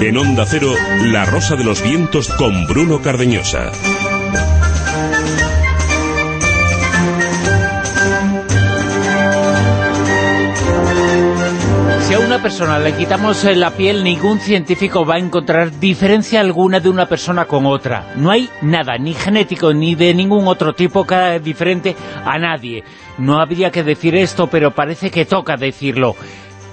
En Onda Cero, La Rosa de los Vientos con Bruno Cardeñosa. Si a una persona le quitamos eh, la piel, ningún científico va a encontrar diferencia alguna de una persona con otra. No hay nada, ni genético, ni de ningún otro tipo que diferente a nadie. No habría que decir esto, pero parece que toca decirlo.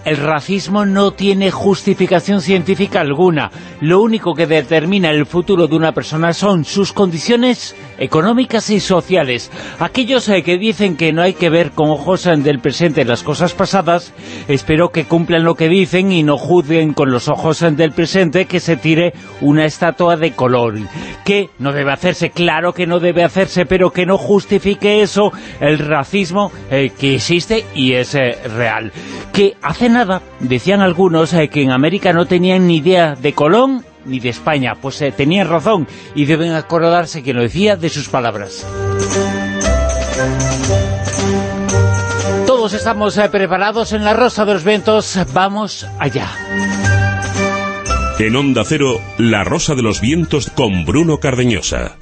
El racismo no tiene justificación científica alguna. Lo único que determina el futuro de una persona son sus condiciones económicas y sociales. Aquellos eh, que dicen que no hay que ver con ojos eh, del presente las cosas pasadas, espero que cumplan lo que dicen y no juzguen con los ojos eh, del presente que se tire una estatua de color. Que no debe hacerse, claro que no debe hacerse, pero que no justifique eso el racismo que existe y es real. Que hace nada, decían algunos que en América no tenían ni idea de Colón ni de España. Pues eh, tenían razón y deben acordarse que lo decía de sus palabras. Todos estamos eh, preparados en la Rosa de los Vientos. Vamos allá. En Onda Cero, La Rosa de los Vientos con Bruno Cardeñosa.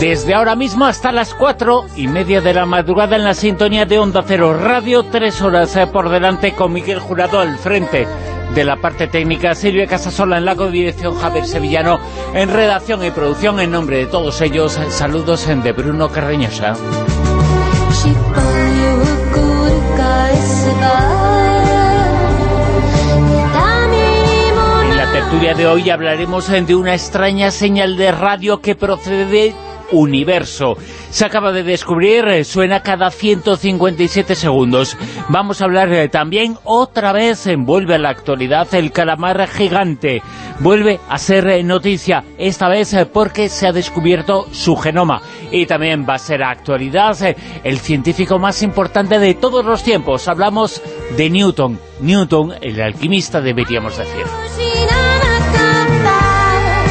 Desde ahora mismo hasta las cuatro y media de la madrugada en la sintonía de Onda Cero Radio, tres horas eh, por delante con Miguel Jurado al frente de la parte técnica, Silvia Casasola en la codirección, Javier Sevillano en redacción y producción. En nombre de todos ellos, saludos en de Bruno Carreñosa. En la tertulia de hoy hablaremos de una extraña señal de radio que procede universo. Se acaba de descubrir, eh, suena cada 157 segundos. Vamos a hablar eh, también, otra vez, vuelve a la actualidad, el calamar gigante. Vuelve a ser eh, noticia, esta vez porque se ha descubierto su genoma. Y también va a ser actualidad el científico más importante de todos los tiempos. Hablamos de Newton. Newton, el alquimista, deberíamos decir.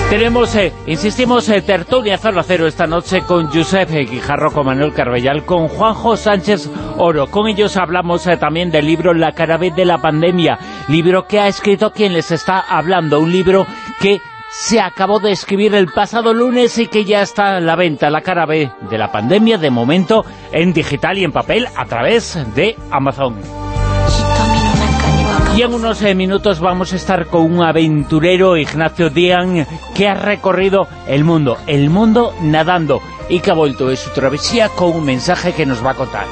Tenemos, eh, insistimos, eh, tertulia Zona Cero esta noche con Josep Guijarro, con Manuel Carbellal, con Juanjo Sánchez Oro. Con ellos hablamos eh, también del libro La cara de la pandemia, libro que ha escrito quien les está hablando, un libro que se acabó de escribir el pasado lunes y que ya está a la venta, la cara B de la pandemia, de momento en digital y en papel a través de Amazon. Y en unos eh, minutos vamos a estar con un aventurero, Ignacio Dian, que ha recorrido el mundo, el mundo nadando, y que ha vuelto de su travesía con un mensaje que nos va a contar.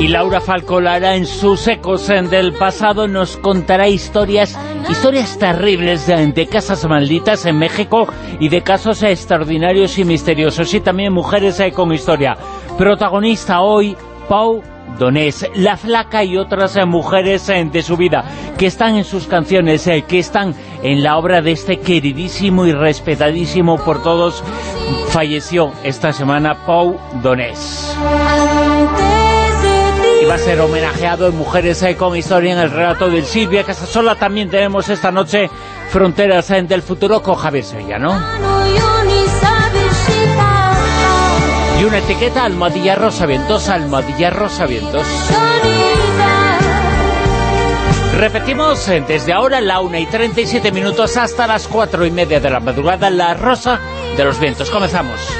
Y Laura Falcolara en sus ecos del pasado nos contará historias historias terribles de, casas malditas en México y de casos extraordinarios y misteriosos. Y también mujeres eh, con historia. Protagonista hoy, Pau Donés, La Flaca y otras eh, mujeres eh, de su vida que están en sus canciones, que están en la obra de este queridísimo y respetadísimo por todos. Falleció esta semana Pau Donés va a ser homenajeado en Mujeres eh, con Historia en el relato del Silvia Casasola. También tenemos esta noche Fronteras en del Futuro con Javier Sevillano. Y una etiqueta Almohadilla Rosavientos, Almohadilla Rosavientos. Repetimos eh, desde ahora la 1 y 37 minutos hasta las 4 y media de la madrugada La Rosa de los Vientos. Comenzamos.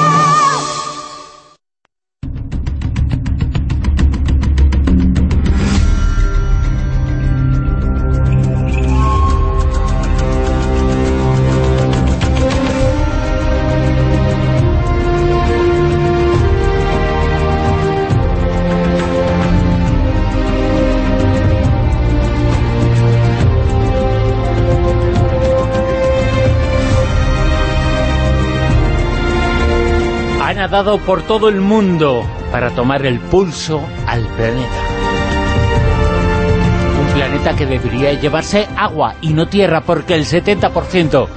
trasladado por todo el mundo para tomar el pulso al planeta. Un planeta que debería llevarse agua y no tierra, porque el 70%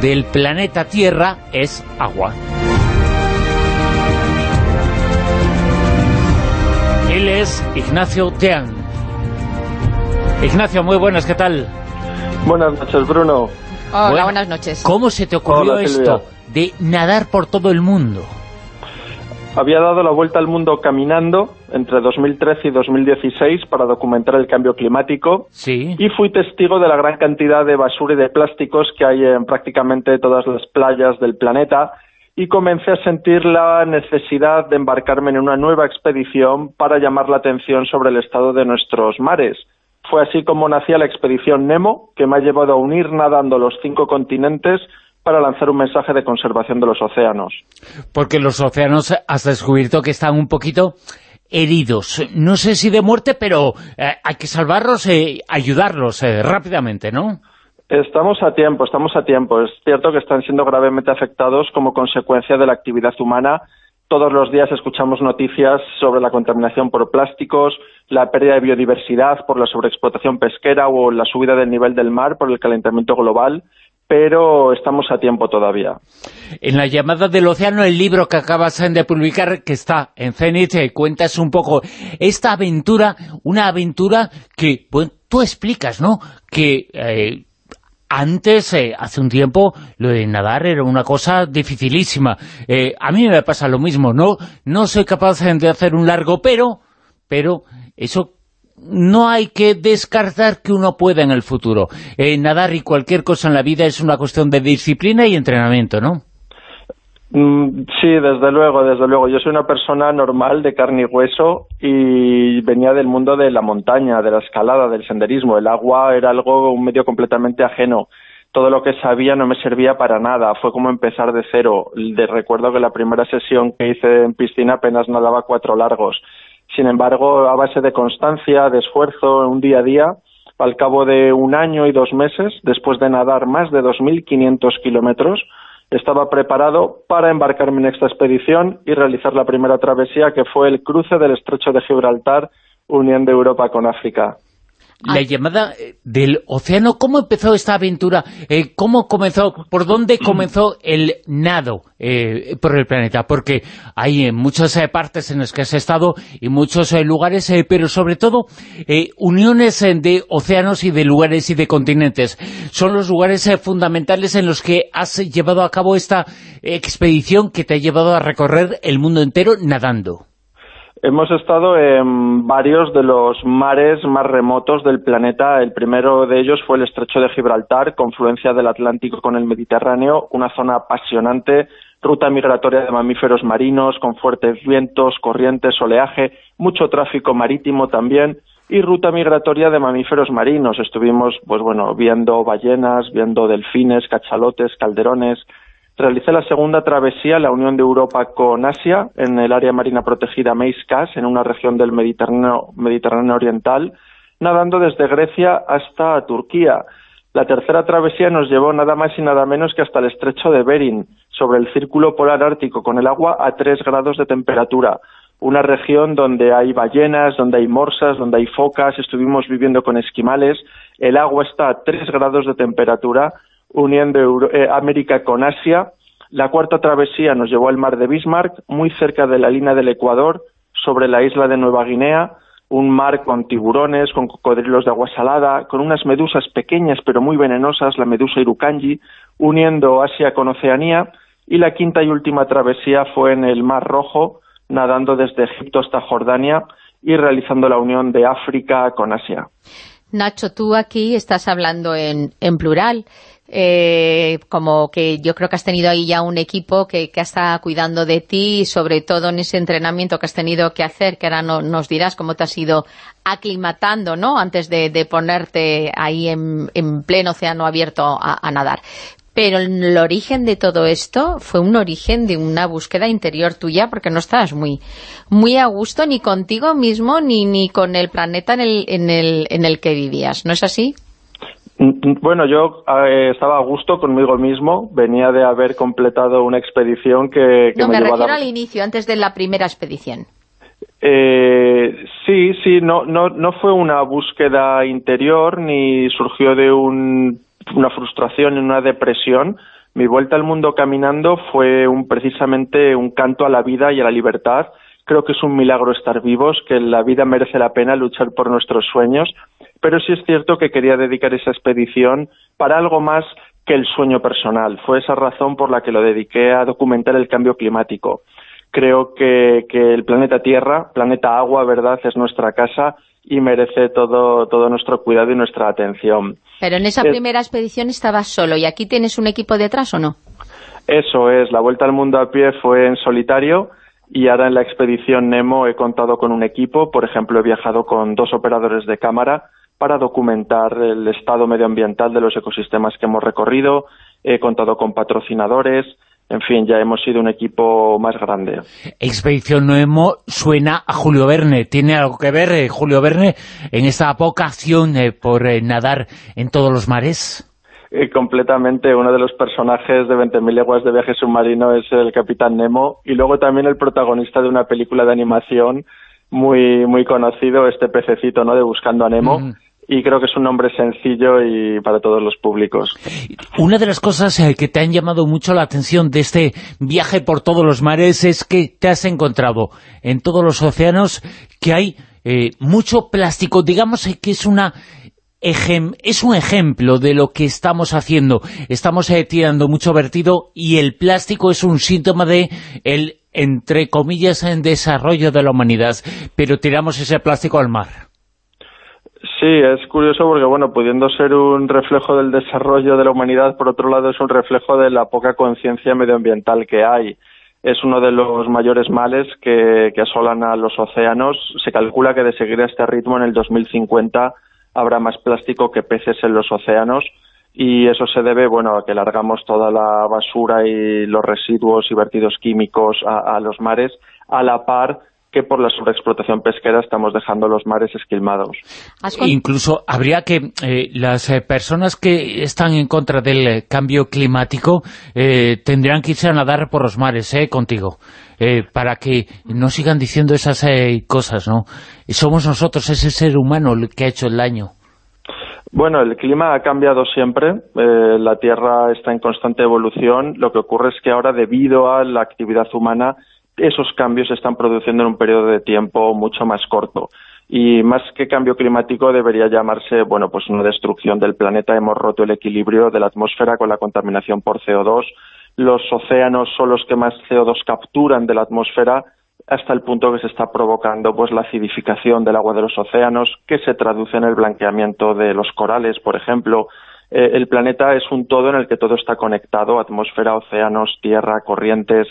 del planeta Tierra es agua. Él es Ignacio Tean. Ignacio, muy buenas, ¿qué tal? Buenas noches, Bruno. Hola, buenas noches. ¿Cómo se te ocurrió esto de nadar por todo el mundo? Había dado la vuelta al mundo caminando entre 2013 y 2016 para documentar el cambio climático sí. y fui testigo de la gran cantidad de basura y de plásticos que hay en prácticamente todas las playas del planeta y comencé a sentir la necesidad de embarcarme en una nueva expedición para llamar la atención sobre el estado de nuestros mares. Fue así como nacía la expedición Nemo, que me ha llevado a unir nadando los cinco continentes para lanzar un mensaje de conservación de los océanos. Porque los océanos has descubierto que están un poquito heridos. No sé si de muerte, pero eh, hay que salvarlos y eh, ayudarlos eh, rápidamente, ¿no? Estamos a tiempo, estamos a tiempo. Es cierto que están siendo gravemente afectados como consecuencia de la actividad humana. Todos los días escuchamos noticias sobre la contaminación por plásticos, la pérdida de biodiversidad por la sobreexplotación pesquera o la subida del nivel del mar por el calentamiento global pero estamos a tiempo todavía. En la llamada del océano, el libro que acabas de publicar, que está en Zenit, eh, cuentas un poco esta aventura, una aventura que, tú explicas, ¿no?, que eh, antes, eh, hace un tiempo, lo de nadar era una cosa dificilísima. a mí me pasa lo mismo, ¿no? No soy capaz de hacer un largo, pero, pero eso no hay que descartar que uno pueda en el futuro. Eh, nadar y cualquier cosa en la vida es una cuestión de disciplina y entrenamiento, ¿no? Mm, sí, desde luego, desde luego. Yo soy una persona normal, de carne y hueso, y venía del mundo de la montaña, de la escalada, del senderismo. El agua era algo, un medio completamente ajeno. Todo lo que sabía no me servía para nada. Fue como empezar de cero. De, recuerdo que la primera sesión que hice en piscina apenas nadaba cuatro largos sin embargo, a base de constancia, de esfuerzo, un día a día, al cabo de un año y dos meses, después de nadar más de 2.500 kilómetros, estaba preparado para embarcarme en esta expedición y realizar la primera travesía, que fue el cruce del estrecho de Gibraltar, uniendo Europa con África la llamada eh, del océano. ¿Cómo empezó esta aventura? Eh, ¿Cómo comenzó? ¿Por dónde comenzó el nado eh, por el planeta? Porque hay muchas partes en las que has estado y muchos lugares, pero sobre todo uniones de océanos y de lugares y de continentes. Son los lugares fundamentales en los que has llevado a cabo esta expedición que te ha llevado a recorrer el mundo entero nadando. Hemos estado en varios de los mares más remotos del planeta. El primero de ellos fue el estrecho de Gibraltar, confluencia del Atlántico con el Mediterráneo, una zona apasionante, ruta migratoria de mamíferos marinos, con fuertes vientos, corrientes, oleaje, mucho tráfico marítimo también, y ruta migratoria de mamíferos marinos. Estuvimos, pues bueno, viendo ballenas, viendo delfines, cachalotes, calderones, Realicé la segunda travesía, la unión de Europa con Asia, en el área marina protegida Meiskas, en una región del Mediterráneo, Mediterráneo Oriental, nadando desde Grecia hasta Turquía. La tercera travesía nos llevó nada más y nada menos que hasta el estrecho de Bering, sobre el círculo polar ártico, con el agua a tres grados de temperatura. Una región donde hay ballenas, donde hay morsas, donde hay focas, estuvimos viviendo con esquimales. El agua está a tres grados de temperatura uniendo eh, América con Asia. La cuarta travesía nos llevó al mar de Bismarck, muy cerca de la línea del Ecuador, sobre la isla de Nueva Guinea, un mar con tiburones, con cocodrilos de agua salada, con unas medusas pequeñas pero muy venenosas, la medusa irukanji, uniendo Asia con Oceanía, y la quinta y última travesía fue en el Mar Rojo, nadando desde Egipto hasta Jordania y realizando la unión de África con Asia. Nacho, tú aquí estás hablando en, en plural eh, como que yo creo que has tenido ahí ya un equipo que, que está cuidando de ti, sobre todo en ese entrenamiento que has tenido que hacer, que ahora no, nos dirás cómo te has ido aclimatando, ¿no?, antes de, ponerte ahí en, en, pleno océano abierto a, nadar. Pero el origen de todo esto fue un origen de una búsqueda interior tuya, porque no estabas muy, muy a gusto ni contigo mismo, ni, ni con el planeta en el, en el, en el que vivías, ¿no es así? Bueno, yo eh, estaba a gusto conmigo mismo, venía de haber completado una expedición que, que no, me, refiero al inicio, antes de la primera expedición. Eh, sí, sí, no, no, no fue una búsqueda interior ni surgió de un, una frustración ni una depresión. Mi vuelta al mundo caminando fue un, precisamente un canto a la vida y a la libertad creo que es un milagro estar vivos, que la vida merece la pena luchar por nuestros sueños, pero sí es cierto que quería dedicar esa expedición para algo más que el sueño personal. Fue esa razón por la que lo dediqué a documentar el cambio climático. Creo que, que el planeta Tierra, planeta agua, ¿verdad?, es nuestra casa y merece todo, todo nuestro cuidado y nuestra atención. Pero en esa primera expedición estabas solo, ¿y aquí tienes un equipo detrás o no? Eso es, la Vuelta al Mundo a pie fue en solitario, y ahora en la expedición Nemo he contado con un equipo, por ejemplo he viajado con dos operadores de cámara para documentar el estado medioambiental de los ecosistemas que hemos recorrido, he contado con patrocinadores, en fin, ya hemos sido un equipo más grande. Expedición Nemo suena a Julio Verne. ¿Tiene algo que ver, eh, Julio Verne, en esta vocación eh, por eh, nadar en todos los mares? completamente. Uno de los personajes de 20.000 leguas de viaje submarino es el Capitán Nemo y luego también el protagonista de una película de animación muy muy conocido, este pececito ¿no? de Buscando a Nemo. Y creo que es un nombre sencillo y para todos los públicos. Una de las cosas eh, que te han llamado mucho la atención de este viaje por todos los mares es que te has encontrado en todos los océanos que hay eh, mucho plástico. Digamos eh, que es una es un ejemplo de lo que estamos haciendo. Estamos tirando mucho vertido y el plástico es un síntoma de el, entre comillas, en desarrollo de la humanidad. Pero tiramos ese plástico al mar. Sí, es curioso porque, bueno, pudiendo ser un reflejo del desarrollo de la humanidad, por otro lado es un reflejo de la poca conciencia medioambiental que hay. Es uno de los mayores males que, asolan a los océanos. Se calcula que de seguir a este ritmo en el 2050 habrá más plástico que peces en los océanos y eso se debe bueno a que largamos toda la basura y los residuos y vertidos químicos a, los mares a la par que por la sobreexplotación pesquera estamos dejando los mares esquilmados. Incluso habría que, eh, las eh, personas que están en contra del eh, cambio climático tendrían que irse a nadar por los mares, ¿eh? Contigo. para que no sigan diciendo esas cosas, ¿no? Somos nosotros, ese ser humano, el que ha hecho el daño. Bueno, el clima ha cambiado siempre, la Tierra está en constante evolución, lo que ocurre es que ahora debido a la actividad humana esos cambios se están produciendo en un periodo de tiempo mucho más corto. Y más que cambio climático debería llamarse, bueno, pues una destrucción del planeta. Hemos roto el equilibrio de la atmósfera con la contaminación por CO2. Los océanos son los que más CO2 capturan de la atmósfera hasta el punto que se está provocando pues la acidificación del agua de los océanos, que se traduce en el blanqueamiento de los corales, por ejemplo. Eh, el planeta es un todo en el que todo está conectado, atmósfera, océanos, tierra, corrientes,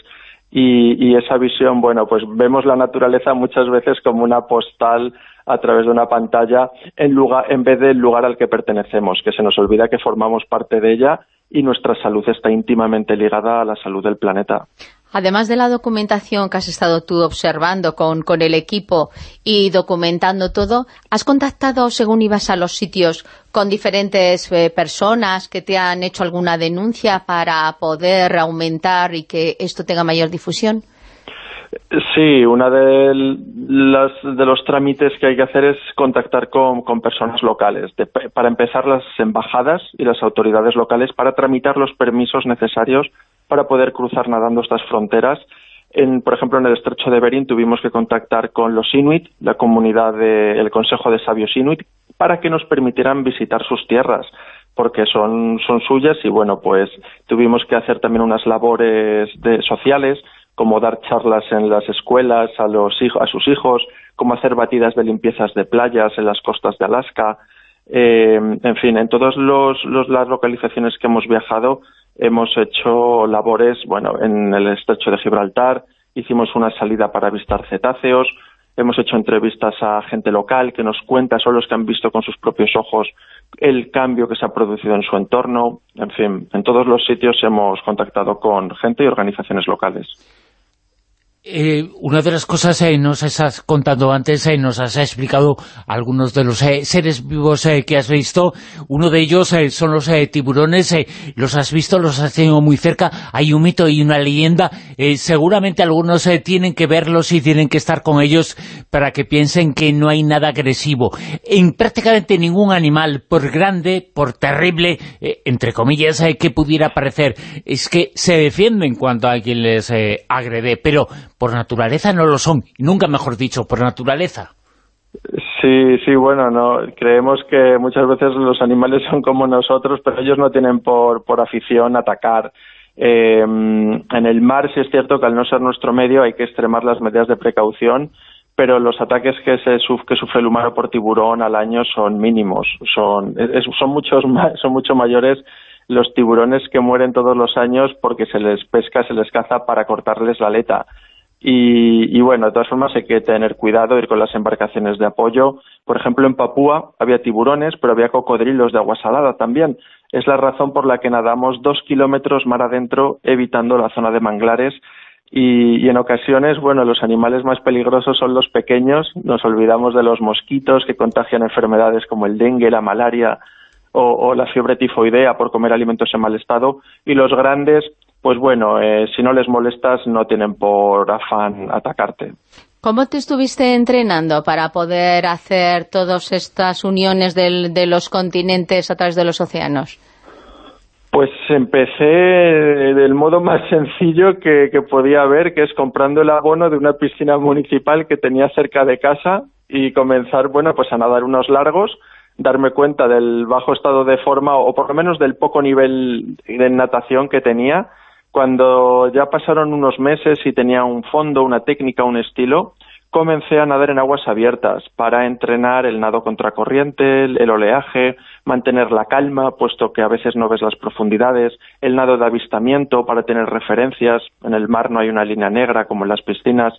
y, esa visión, bueno, pues vemos la naturaleza muchas veces como una postal a través de una pantalla en, lugar, en vez del lugar al que pertenecemos, que se nos olvida que formamos parte de ella y nuestra salud está íntimamente ligada a la salud del planeta. Además de la documentación que has estado tú observando con, con, el equipo y documentando todo, ¿has contactado, según ibas a los sitios, con diferentes eh, personas que te han hecho alguna denuncia para poder aumentar y que esto tenga mayor difusión? Sí, uno de, de los trámites que hay que hacer es contactar con, con personas locales, para empezar las embajadas y las autoridades locales para tramitar los permisos necesarios para poder cruzar nadando estas fronteras. En, por ejemplo, en el estrecho de Bering tuvimos que contactar con los Inuit, la comunidad del Consejo de Sabios Inuit, para que nos permitieran visitar sus tierras, porque son, son suyas y, bueno, pues tuvimos que hacer también unas labores de, sociales, como dar charlas en las escuelas a, los, a sus hijos, como hacer batidas de limpiezas de playas en las costas de Alaska, eh, en fin, en todas las localizaciones que hemos viajado hemos hecho labores, bueno, en el estrecho de Gibraltar, hicimos una salida para avistar cetáceos, hemos hecho entrevistas a gente local que nos cuenta, son los que han visto con sus propios ojos el cambio que se ha producido en su entorno, en fin, en todos los sitios hemos contactado con gente y organizaciones locales. Eh, una de las cosas eh, nos has contado antes, eh, nos has explicado algunos de los eh, seres vivos que has visto. Uno de ellos son los tiburones, los has visto, los has tenido muy cerca. Hay un mito y una leyenda. seguramente algunos tienen que verlos y tienen que estar con ellos para que piensen que no hay nada agresivo. En prácticamente ningún animal, por grande, por terrible, entre comillas, que pudiera parecer, es que se defienden cuando alguien les agrede. Pero por naturaleza no lo son, nunca mejor dicho, por naturaleza. Sí, sí, bueno, no creemos que muchas veces los animales son como nosotros, pero ellos no tienen por, por afición atacar. Eh, en el mar sí es cierto que al no ser nuestro medio hay que extremar las medidas de precaución, pero los ataques que, se, que sufre el humano por tiburón al año son mínimos, son, son, muchos, son mucho mayores los tiburones que mueren todos los años porque se les pesca, se les caza para cortarles la aleta. Y, bueno, de todas formas hay que tener cuidado, ir con las embarcaciones de apoyo. Por ejemplo, en Papúa había tiburones, pero había cocodrilos de agua salada también. Es la razón por la que nadamos dos kilómetros mar adentro, evitando la zona de manglares. Y, en ocasiones, bueno, los animales más peligrosos son los pequeños. Nos olvidamos de los mosquitos que contagian enfermedades como el dengue, la malaria o la fiebre tifoidea por comer alimentos en mal estado. Y los grandes pues bueno, eh, si no les molestas no tienen por afán atacarte. ¿Cómo te estuviste entrenando para poder hacer todas estas uniones de los continentes a través de los océanos? Pues empecé del modo más sencillo que, que, podía haber, que es comprando el abono de una piscina municipal que tenía cerca de casa y comenzar, bueno, pues a nadar unos largos, darme cuenta del bajo estado de forma o por lo menos del poco nivel de natación que tenía cuando ya pasaron unos meses y tenía un fondo, una técnica, un estilo, comencé a nadar en aguas abiertas para entrenar el nado contracorriente, el, oleaje, mantener la calma, puesto que a veces no ves las profundidades, el nado de avistamiento para tener referencias, en el mar no hay una línea negra como en las piscinas,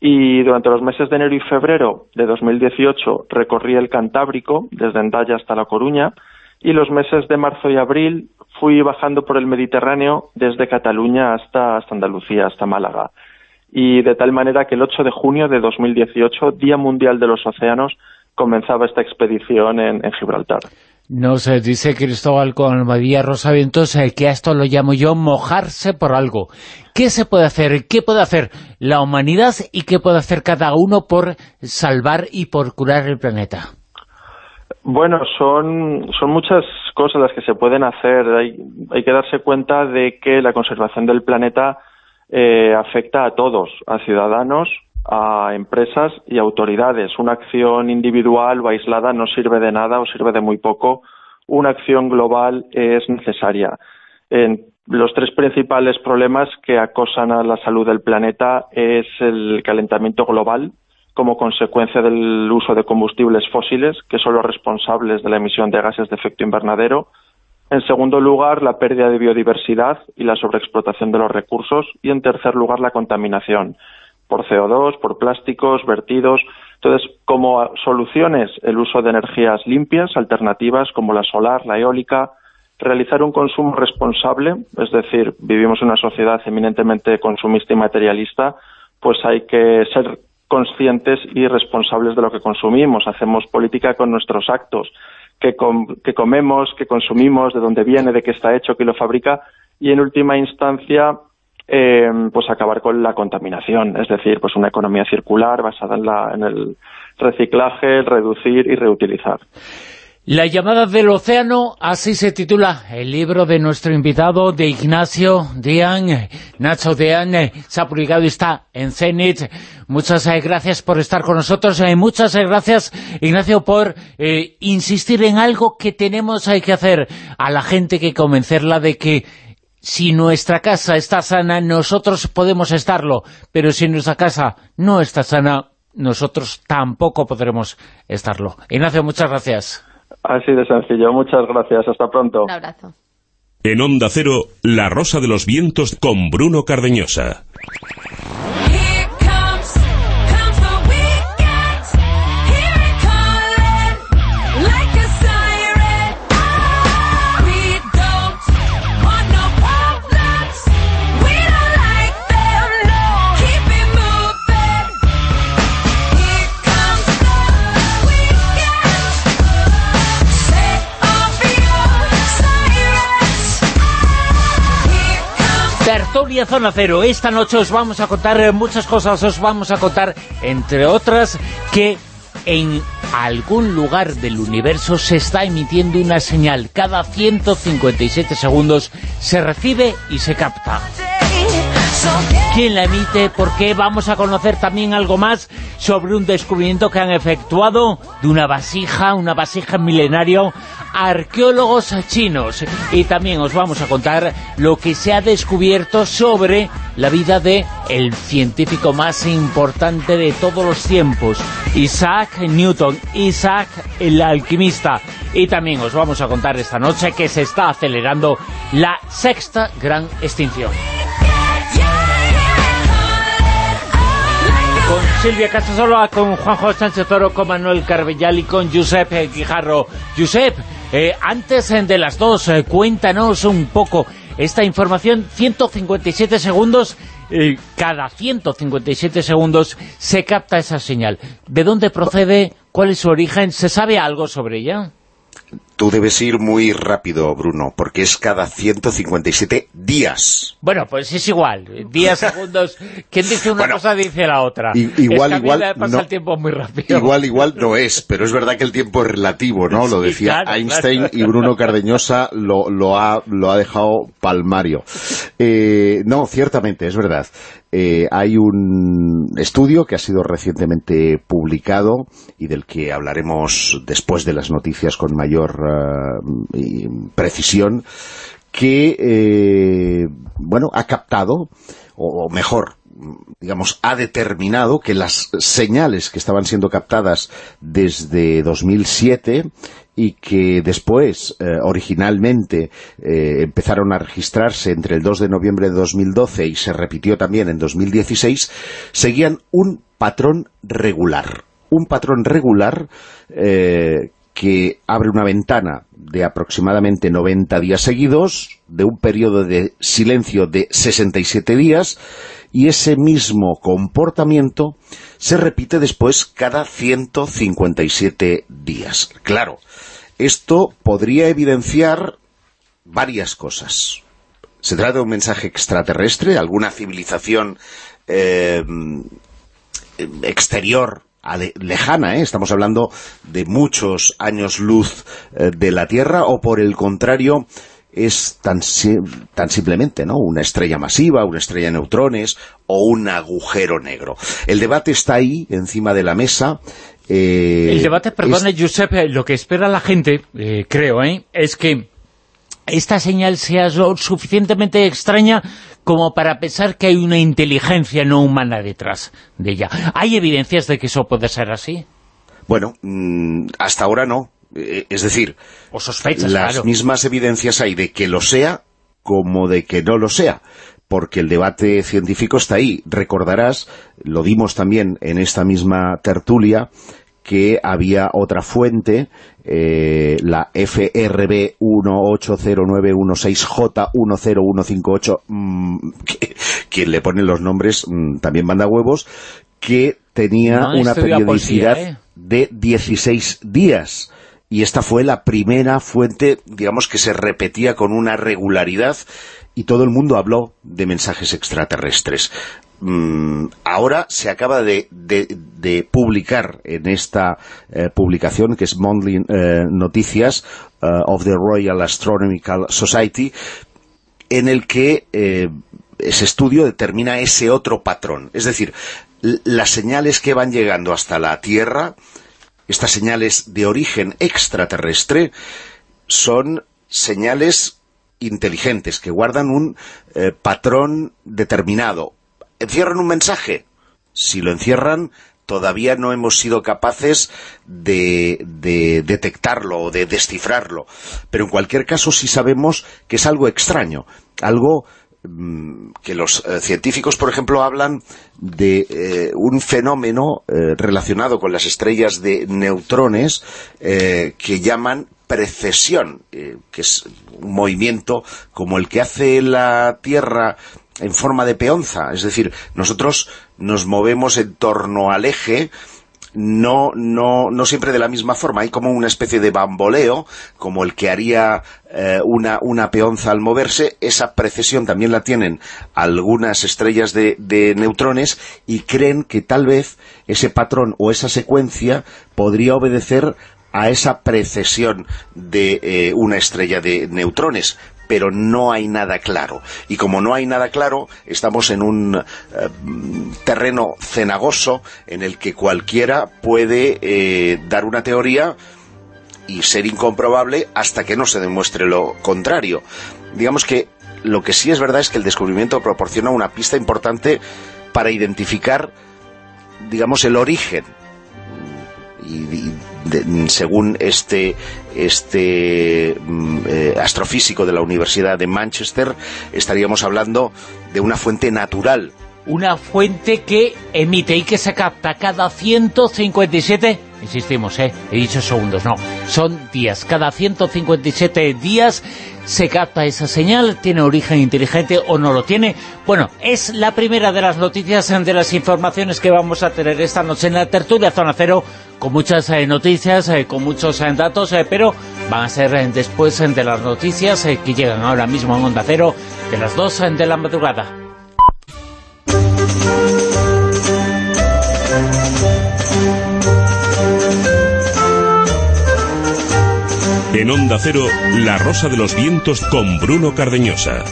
y durante los meses de enero y febrero de 2018 recorrí el Cantábrico, desde Endaya hasta La Coruña, y los meses de marzo y abril fui bajando por el Mediterráneo desde Cataluña hasta, Andalucía, hasta Málaga. Y de tal manera que el 8 de junio de 2018, Día Mundial de los Océanos, comenzaba esta expedición en, Gibraltar. Nos dice Cristóbal con María Rosavientos eh, que a esto lo llamo yo mojarse por algo. ¿Qué se puede hacer? ¿Qué puede hacer la humanidad y qué puede hacer cada uno por salvar y por curar el planeta? Bueno, son, son muchas cosas las que se pueden hacer. Hay, hay que darse cuenta de que la conservación del planeta eh, afecta a todos, a ciudadanos, a empresas y autoridades. Una acción individual o aislada no sirve de nada o sirve de muy poco. Una acción global es necesaria. En los tres principales problemas que acosan a la salud del planeta es el calentamiento global, como consecuencia del uso de combustibles fósiles, que son los responsables de la emisión de gases de efecto invernadero. En segundo lugar, la pérdida de biodiversidad y la sobreexplotación de los recursos. Y en tercer lugar, la contaminación por CO2, por plásticos, vertidos. Entonces, como soluciones, el uso de energías limpias, alternativas como la solar, la eólica, realizar un consumo responsable, es decir, vivimos en una sociedad eminentemente consumista y materialista, pues hay que ser conscientes y responsables de lo que consumimos. Hacemos política con nuestros actos, que, que comemos, que consumimos, de dónde viene, de qué está hecho, quién lo fabrica, y en última instancia eh, pues acabar con la contaminación, es decir, pues una economía circular basada en, la, en el reciclaje, reducir y reutilizar. La llamada del océano, así se titula el libro de nuestro invitado, de Ignacio Dian, Nacho Dian, se ha publicado y está en Zenit. Muchas eh, gracias por estar con nosotros, y eh, muchas eh, gracias, Ignacio, por insistir en algo que tenemos que hacer a la gente, que convencerla de que si nuestra casa está sana, nosotros podemos estarlo, pero si nuestra casa no está sana, nosotros tampoco podremos estarlo. Ignacio, muchas gracias. Así de sencillo. Muchas gracias. Hasta pronto. Un abrazo. En Onda Cero, La Rosa de los Vientos con Bruno Cardeñosa. Zona Cero. Esta noche os vamos a contar eh, muchas cosas. Os vamos a contar, entre otras, que en algún lugar del universo se está emitiendo una señal. Cada 157 segundos se recibe y se capta. Quién la emite, por qué. Vamos a conocer también algo más sobre un descubrimiento que han efectuado de una vasija, una vasija milenario, arqueólogos chinos. Y también os vamos a contar lo que se ha descubierto sobre la vida de el científico más importante de todos los tiempos, Isaac Newton, Isaac el alquimista. Y también os vamos a contar esta noche que se está acelerando la sexta gran extinción. Silvia Casasola, con Juanjo Sánchez Toro, con Manuel Carbellal y con Josep Guijarro. Josep, eh, antes de las dos, eh, cuéntanos un poco esta información, 157 segundos, eh, cada 157 segundos se capta esa señal. ¿De dónde procede? ¿Cuál es su origen? ¿Se sabe algo sobre ella? Tú debes ir muy rápido, Bruno, porque es cada 157 días. Bueno, pues es igual. Días, segundos. Quien dice una cosa dice la otra. igual, igual. Pasa el tiempo muy rápido. Igual, igual no es, pero es verdad que el tiempo es relativo, ¿no? lo decía Einstein y Bruno Cardeñosa lo, lo, ha, lo ha dejado palmario. Eh, no, ciertamente, es verdad. Eh, hay un estudio que ha sido recientemente publicado y del que hablaremos después de las noticias con mayor eh, precisión, que eh, bueno ha captado, o mejor, digamos, ha determinado que las señales que estaban siendo captadas desde 2007 y que después, eh, originalmente, empezaron a registrarse entre el 2 de noviembre de 2012 y se repitió también en 2016, seguían un patrón regular. Un patrón regular que abre una ventana de aproximadamente 90 días seguidos, de un periodo de silencio de 67 días, y ese mismo comportamiento se repite después cada 157 días. Claro, esto podría evidenciar varias cosas. Se trata de un mensaje extraterrestre, alguna civilización eh, exterior lejana, ¿eh? estamos hablando de muchos años luz eh, de la Tierra, o por el contrario, es tan, tan simplemente ¿no? una estrella masiva, una estrella de neutrones o un agujero negro. El debate está ahí, encima de la mesa. Eh, el debate, perdone, Giuseppe, lo que espera la gente, eh, creo, ¿eh? es que esta señal sea lo suficientemente extraña como para pensar que hay una inteligencia no humana detrás de ella. ¿Hay evidencias de que eso puede ser así? Bueno, mm, hasta ahora no. Eh, es decir, o sospechas, las mismas evidencias hay de que lo sea como de que no lo sea porque el debate científico está ahí. Recordarás, lo dimos también en esta misma tertulia, que había otra fuente, eh, la FRB 180916J10158, mmm, quien le pone los nombres mm, también manda huevos, que tenía una periodicidad ¿eh? de 16 días y esta fue la primera fuente, digamos, que se repetía con una regularidad y todo el mundo habló de mensajes extraterrestres. Mm, ahora se acaba de, publicar en esta eh, publicación, que es Monthly eh, Noticias eh, of the Royal Astronomical Society, en el que ese estudio determina ese otro patrón. Es decir, las señales que van llegando hasta la Tierra estas señales de origen extraterrestre son señales inteligentes, que guardan un eh, patrón determinado. ¿Encierran un mensaje? Si lo encierran, todavía no hemos sido capaces de, de, detectarlo o de descifrarlo. Pero en cualquier caso sí sabemos que es algo extraño, algo Mm, que los eh, científicos, por ejemplo, hablan de eh, un fenómeno eh, relacionado con las estrellas de neutrones que llaman precesión, que es un movimiento como el que hace la Tierra en forma de peonza, es decir, nosotros nos movemos en torno al eje no, no, no siempre de la misma forma, hay como una especie de bamboleo, como el que haría eh, una, una peonza al moverse, esa precesión también la tienen algunas estrellas de, de neutrones y creen que tal vez ese patrón o esa secuencia podría obedecer a esa precesión de eh, una estrella de neutrones. Pero no hay nada claro. Y como no hay nada claro, estamos en un eh, terreno cenagoso en el que cualquiera puede eh, dar una teoría y ser incomprobable hasta que no se demuestre lo contrario. Digamos que lo que sí es verdad es que el descubrimiento proporciona una pista importante para identificar, digamos, el origen según este, este mm, eh, astrofísico de la Universidad de Manchester, estaríamos hablando de una fuente natural. Una fuente que emite y que se capta cada 157 insistimos, ¿eh? he dicho segundos, no, son días, cada 157 días se capta esa señal, tiene origen inteligente o no lo tiene. Bueno, es la primera de las noticias, de las informaciones que vamos a tener esta noche en la tertulia Zona Cero, con muchas eh, noticias, eh, con muchos eh, datos, pero van a ser después de las noticias que llegan ahora mismo en Onda Cero, de las 2 de la madrugada. En Onda Cero, La Rosa de los Vientos con Bruno Cardeñosa.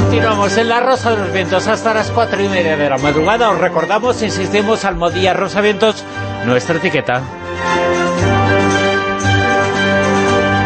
Continuamos en La Rosa de los Vientos hasta las cuatro y media de la madrugada. Os recordamos, insistimos, Almodía Rosa Vientos, nuestra etiqueta.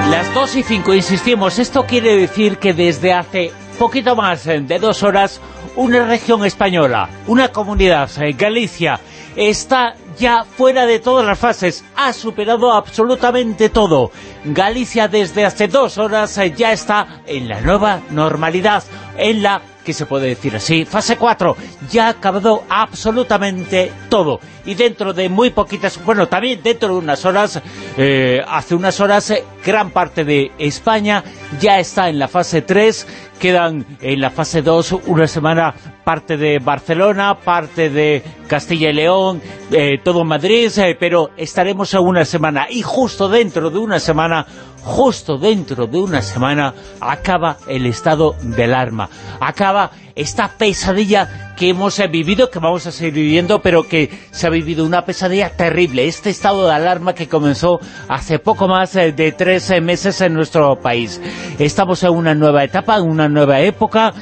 Las dos y cinco, insistimos, esto quiere decir que desde hace poquito más de dos horas una región española, una comunidad, eh, Galicia, está ya fuera de todas las fases, ha superado absolutamente todo. Galicia desde hace dos horas eh, ya está en la nueva normalidad, en la que se puede decir así, fase 4, ya ha acabado absolutamente todo. Y dentro de muy poquitas, bueno, también dentro de unas horas, eh, hace unas horas, gran parte de España ya está en la fase 3, quedan en la fase 2 una semana parte de Barcelona, parte de Castilla y León, eh, todo Madrid, eh, pero estaremos en una semana. Y justo dentro de una semana, justo dentro de una semana, acaba el estado del arma, acaba esta pesadilla que hemos eh, vivido, que vamos a seguir viviendo, pero que se ha vivido una pesadilla terrible, este estado de alarma que comenzó hace poco más de tres meses en nuestro país. Estamos en una nueva etapa, en una nueva época,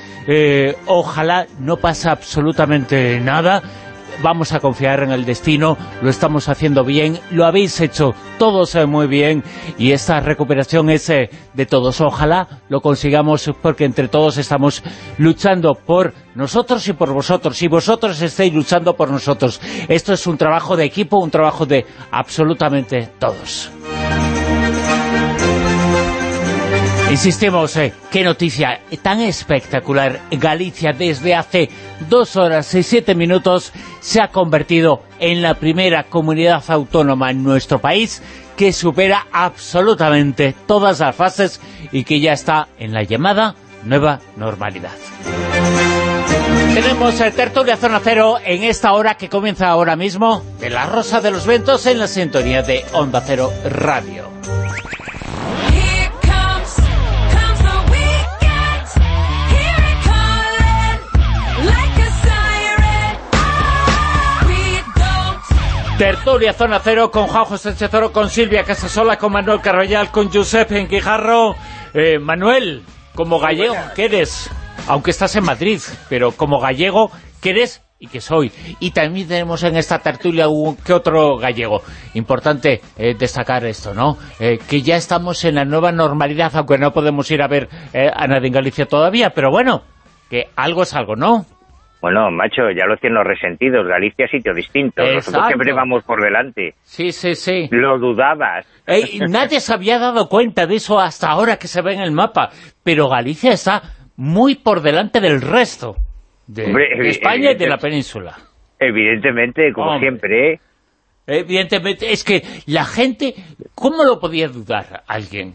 ojalá no pase absolutamente nada, vamos a confiar en el destino, lo estamos haciendo bien, lo habéis hecho todos muy bien y esta recuperación es eh, de todos. Ojalá lo consigamos porque entre todos estamos luchando por nosotros y por vosotros, y vosotros estáis luchando por nosotros. Esto es un trabajo de equipo, un trabajo de absolutamente todos. Insistimos, eh, qué noticia tan espectacular. Galicia desde hace dos horas y siete minutos se ha convertido en la primera comunidad autónoma en nuestro país que supera absolutamente todas las fases y que ya está en la llamada nueva normalidad. Tenemos el tertulia Zona Cero en esta hora que comienza ahora mismo de la Rosa de los Ventos en la sintonía de Onda Cero Radio. Tertulia Zona Cero con Juan José Chezoro, con Silvia Casasola, con Manuel Carvallal, con Josep Enquijarro. Eh, Manuel, como gallego, ¿qué eres? Aunque estás en Madrid, pero como gallego, ¿qué eres? y que soy. Y también tenemos en esta tertulia un que otro gallego. Importante eh, destacar esto, ¿no? Eh, que ya estamos en la nueva normalidad, aunque no podemos ir a ver a nadie en Galicia todavía, pero bueno, que algo es algo, ¿no? Bueno, macho, ya lo tienen los resentidos. Galicia es sitio distinto. Nosotros siempre vamos por delante. Sí, sí, sí. Lo dudabas. nadie se había dado cuenta de eso hasta ahora que se ve en el mapa. Pero Galicia está muy por delante del resto de, España y de la península. Evidentemente, como siempre, ¿eh? Evidentemente, es que la gente... ¿Cómo lo podía dudar alguien?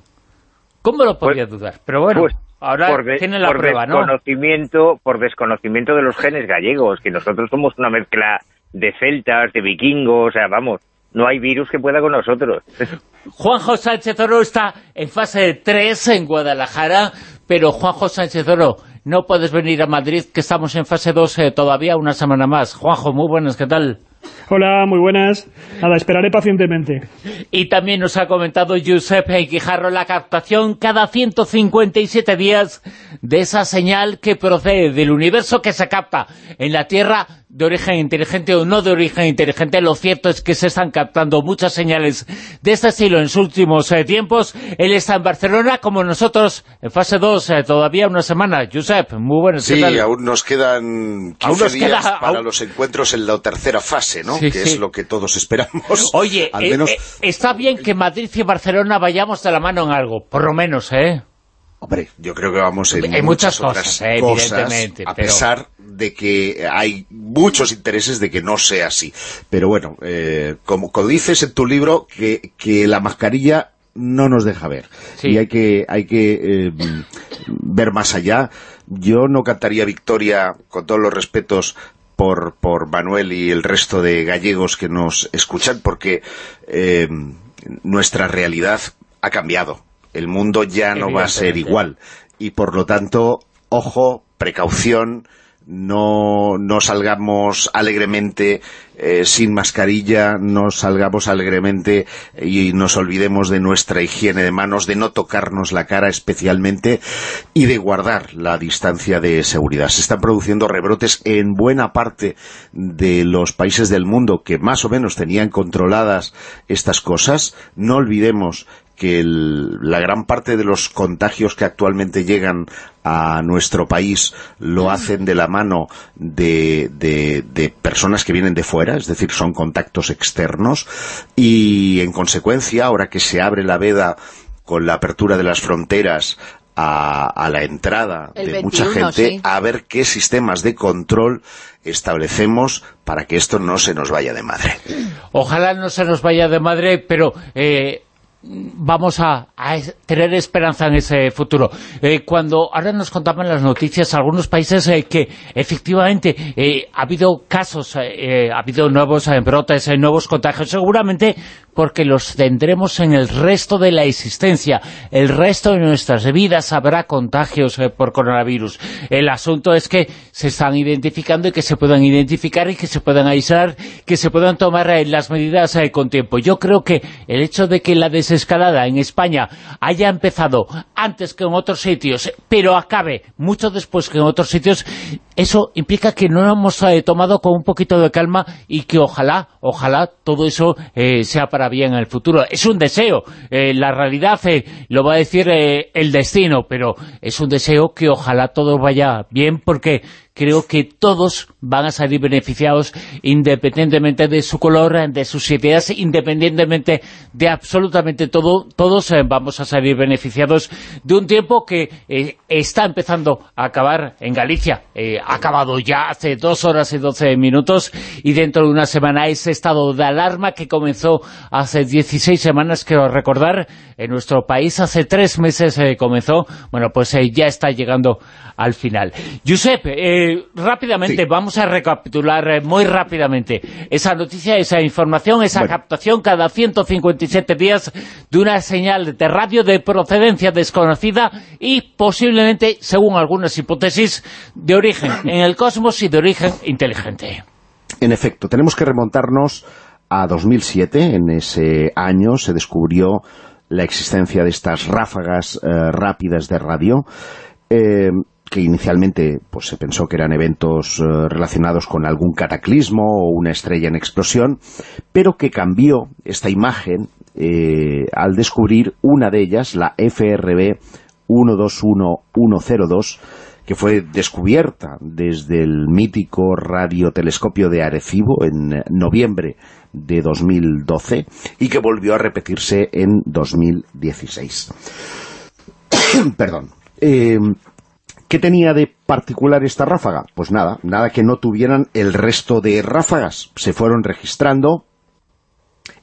¿Cómo lo podía pues, dudar? Pero bueno... Pues, Ahora por tiene la prueba, desconocimiento, Por desconocimiento de los genes gallegos, que nosotros somos una mezcla de celtas, de vikingos, o sea, vamos, no hay virus que pueda con nosotros. Juanjo Sánchez Oro está en fase 3 en Guadalajara, pero Juanjo Sánchez Oro, no puedes venir a Madrid, que estamos en fase 2 eh, todavía una semana más. Juanjo, muy buenas, ¿qué tal? Hola, muy buenas. Nada, esperaré pacientemente. Y también nos ha comentado Giuseppe Quijarro la captación cada 157 días de esa señal que procede del universo que se capta en la Tierra de origen inteligente o no de origen inteligente, lo cierto es que se están captando muchas señales de este estilo en los últimos eh, tiempos. Él está en Barcelona, como nosotros, en fase 2, eh, todavía una semana. Josep, muy buenas. Sí, aún nos quedan 15 días para los encuentros en la tercera fase, ¿no? que es lo que todos esperamos. Oye, Al eh, menos... está bien que Madrid y Barcelona vayamos de la mano en algo, por lo menos, ¿eh? Hombre, yo creo que vamos en, muchas, cosas, evidentemente, a pesar de que hay muchos intereses de que no sea así. Pero bueno, eh, como, dices en tu libro, que, que la mascarilla no nos deja ver. Y hay que, hay que eh, ver más allá. Yo no cantaría victoria, con todos los respetos, por, por Manuel y el resto de gallegos que nos escuchan, porque eh, nuestra realidad ha cambiado el mundo ya no va a ser igual. Y por lo tanto, ojo, precaución, no, no salgamos alegremente eh, sin mascarilla, no salgamos alegremente y nos olvidemos de nuestra higiene de manos, de no tocarnos la cara especialmente y de guardar la distancia de seguridad. Se están produciendo rebrotes en buena parte de los países del mundo que más o menos tenían controladas estas cosas. No olvidemos que la gran parte de los contagios que actualmente llegan a nuestro país lo hacen de la mano de, de, personas que vienen de fuera, es decir, son contactos externos, y en consecuencia, ahora que se abre la veda con la apertura de las fronteras a, la entrada de mucha gente, a ver qué sistemas de control establecemos para que esto no se nos vaya de madre. Ojalá no se nos vaya de madre, pero... Eh vamos a, tener esperanza en ese futuro. Eh, cuando ahora nos contaban las noticias algunos países eh, que efectivamente eh, ha habido casos, ha habido nuevos brotes, nuevos contagios, seguramente porque los tendremos en el resto de la existencia. El resto de nuestras vidas habrá contagios por coronavirus. El asunto es que se están identificando y que se puedan identificar y que se puedan aislar, que se puedan tomar las medidas con tiempo. Yo creo que el hecho de que la desescalada en España haya empezado antes que en otros sitios, pero acabe mucho después que en otros sitios, eso implica que no lo hemos eh, tomado con un poquito de calma y que ojalá, ojalá todo eso eh, sea para bien en el futuro. Es un deseo, eh, la realidad lo va a decir el destino, pero es un deseo que ojalá todo vaya bien porque creo que todos van a salir beneficiados independientemente de su color, de sus ideas, independientemente de absolutamente todo, todos eh, vamos a salir beneficiados de un tiempo que eh, está empezando a acabar en Galicia. Eh, ha acabado ya hace dos horas y doce minutos y dentro de una semana ese estado de alarma que comenzó hace 16 semanas, quiero recordar, en nuestro país hace tres meses comenzó, bueno, pues ya está llegando al final. Josep, rápidamente, vamos a recapitular eh, muy rápidamente. Esa noticia, esa información, esa captación cada 157 días de una señal de radio de procedencia desconocida y posiblemente, según algunas hipótesis, de origen en el cosmos y de origen inteligente. En efecto, tenemos que remontarnos a 2007, en ese año se descubrió la existencia de estas ráfagas eh, rápidas de radio, eh, que inicialmente pues se pensó que eran eventos eh, relacionados con algún cataclismo o una estrella en explosión, pero que cambió esta imagen eh, al descubrir una de ellas, la FRB 121102, que fue descubierta desde el mítico radiotelescopio de Arecibo en noviembre de 2012 y que volvió a repetirse en 2016. Perdón. Eh, ¿Qué tenía de particular esta ráfaga? Pues nada, nada que no tuvieran el resto de ráfagas. Se fueron registrando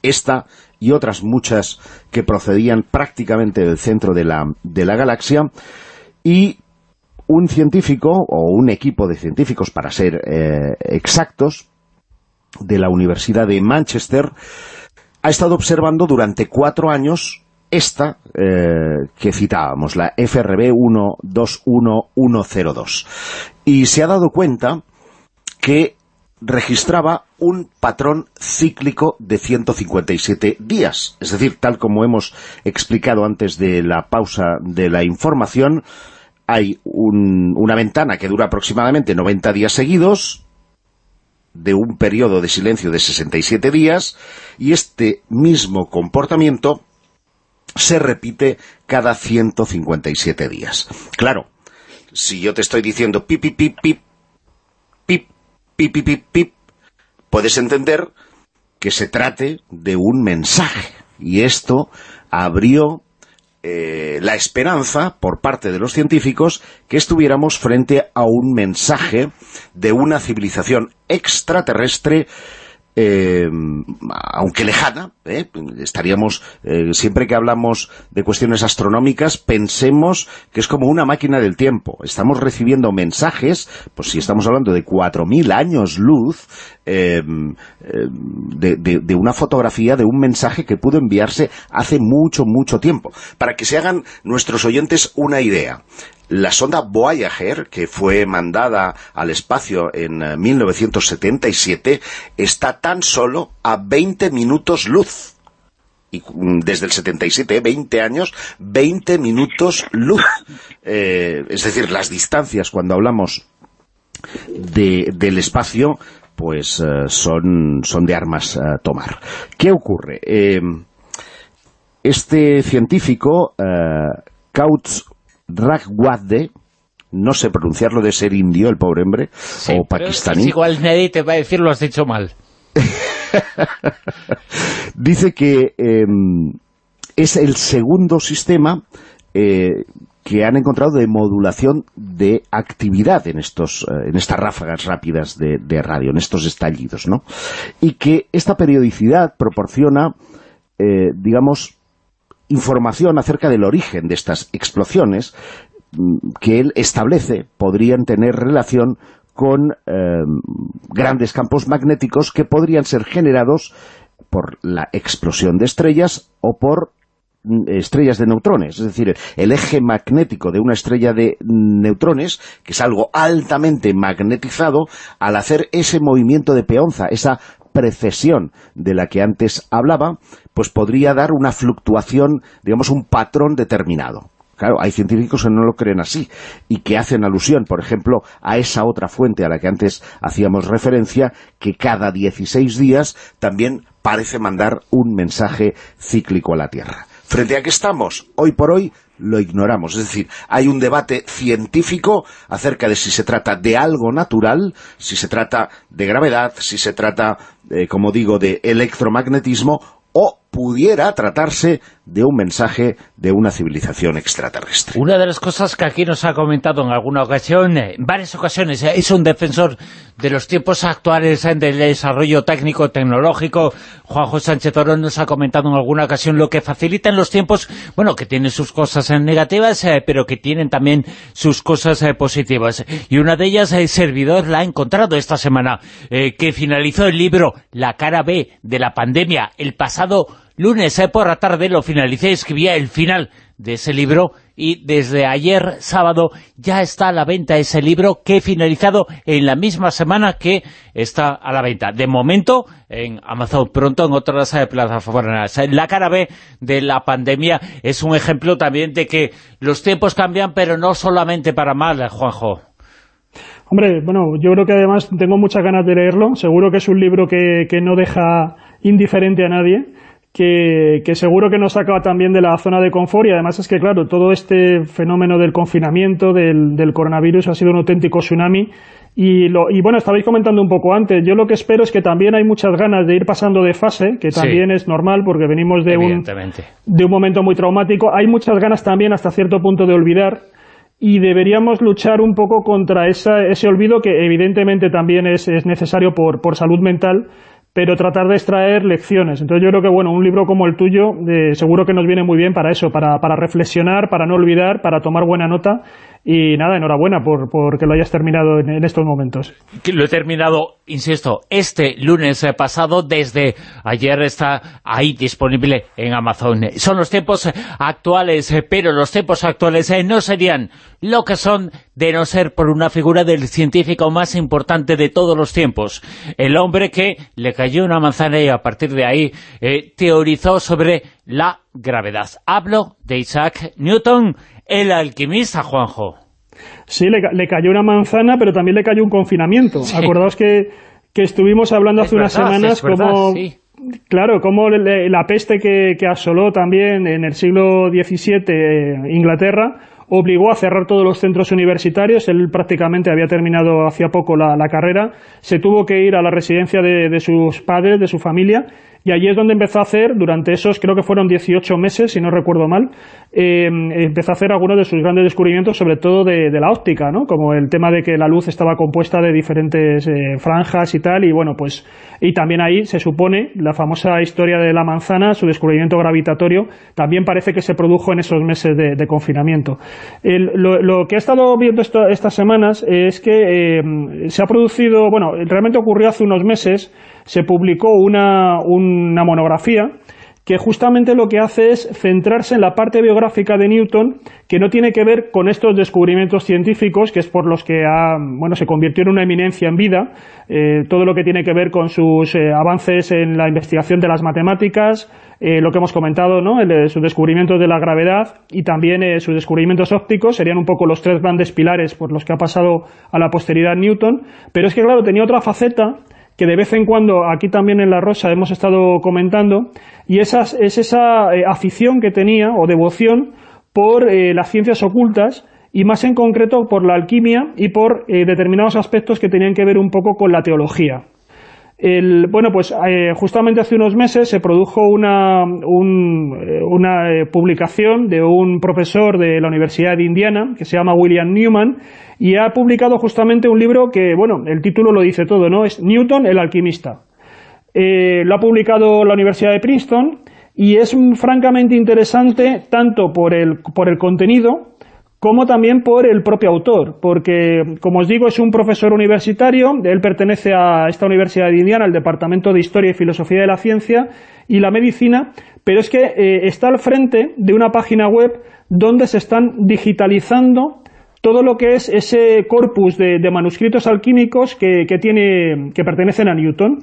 esta y otras muchas que procedían prácticamente del centro de la, de la galaxia y un científico, o un equipo de científicos para ser eh, exactos, de la Universidad de Manchester, ha estado observando durante cuatro años esta eh, que citábamos, la FRB 121102. Y se ha dado cuenta que registraba un patrón cíclico de 157 días. Es decir, tal como hemos explicado antes de la pausa de la información, hay una ventana que dura aproximadamente 90 días seguidos, de un periodo de silencio de 67 días, y este mismo comportamiento se repite cada 157 días. Claro, si yo te estoy diciendo pip, pip, pip, pip, pip, pip, pip, pip, puedes entender que se trate de un mensaje. Y esto abrió eh, la esperanza por parte de los científicos que estuviéramos frente a un mensaje de una civilización extraterrestre eh, aunque lejana, ¿eh? estaríamos, eh, siempre que hablamos de cuestiones astronómicas, pensemos que es como una máquina del tiempo. Estamos recibiendo mensajes, pues si estamos hablando de 4.000 años luz, de, de, una fotografía, de un mensaje que pudo enviarse hace mucho, mucho tiempo. Para que se hagan nuestros oyentes una idea, la sonda Voyager, que fue mandada al espacio en 1977, eh, está tan solo a 20 minutos luz. Y mm, desde el 77, 20 años, 20 minutos luz. Eh, es decir, las distancias cuando hablamos del espacio, pues eh, son, son de armas a tomar. ¿Qué ocurre? este científico, Kautz Ragwadde, no sé pronunciarlo de ser indio, el pobre hombre, o pakistaní. Es igual nadie te va a decir lo has dicho mal. Dice que em, es el segundo sistema eh, que han encontrado de modulación de actividad en estos eh, en estas ráfagas rápidas de, de, radio, en estos estallidos, ¿no? Y que esta periodicidad proporciona, eh, digamos, información acerca del origen de estas explosiones mm, que él establece podrían tener relación con em, grandes campos magnéticos que podrían ser generados por la explosión de estrellas o por mm, estrellas de neutrones, es decir, el eje magnético de una estrella de neutrones, que es algo altamente magnetizado, al hacer ese movimiento de peonza, esa precesión de la que antes hablaba, pues podría dar una fluctuación, digamos, un patrón determinado. Claro, hay científicos que no lo creen así y que hacen alusión, por ejemplo, a esa otra fuente a la que antes hacíamos referencia, que cada 16 días también parece mandar un mensaje cíclico a la Tierra. ¿Frente a qué estamos? Hoy por hoy lo ignoramos. Es decir, hay un debate científico acerca de si se trata de algo natural, si se trata de gravedad, si se trata, eh, como digo, de electromagnetismo o pudiera tratarse de un mensaje de una civilización extraterrestre. Una de las cosas que aquí nos ha comentado en alguna ocasión, en varias ocasiones, eh, es un defensor de los tiempos actuales eh, del desarrollo técnico, tecnológico. Juanjo Sánchez Oro nos ha comentado en alguna ocasión lo que facilitan los tiempos, bueno, que tienen sus cosas eh, negativas, pero que tienen también sus cosas positivas. Y una de ellas, el servidor la ha encontrado esta semana, que finalizó el libro La cara B de la pandemia el pasado lunes eh, por la tarde lo finalicé, escribía el final de ese libro y desde ayer sábado ya está a la venta ese libro que he finalizado en la misma semana que está a la venta. De momento en Amazon, pronto en otras eh, plataformas. La cara B de la pandemia es un ejemplo también de que los tiempos cambian, pero no solamente para mal, eh, Juanjo. Hombre, bueno, yo creo que además tengo muchas ganas de leerlo. Seguro que es un libro que no deja indiferente a nadie que, seguro que nos saca también de la zona de confort y además es que, claro, todo este fenómeno del confinamiento, del, coronavirus, ha sido un auténtico tsunami y, lo, y bueno, estabais comentando un poco antes, yo lo que espero es que también hay muchas ganas de ir pasando de fase, que también es normal porque venimos de un, de un momento muy traumático, hay muchas ganas también hasta cierto punto de olvidar y deberíamos luchar un poco contra esa, ese olvido que evidentemente también es, es necesario por, por salud mental, pero tratar de extraer lecciones. Entonces yo creo que, bueno, un libro como el tuyo seguro que nos viene muy bien para eso, para, para reflexionar, para no olvidar, para tomar buena nota y nada, enhorabuena por, por que lo hayas terminado en, estos momentos. Lo he terminado, insisto, este lunes pasado, desde ayer está ahí disponible en Amazon. Son los tiempos actuales, pero los tiempos actuales eh, no serían lo que son de no ser por una figura del científico más importante de todos los tiempos. El hombre que le cayó una manzana y a partir de ahí eh, teorizó sobre la gravedad. Hablo de Isaac Newton, el alquimista, Juanjo. Sí, le, cayó una manzana, pero también le cayó un confinamiento. Acordaos que, estuvimos hablando hace unas semanas como... Claro, como la peste que, asoló también en el siglo XVII eh, Inglaterra obligó a cerrar todos los centros universitarios, él prácticamente había terminado hacía poco la, carrera, se tuvo que ir a la residencia de, sus padres, de su familia, y allí es donde empezó a hacer, durante esos creo que fueron 18 meses, si no recuerdo mal, eh, empezó a hacer algunos de sus grandes descubrimientos, sobre todo de, la óptica, ¿no? como el tema de que la luz estaba compuesta de diferentes eh, franjas y tal, y bueno, pues, y también ahí se supone, la famosa historia de la manzana, su descubrimiento gravitatorio, también parece que se produjo en esos meses de, confinamiento. lo, que he estado viendo estas semanas es que eh, se ha producido, bueno, realmente ocurrió hace unos meses, se publicó una, una monografía que justamente lo que hace es centrarse en la parte biográfica de Newton, que no tiene que ver con estos descubrimientos científicos, que es por los que bueno, se convirtió en una eminencia en vida, eh, todo lo que tiene que ver con sus eh, avances en la investigación de las matemáticas, eh, lo que hemos comentado, ¿no? sus descubrimientos de la gravedad y también sus descubrimientos ópticos, serían un poco los tres grandes pilares por los que ha pasado a la posteridad Newton, pero es que claro, tenía otra faceta que de vez en cuando aquí también en La Rosa hemos estado comentando, y esa, es esa eh, afición que tenía, o devoción, por eh, las ciencias ocultas, y más en concreto por la alquimia y por eh, determinados aspectos que tenían que ver un poco con la teología. El, bueno, pues justamente hace unos meses se produjo una, una publicación de un profesor de la Universidad de Indiana, que se llama William Newman, y ha publicado justamente un libro que, bueno, el título lo dice todo, ¿no? Es Newton, el alquimista. Eh, lo ha publicado la Universidad de Princeton y es francamente interesante tanto por el, por el contenido como también por el propio autor, porque, como os digo, es un profesor universitario, él pertenece a esta Universidad de Indiana, al Departamento de Historia y Filosofía de la Ciencia y la Medicina, pero es que eh, está al frente de una página web donde se están digitalizando todo lo que es ese corpus de, manuscritos alquímicos que, tiene, que pertenecen a Newton.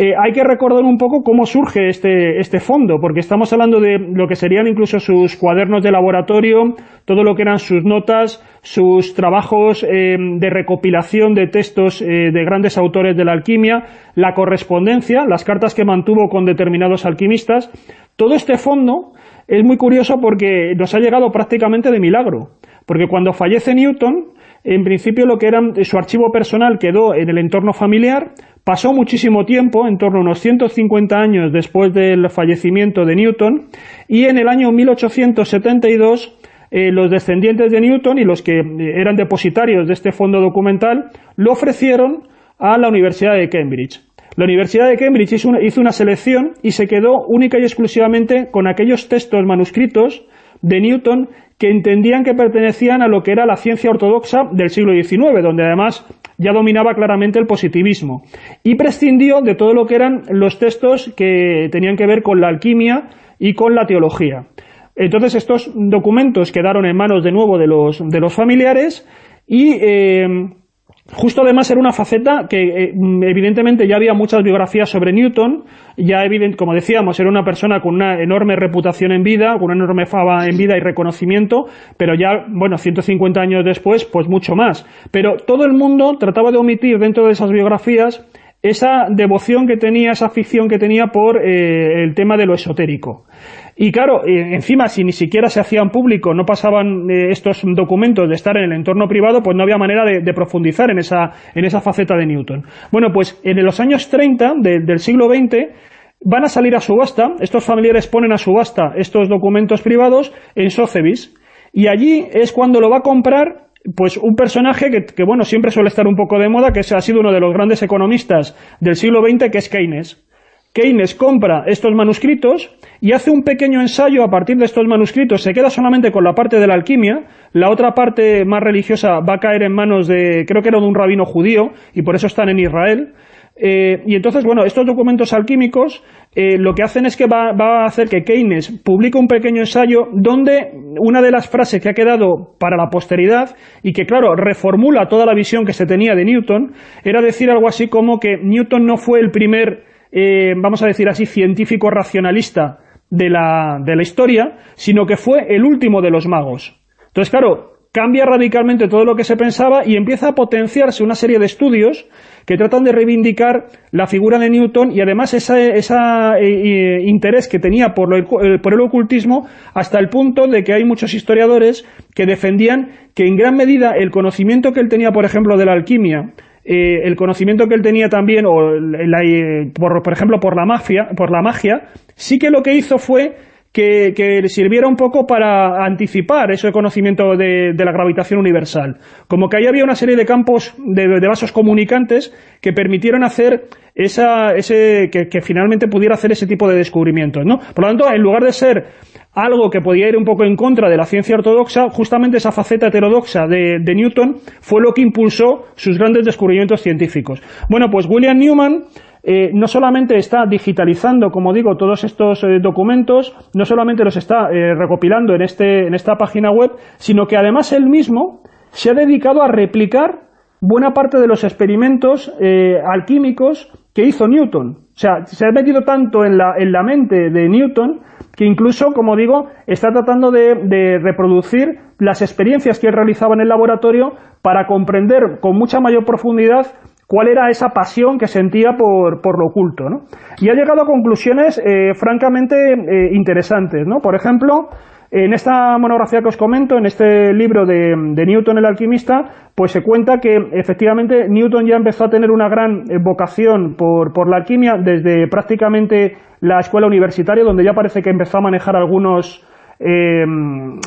Eh, hay que recordar un poco cómo surge este, este fondo, porque estamos hablando de lo que serían incluso sus cuadernos de laboratorio, todo lo que eran sus notas, sus trabajos eh, de recopilación de textos eh, de grandes autores de la alquimia, la correspondencia, las cartas que mantuvo con determinados alquimistas. Todo este fondo es muy curioso porque nos ha llegado prácticamente de milagro. Porque cuando fallece Newton, en principio lo que era su archivo personal quedó en el entorno familiar, pasó muchísimo tiempo, en torno a unos 150 años después del fallecimiento de Newton, y en el año 1872 eh, los descendientes de Newton y los que eh, eran depositarios de este fondo documental lo ofrecieron a la Universidad de Cambridge. La Universidad de Cambridge hizo una, hizo una selección y se quedó única y exclusivamente con aquellos textos manuscritos de Newton que entendían que pertenecían a lo que era la ciencia ortodoxa del siglo XIX, donde además ya dominaba claramente el positivismo, y prescindió de todo lo que eran los textos que tenían que ver con la alquimia y con la teología. Entonces estos documentos quedaron en manos de nuevo de los, de los familiares y eh, Justo además era una faceta que eh, evidentemente ya había muchas biografías sobre Newton, ya evidente, como decíamos, era una persona con una enorme reputación en vida, con una enorme fama en vida y reconocimiento, pero ya, bueno, 150 años después, pues mucho más. Pero todo el mundo trataba de omitir dentro de esas biografías esa devoción que tenía, esa afición que tenía por eh, el tema de lo esotérico. Y claro, eh, encima, si ni siquiera se hacían público, no pasaban eh, estos documentos de estar en el entorno privado, pues no había manera de, profundizar en esa, en esa faceta de Newton. Bueno, pues en los años 30 del siglo XX van a salir a subasta, estos familiares ponen a subasta estos documentos privados en Sotheby's, y allí es cuando lo va a comprar pues un personaje que, que, bueno, siempre suele estar un poco de moda, que ha sido uno de los grandes economistas del siglo XX, que es Keynes. Keynes compra estos manuscritos y hace un pequeño ensayo a partir de estos manuscritos, se queda solamente con la parte de la alquimia, la otra parte más religiosa va a caer en manos de, creo que era de un rabino judío, y por eso están en Israel, eh, y entonces, bueno, estos documentos alquímicos eh, lo que hacen es que va, a hacer que Keynes publique un pequeño ensayo donde una de las frases que ha quedado para la posteridad y que, claro, reformula toda la visión que se tenía de Newton, era decir algo así como que Newton no fue el primer, eh, vamos a decir así, científico racionalista de la, de la historia, sino que fue el último de los magos. Entonces, claro, cambia radicalmente todo lo que se pensaba y empieza a potenciarse una serie de estudios que tratan de reivindicar la figura de Newton y además ese esa, eh, eh, interés que tenía por, eh, por el ocultismo hasta el punto de que hay muchos historiadores que defendían que en gran medida el conocimiento que él tenía, por ejemplo, de la alquimia, el conocimiento que él tenía también, o por, por, ejemplo, por la, mafia, por la magia, sí que lo que hizo fue que, le sirviera un poco para anticipar ese conocimiento de, la gravitación universal. Como que ahí había una serie de campos de, vasos comunicantes que permitieron hacer esa, ese, que, finalmente pudiera hacer ese tipo de descubrimientos. ¿no? Por lo tanto, en lugar de ser algo que podía ir un poco en contra de la ciencia ortodoxa, justamente esa faceta heterodoxa de, de Newton fue lo que impulsó sus grandes descubrimientos científicos. Bueno, pues William Newman eh, no solamente está digitalizando, como digo, todos estos eh, documentos, no solamente los está eh, recopilando en, este, en esta página web, sino que además él mismo se ha dedicado a replicar buena parte de los experimentos alquímicos que hizo Newton. O sea, se ha metido tanto en la, en la mente de Newton que incluso, como digo, está tratando de, de, reproducir las experiencias que él realizaba en el laboratorio para comprender con mucha mayor profundidad cuál era esa pasión que sentía por, por lo oculto, ¿no? Y ha llegado a conclusiones eh, francamente eh, interesantes, ¿no? Por ejemplo, en esta monografía que os comento, en este libro de, Newton el alquimista, pues se cuenta que efectivamente Newton ya empezó a tener una gran eh, vocación por, por la alquimia desde prácticamente la escuela universitaria, donde ya parece que empezó a manejar algunos eh,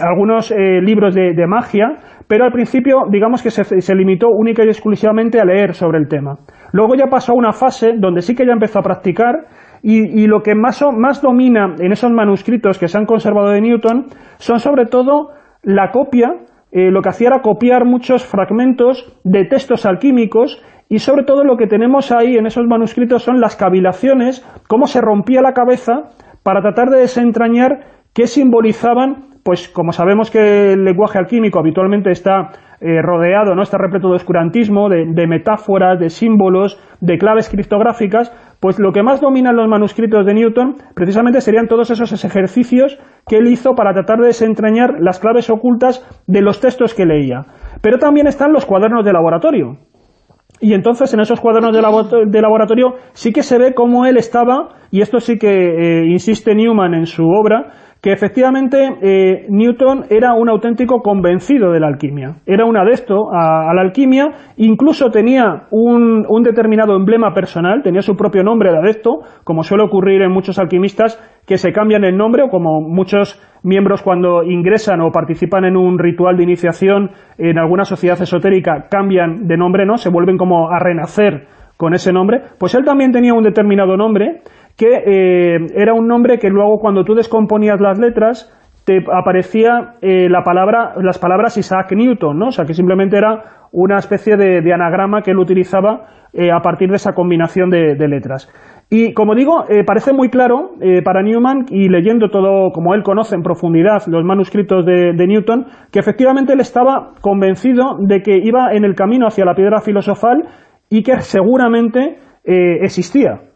algunos eh, libros de, magia, pero al principio digamos que se, limitó única y exclusivamente a leer sobre el tema. Luego ya pasó a una fase donde sí que ya empezó a practicar y, lo que más, más domina en esos manuscritos que se han conservado de Newton son sobre todo la copia, eh, lo que hacía era copiar muchos fragmentos de textos alquímicos y sobre todo lo que tenemos ahí en esos manuscritos son las cavilaciones, cómo se rompía la cabeza para tratar de desentrañar ¿Qué simbolizaban? Pues como sabemos que el lenguaje alquímico habitualmente está eh, rodeado, no está repleto de oscurantismo, de, metáforas, de símbolos, de claves criptográficas, pues lo que más domina en los manuscritos de Newton precisamente serían todos esos ejercicios que él hizo para tratar de desentrañar las claves ocultas de los textos que leía. Pero también están los cuadernos de laboratorio. Y entonces en esos cuadernos de, laboratorio sí que se ve cómo él estaba, y esto sí que eh, insiste Newman en su obra, que efectivamente eh, Newton era un auténtico convencido de la alquimia, era un adepto a, la alquimia, incluso tenía un, determinado emblema personal, tenía su propio nombre de adepto, como suele ocurrir en muchos alquimistas que se cambian el nombre, o como muchos miembros cuando ingresan o participan en un ritual de iniciación en alguna sociedad esotérica cambian de nombre, ¿no? se vuelven como a renacer con ese nombre, pues él también tenía un determinado nombre, que eh, era un nombre que luego cuando tú descomponías las letras te aparecía eh, la palabra, las palabras Isaac Newton, ¿no? O sea, que simplemente era una especie de, anagrama que él utilizaba eh, a partir de esa combinación de, letras. Y como digo, parece muy claro para Newman, y leyendo todo como él conoce en profundidad los manuscritos de, Newton, que efectivamente él estaba convencido de que iba en el camino hacia la piedra filosofal y que seguramente existía.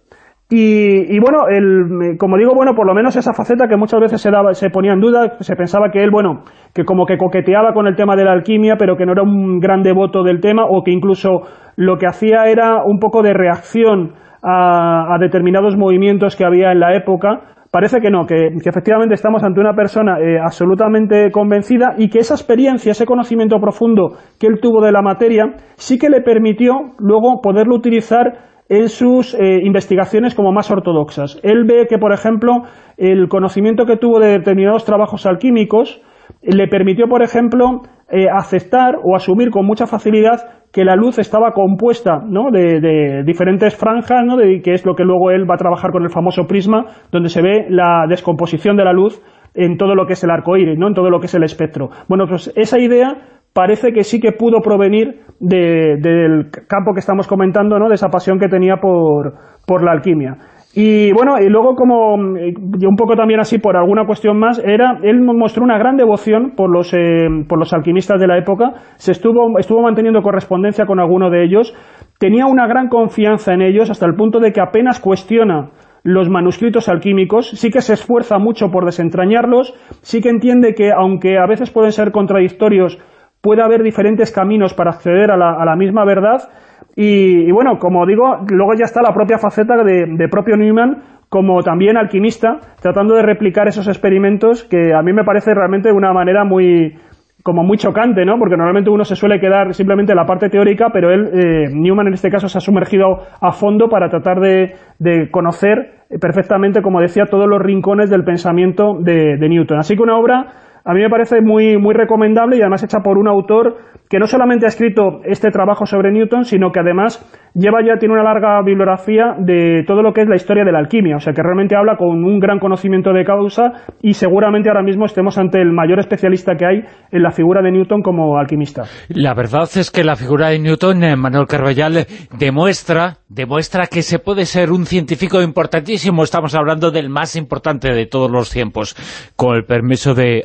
Y, bueno, el, como digo, bueno, por lo menos esa faceta que muchas veces se, daba, se ponía en duda, se pensaba que él, bueno, que como que coqueteaba con el tema de la alquimia, pero que no era un gran devoto del tema, o que incluso lo que hacía era un poco de reacción a, determinados movimientos que había en la época, parece que no, que, efectivamente estamos ante una persona eh, absolutamente convencida y que esa experiencia, ese conocimiento profundo que él tuvo de la materia, sí que le permitió luego poderlo utilizar en sus eh, investigaciones como más ortodoxas. Él ve que, por ejemplo, el conocimiento que tuvo de determinados trabajos alquímicos le permitió, por ejemplo, eh, aceptar o asumir con mucha facilidad que la luz estaba compuesta ¿no? de, diferentes franjas, ¿no? de, que es lo que luego él va a trabajar con el famoso prisma, donde se ve la descomposición de la luz en todo lo que es el arco iris, ¿no? en todo lo que es el espectro. Bueno, pues esa idea parece que sí que pudo provenir del campo que estamos comentando, ¿no? de esa pasión que tenía por, por la alquimia. Y bueno, y luego como, y un poco también así por alguna cuestión más, era, él mostró una gran devoción por los, eh, por los alquimistas de la época, se estuvo, estuvo manteniendo correspondencia con alguno de ellos, tenía una gran confianza en ellos hasta el punto de que apenas cuestiona los manuscritos alquímicos, sí que se esfuerza mucho por desentrañarlos, sí que entiende que aunque a veces pueden ser contradictorios, puede haber diferentes caminos para acceder a la, misma verdad, y, bueno, como digo, luego ya está la propia faceta de, propio Newman como también alquimista, tratando de replicar esos experimentos que a mí me parece realmente de una manera muy como muy chocante, ¿no? Porque normalmente uno se suele quedar simplemente en la parte teórica, pero él, eh, Newman en este caso, se ha sumergido a fondo para tratar de, conocer perfectamente, como decía, todos los rincones del pensamiento de, de Newton. Así que una obra a mí me parece muy, muy recomendable y además hecha por un autor que no solamente ha escrito este trabajo sobre Newton, sino que además lleva ya, tiene una larga bibliografía de todo lo que es la historia de la alquimia, o sea que realmente habla con un gran conocimiento de causa y seguramente ahora mismo estemos ante el mayor especialista que hay en la figura de Newton como alquimista. La verdad es que la figura de Newton, eh, Manuel Carballal, demuestra, demuestra que se puede ser un científico importantísimo, estamos hablando del más importante de todos los tiempos, con el permiso de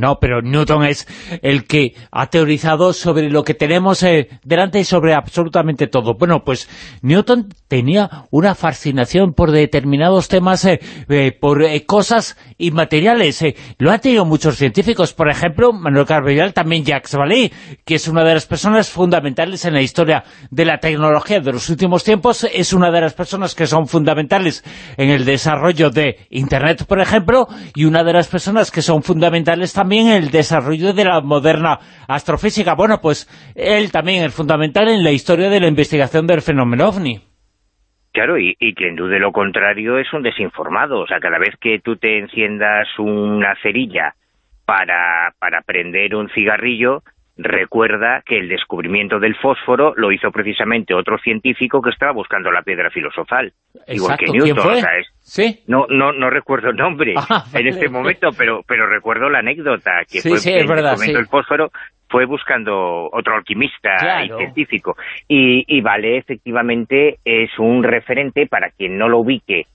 ¿no? Pero Newton es el que ha teorizado sobre lo que tenemos eh, delante y sobre absolutamente todo. Bueno, pues Newton tenía una fascinación por determinados temas, eh, eh, por cosas inmateriales. Lo han tenido muchos científicos, por ejemplo, Manuel Carballal, también Jacques Vallée, que es una de las personas fundamentales en la historia de la tecnología de los últimos tiempos, es una de las personas que son fundamentales en el desarrollo de Internet, por ejemplo, y una de las personas que son fundamentales también en el desarrollo de la moderna astrofísica. Bueno, pues él también es fundamental en la historia de la investigación del fenómeno OVNI. Claro, y, quien dude lo contrario es un desinformado. O sea, cada vez que tú te enciendas una cerilla para, para prender un cigarrillo, recuerda que el descubrimiento del fósforo lo hizo precisamente otro científico que estaba buscando la piedra filosofal. igual que Newton. ¿Sí? No, no, no recuerdo el nombre ah, en este momento, pero, pero recuerdo la anécdota, que fue el descubrimiento del fósforo fue buscando otro alquimista y científico. Y, y Vale, efectivamente, es un referente para quien no lo ubique,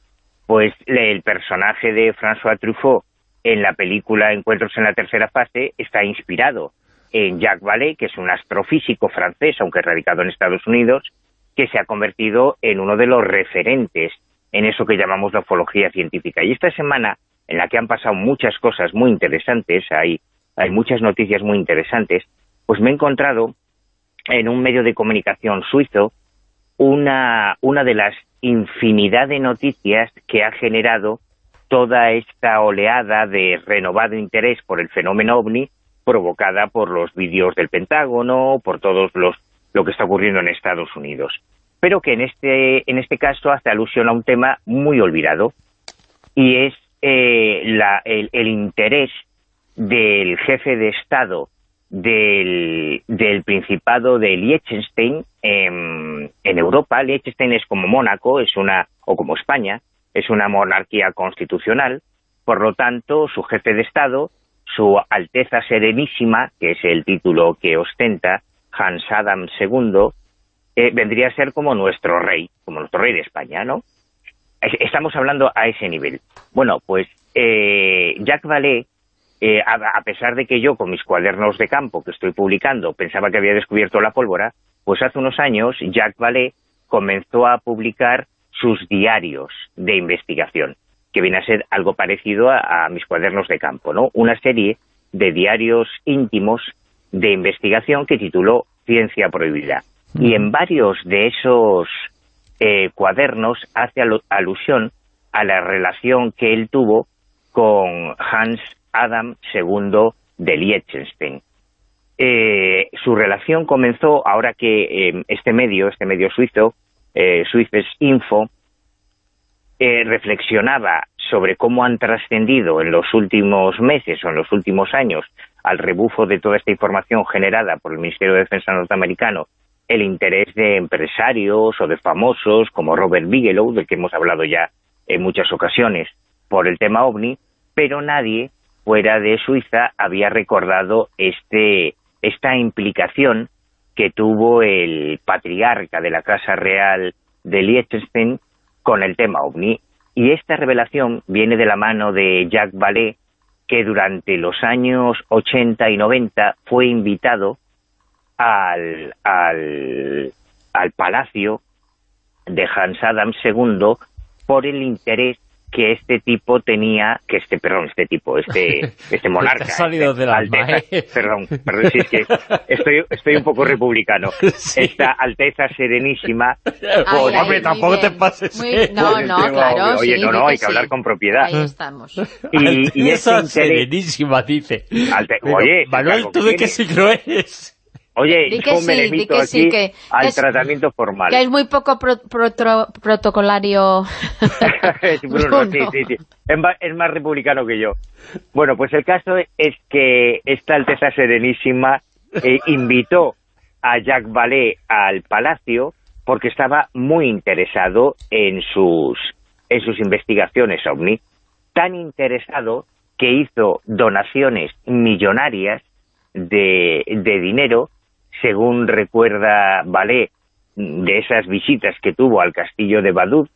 pues el personaje de François Truffaut en la película Encuentros en la tercera fase está inspirado en Jacques Vallée, que es un astrofísico francés, aunque radicado en Estados Unidos, que se ha convertido en uno de los referentes en eso que llamamos la ufología científica. Y esta semana, en la que han pasado muchas cosas muy interesantes, hay, hay muchas noticias muy interesantes, pues me he encontrado en un medio de comunicación suizo una, una de las infinidad de noticias que ha generado toda esta oleada de renovado interés por el fenómeno OVNI provocada por los vídeos del Pentágono, por todos los lo que está ocurriendo en Estados Unidos. Pero que en este, en este caso hace alusión a un tema muy olvidado, y es eh, el, interés del jefe de Estado del, Principado de Liechtenstein en, en, Europa. Liechtenstein es como Mónaco, es una o como España, es una monarquía constitucional. Por lo tanto, su jefe de Estado su Alteza Serenísima, que es el título que ostenta Hans Adam II, vendría a ser como nuestro rey, como nuestro rey de España, ¿no? Estamos hablando a ese nivel. Bueno, pues eh, Jacques Vallée, eh, a, pesar de que yo con mis cuadernos de campo que estoy publicando pensaba que había descubierto la pólvora, pues hace unos años Jacques Vallée comenzó a publicar sus diarios de investigación que viene a ser algo parecido a, mis cuadernos de campo, ¿no? Una serie de diarios íntimos de investigación que tituló Ciencia Prohibida. Y en varios de esos eh, cuadernos hace alusión a la relación que él tuvo con Hans Adam II de Liechtenstein. Eh, su relación comenzó ahora que eh, este medio, este medio suizo, Suizes Info, eh, reflexionaba sobre cómo han trascendido en los últimos meses o en los últimos años al rebufo de toda esta información generada por el Ministerio de Defensa norteamericano el interés de empresarios o de famosos como Robert Bigelow, del que hemos hablado ya en muchas ocasiones, por el tema OVNI, pero nadie fuera de Suiza había recordado este, esta implicación que tuvo el patriarca de la Casa Real de Liechtenstein con el tema OVNI. Y esta revelación viene de la mano de Jacques Vallée, que durante los años 80 y 90 fue invitado al, al, al palacio de Hans Adam II por el interés que este tipo tenía, que este, perdón, este tipo, este, este monarca, salido de la Alteza, perdón, perdón, si es que estoy, estoy un poco republicano, esta Alteza Serenísima, ay, hombre, tampoco te pases, muy, no, no, claro, oye, sí, no, no, hay que sí. hablar con propiedad. Ahí estamos. Y, Alteza Serenísima, dice. Alte- Pero, oye, Manuel, claro ¿tú que de qué siglo eres? Oye, Di que yo me sí, di remito que aquí sí, que al es- tratamiento formal. Que es muy poco pro- protro- protocolario. Bruno, sí, Bruno. sí, sí. Es más, es más republicano que yo. Bueno, pues el caso es que esta Alteza Serenísima eh, invitó a Jacques Vallée al palacio porque estaba muy interesado en sus, en sus investigaciones OVNI. Tan interesado que hizo donaciones millonarias de, de dinero, según recuerda Vallée, de esas visitas que tuvo al castillo de Badud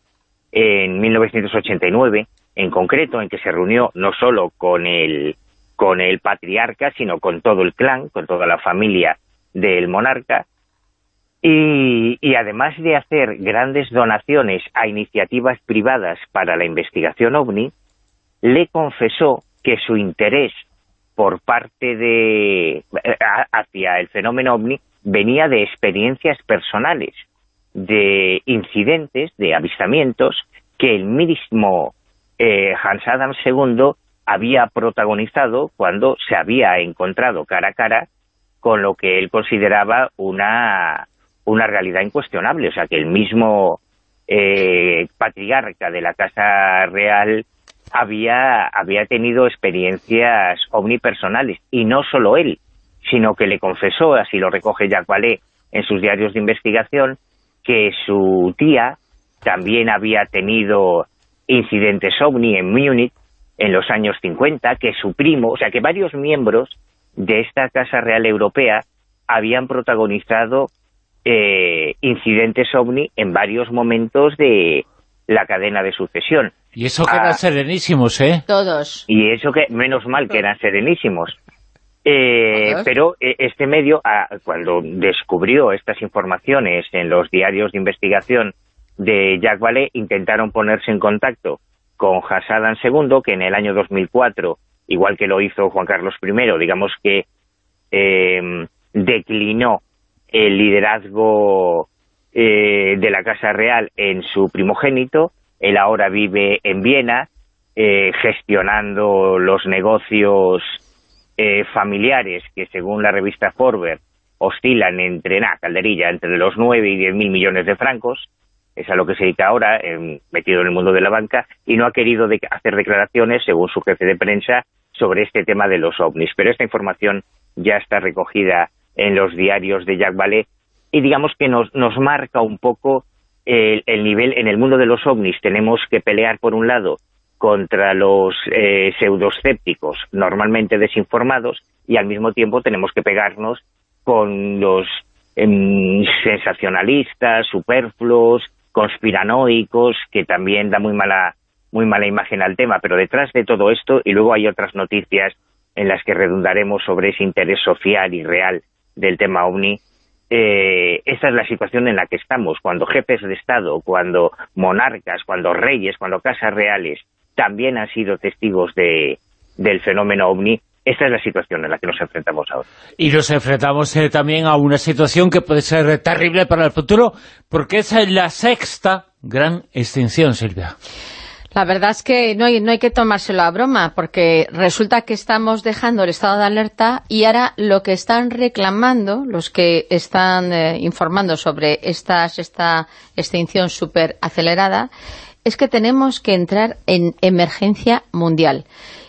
en 1989, en concreto, en que se reunió no solo con el, con el patriarca, sino con todo el clan, con toda la familia del monarca, y, y además de hacer grandes donaciones a iniciativas privadas para la investigación OVNI, le confesó que su interés por parte de hacia el fenómeno OVNI venía de experiencias personales, de incidentes, de avistamientos que el mismo eh, Hans Adam II había protagonizado cuando se había encontrado cara a cara con lo que él consideraba una, una realidad incuestionable. O sea, que el mismo eh, patriarca de la Casa Real había, había tenido experiencias omnipersonales, y no solo él, sino que le confesó, así lo recoge Jacques Vallée en sus diarios de investigación, que su tía también había tenido incidentes ovni en Múnich en los años 50, que su primo, o sea, que varios miembros de esta Casa Real Europea habían protagonizado eh, incidentes ovni en varios momentos de la cadena de sucesión. Y eso que Ah. eran serenísimos, ¿eh? Todos. Y eso que, menos mal que eran serenísimos. Eh, pero eh, este medio, ah, cuando descubrió estas informaciones en los diarios de investigación de Jacques Vallée, intentaron ponerse en contacto con Hassadan II, que en el año 2004, igual que lo hizo Juan Carlos I, digamos que eh, declinó el liderazgo eh, de la Casa Real en su primogénito, él ahora vive en Viena, eh, gestionando los negocios eh, familiares que según la revista Forbes oscilan entre, nada, calderilla, entre los 9 y 10 mil millones de francos, es a lo que se dedica ahora, eh, metido en el mundo de la banca, y no ha querido de- hacer declaraciones, según su jefe de prensa, sobre este tema de los ovnis. Pero esta información ya está recogida en los diarios de Jacques Vallée, y digamos que nos, nos marca un poco el, el nivel, en el mundo de los ovnis tenemos que pelear por un lado contra los eh, normalmente desinformados y al mismo tiempo tenemos que pegarnos con los em, sensacionalistas, superfluos, conspiranoicos, que también da muy mala, muy mala imagen al tema, pero detrás de todo esto, y luego hay otras noticias en las que redundaremos sobre ese interés social y real del tema OVNI, eh, esa es la situación en la que estamos, cuando jefes de Estado, cuando monarcas, cuando reyes, cuando casas reales también han sido testigos de, del fenómeno OVNI, esta es la situación en la que nos enfrentamos ahora. Y nos enfrentamos eh, también a una situación que puede ser terrible para el futuro, porque es eh, la sexta gran extinción, Silvia. La verdad es que no hay, no hay que tomárselo a broma, porque resulta que estamos dejando el estado de alerta y ahora lo que están reclamando, los que están eh, informando sobre esta, esta extinción súper acelerada, es que tenemos que entrar en emergencia mundial.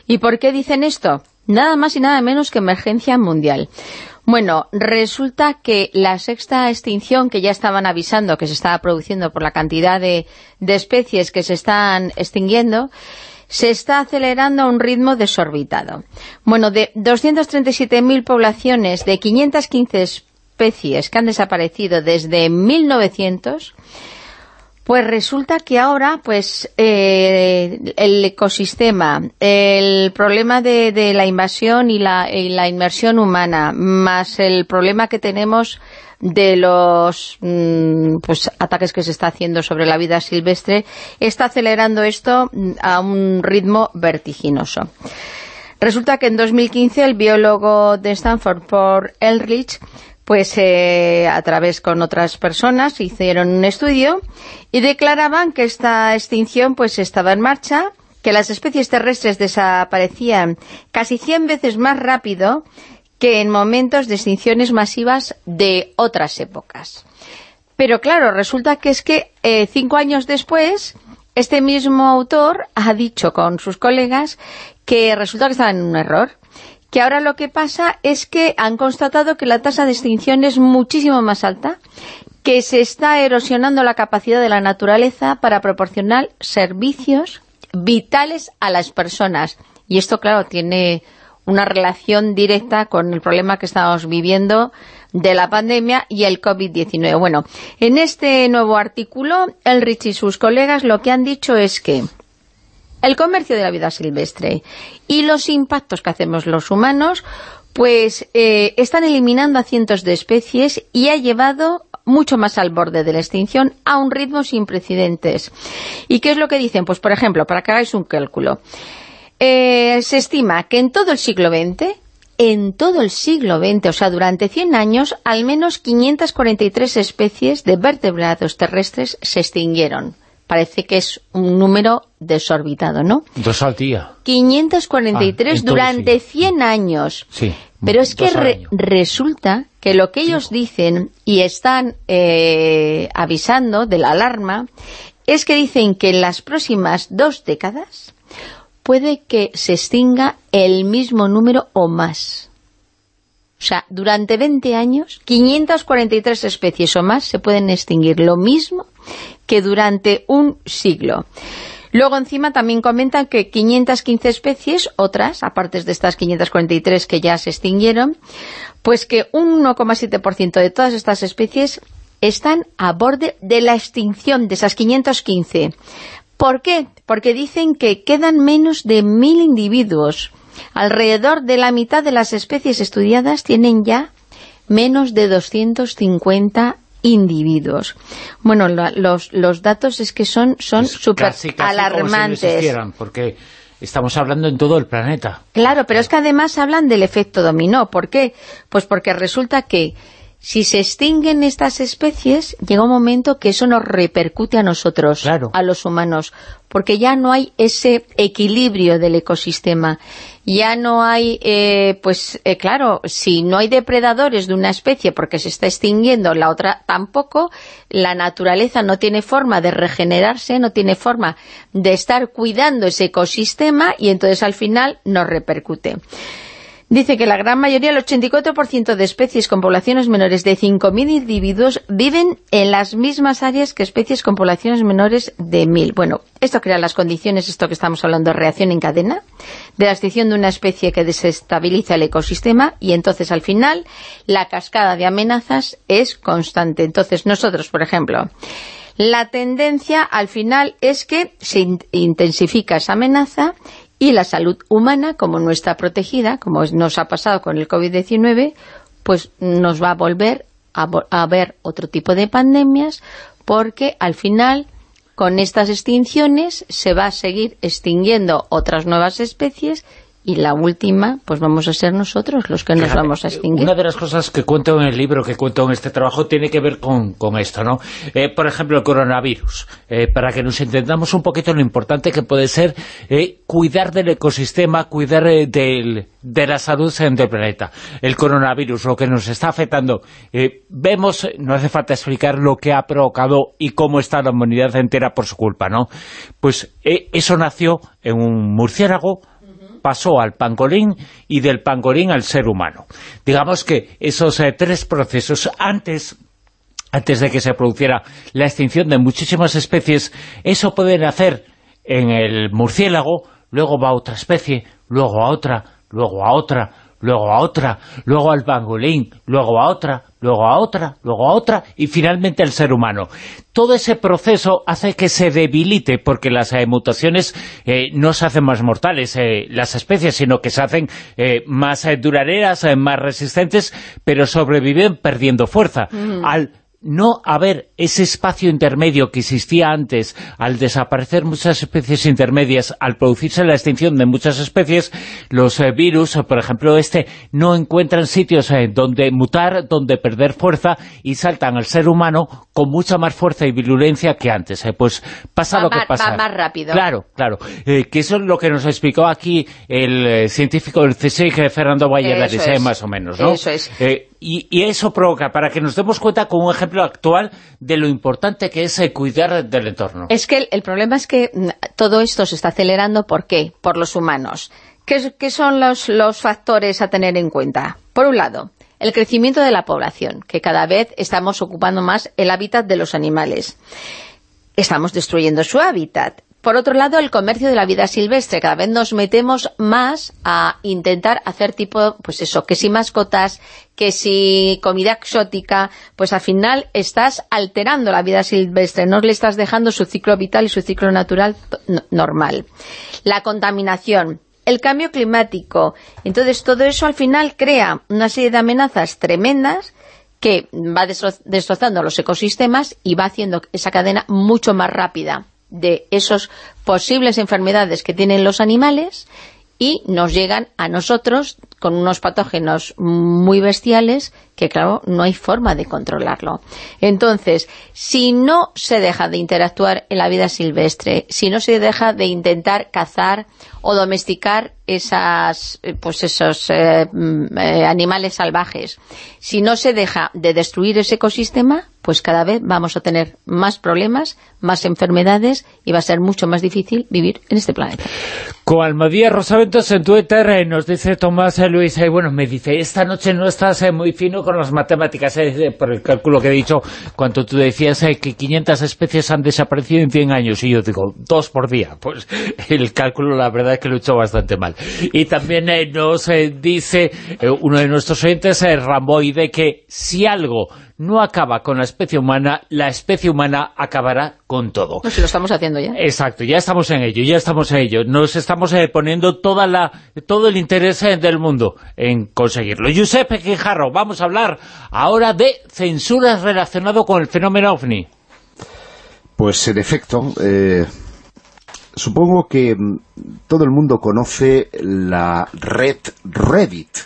¿Y por qué dicen esto? Nada más y nada menos que emergencia mundial. Bueno, resulta que la sexta extinción que ya estaban avisando que se estaba produciendo por la cantidad de, especies que se están extinguiendo, se está acelerando a un ritmo desorbitado. Bueno, de 237.000 poblaciones de 515 especies que han desaparecido desde 1900 pues resulta que ahora, pues, eh, el ecosistema, el problema de, la invasión y la, inmersión humana, más el problema que tenemos de los mm, pues, ataques que se está haciendo sobre la vida silvestre, está acelerando esto a un ritmo vertiginoso. Resulta que en 2015 el biólogo de Stanford, Paul Ehrlich, pues eh, a través con otras personas hicieron un estudio y declaraban que esta extinción pues estaba en marcha, que las especies terrestres desaparecían casi 100 veces más rápido que en momentos de extinciones masivas de otras épocas. Pero claro, resulta que es que eh, cinco años después, este mismo autor ha dicho con sus colegas que resulta que estaban en un error, que ahora lo que pasa es que han constatado que la tasa de extinción es muchísimo más alta, que se está erosionando la capacidad de la naturaleza para proporcionar servicios vitales a las personas. Y esto, claro, tiene una relación directa con el problema que estamos viviendo de la pandemia y el COVID-19. Bueno, en este nuevo artículo, Elrich y sus colegas lo que han dicho es que el comercio de la vida silvestre y los impactos que hacemos los humanos, pues eh, están eliminando a cientos de especies y ha llevado mucho más al borde de la extinción a un ritmo sin precedentes. ¿Y qué es lo que dicen? Pues, por ejemplo, para que hagáis un cálculo, eh, se estima que en todo el siglo XX, en todo el siglo XX, o sea, durante 100 años, al menos 543 especies de vertebrados terrestres se extinguieron parece que es un número desorbitado, ¿no? Dos al día. 543 ah, durante 100 años. Sí. Pero es que resulta que lo que ellos dicen y están eh, avisando de la alarma es que dicen que en las próximas dos décadas puede que se extinga el mismo número o más. O sea, durante 20 años, 543 especies o más se pueden extinguir. Lo mismo que durante un siglo. Luego encima también comentan que 515 especies, otras, aparte de estas 543 que ya se extinguieron, pues que un 1,7% de todas estas especies están a borde de la extinción de esas 515. ¿Por qué? Porque dicen que quedan menos de mil individuos. Alrededor de la mitad de las especies estudiadas tienen ya menos de 250 individuos. Bueno, los, los datos es que son son súper alarmantes. porque estamos hablando en todo el planeta. Claro, pero es que además hablan del efecto dominó. ¿Por qué? Pues porque resulta que si se extinguen estas especies, llega un momento que eso nos repercute a nosotros, a los humanos, porque ya no hay ese equilibrio del ecosistema. Ya no hay, eh, pues eh, claro, si no hay depredadores de una especie porque se está extinguiendo, la otra tampoco, la naturaleza no tiene forma de regenerarse, no tiene forma de estar cuidando ese ecosistema y entonces al final nos repercute. Dice que la gran mayoría, el 84% de especies con poblaciones menores de 5.000 individuos viven en las mismas áreas que especies con poblaciones menores de 1.000. Bueno, esto crea las condiciones, esto que estamos hablando de reacción en cadena, de la extinción de una especie que desestabiliza el ecosistema y entonces al final la cascada de amenazas es constante. Entonces nosotros, por ejemplo, la tendencia al final es que se intensifica esa amenaza y la salud humana, como no está protegida, como nos ha pasado con el COVID-19, pues nos va a volver a, a ver otro tipo de pandemias, porque al final con estas extinciones se va a seguir extinguiendo otras nuevas especies y la última, pues vamos a ser nosotros los que nos vamos a extinguir. Una de las cosas que cuento en el libro, que cuento en este trabajo, tiene que ver con, esto, ¿no? Eh, por ejemplo, el coronavirus. Eh, para que nos entendamos un poquito lo importante que puede ser eh, cuidar del ecosistema, cuidar de la salud del planeta. El coronavirus, lo que nos está afectando. vemos, no hace falta explicar lo que ha provocado y cómo está la humanidad entera por su culpa, ¿no? Pues eso nació en un murciélago, pasó al pangolín y del pangolín al ser humano. Digamos que esos eh, tres procesos antes antes de que se produciera la extinción de muchísimas especies, eso pueden hacer en el murciélago, luego va a otra especie, luego a otra, luego a otra, luego a otra, luego al pangolín, luego a otra, luego a otra, luego a otra y finalmente al ser humano. Todo ese proceso hace que se debilite porque las eh, mutaciones eh, no se hacen más mortales eh, las especies, sino que se hacen más duraderas, más resistentes, pero sobreviven perdiendo fuerza. Al no haber ese espacio intermedio que existía antes, al desaparecer muchas especies intermedias, al producirse la extinción de muchas especies, los eh, virus, por ejemplo este, no encuentran sitios eh, donde mutar, donde perder fuerza y saltan al ser humano con mucha más fuerza y virulencia que antes. Eh. Pues pasa lo que pasa. Va más rápido. Claro, claro. que eso es lo que nos explicó aquí el científico del CSIC, Fernando Valladares, más o menos, ¿no? Eso es. Y, eso provoca, para que nos demos cuenta con un ejemplo actual de lo importante que es eh, cuidar del entorno. Es que el, problema es que mm, todo esto se está acelerando, ¿por qué? Por los humanos. ¿Qué, son los, los factores a tener en cuenta? Por un lado, el crecimiento de la población, que cada vez estamos ocupando más el hábitat de los animales. Estamos destruyendo su hábitat por otro lado, el comercio de la vida silvestre. Cada vez nos metemos más a intentar hacer tipo, pues eso, que si mascotas, que si comida exótica, pues al final estás alterando la vida silvestre, no le estás dejando su ciclo vital y su ciclo natural normal. La contaminación, el cambio climático. Entonces todo eso al final crea una serie de amenazas tremendas que va destrozando los ecosistemas y va haciendo esa cadena mucho más rápida de esas posibles enfermedades que tienen los animales y nos llegan a nosotros con unos patógenos muy bestiales que, claro, no hay forma de controlarlo. Entonces, si no se deja de interactuar en la vida silvestre, si no se deja de intentar cazar o domesticar esas, eh, pues esos eh, mm, eh, animales salvajes, si no se deja de destruir ese ecosistema, pues cada vez vamos a tener más problemas, más enfermedades y va a ser mucho más difícil vivir en este planeta. Con Almadía Rosaventos en Twitter nos dice Tomás Luis, bueno, me dice, esta noche no estás muy fino con las matemáticas, por el cálculo que he dicho, cuando tú decías que 500 especies han desaparecido en 100 años, y yo digo, dos por día, pues el cálculo la verdad es que lo he hecho bastante mal. Y también nos dice uno de nuestros oyentes, Ramboy, de que si algo no acaba con la especie humana, la especie humana acabará con todo. No, si lo estamos haciendo ya. Exacto, ya estamos en ello, ya estamos en ello. Nos estamos eh, poniendo toda la, todo el interés eh, del mundo en conseguirlo. Giuseppe Quijarro, vamos a hablar ahora de censuras relacionado con el fenómeno OVNI. Pues en efecto, eh, supongo que mm, todo el mundo conoce la red Reddit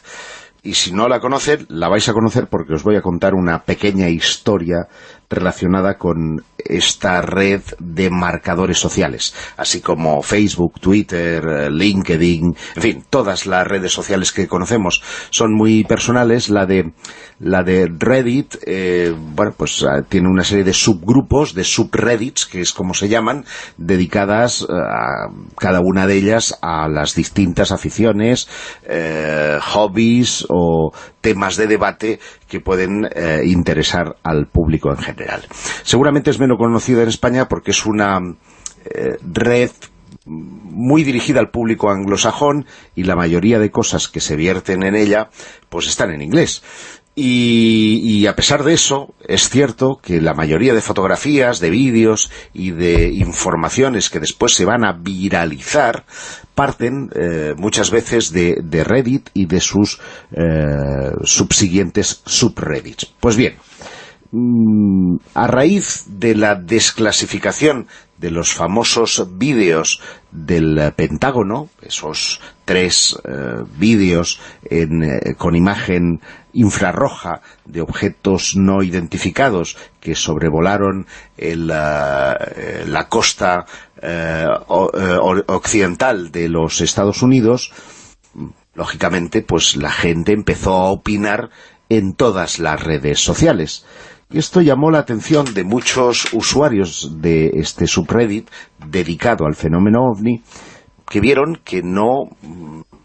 y si no la conocen, la vais a conocer porque os voy a contar una pequeña historia relacionada con esta red de marcadores sociales, así como Facebook, Twitter, LinkedIn, en fin, todas las redes sociales que conocemos son muy personales. La de, la de Reddit, eh, bueno, pues ah, tiene una serie de subgrupos, de subreddits, que es como se llaman, dedicadas a cada una de ellas a las distintas aficiones, eh, hobbies o temas de debate que pueden eh, interesar al público en general. Seguramente es menos conocida en España porque es una eh, red muy dirigida al público anglosajón y la mayoría de cosas que se vierten en ella pues están en inglés. Y, a pesar de eso, es cierto que la mayoría de fotografías, de vídeos y de informaciones que después se van a viralizar parten eh, muchas veces de, Reddit y de sus eh, subsiguientes subreddits. Pues bien, mm, a raíz de la desclasificación de los famosos vídeos del Pentágono, esos tres eh, vídeos eh, con imagen infrarroja de objetos no identificados que sobrevolaron la, la costa occidental de los Estados Unidos, lógicamente, pues la gente empezó a opinar en todas las redes sociales. Esto llamó la atención de muchos usuarios de este subreddit dedicado al fenómeno OVNI, que vieron que no,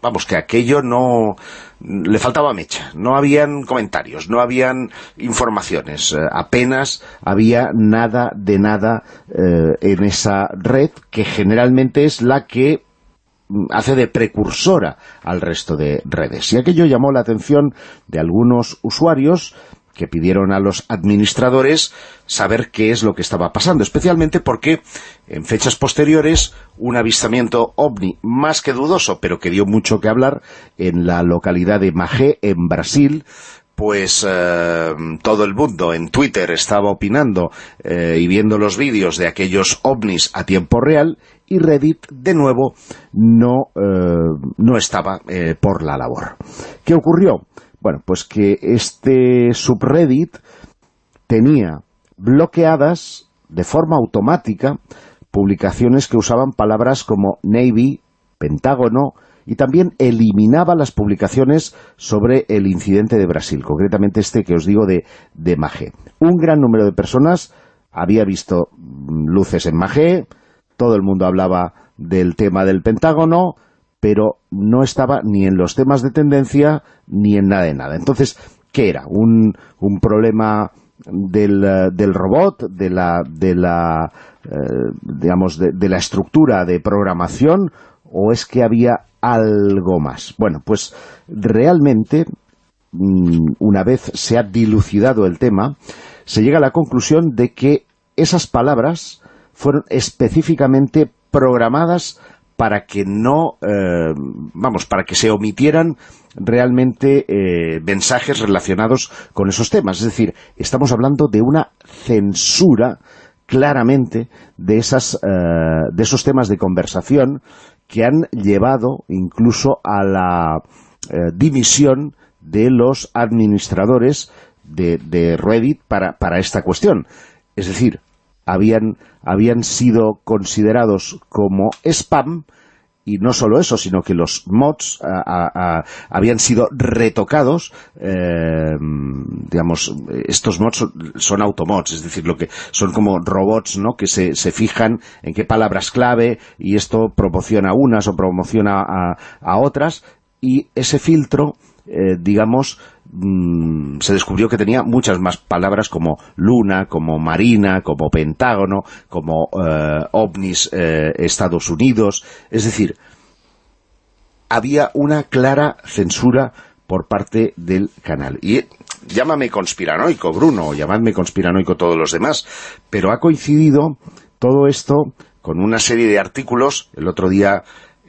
vamos, que aquello no, le faltaba mecha, no habían comentarios, no habían informaciones, eh, apenas había nada de nada eh, en esa red, que generalmente es la que hace de precursora al resto de redes. Y aquello llamó la atención de algunos usuarios que pidieron a los administradores saber qué es lo que estaba pasando, especialmente porque en fechas posteriores un avistamiento ovni más que dudoso, pero que dio mucho que hablar en la localidad de Magé, en Brasil, pues eh, todo el mundo en Twitter estaba opinando eh, y viendo los vídeos de aquellos ovnis a tiempo real y Reddit, de nuevo, no, eh, no estaba por la labor. ¿Qué ocurrió? Bueno, pues que este subreddit tenía bloqueadas de forma automática publicaciones que usaban palabras como Navy, Pentágono, y también eliminaba las publicaciones sobre el incidente de Brasil, concretamente este que os digo de, de Magé. Un gran número de personas había visto luces en Magé, todo el mundo hablaba del tema del Pentágono, pero no estaba ni en los temas de tendencia ni en nada de nada. Entonces, ¿qué era? ¿Un, un problema del, del, robot, de la, de la eh, digamos, de, de la estructura de programación, o es que había algo más. Bueno, pues realmente, mm, una vez se ha dilucidado el tema, se llega a la conclusión de que esas palabras fueron específicamente programadas para que no, eh, vamos, para que se omitieran realmente eh, mensajes relacionados con esos temas. Es decir, estamos hablando de una censura claramente de, esas, eh, de esos temas de conversación que han llevado incluso a la dimisión de los administradores de, Reddit para, para, esta cuestión. Es decir, habían, habían sido considerados como spam y no solo eso, sino que los mods habían sido retocados, eh, digamos, estos mods son, automods, es decir, lo que son como robots, ¿no?, que se, se fijan en qué palabras clave y esto promociona unas o promociona a, otras, y ese filtro, eh, digamos, Mm, se descubrió que tenía muchas más palabras como luna, como marina, como pentágono, como eh, ovnis eh, Estados Unidos. Es decir, había una clara censura por parte del canal. Y llámame conspiranoico, Bruno, llamadme conspiranoico todos los demás, pero ha coincidido todo esto con una serie de artículos, el otro día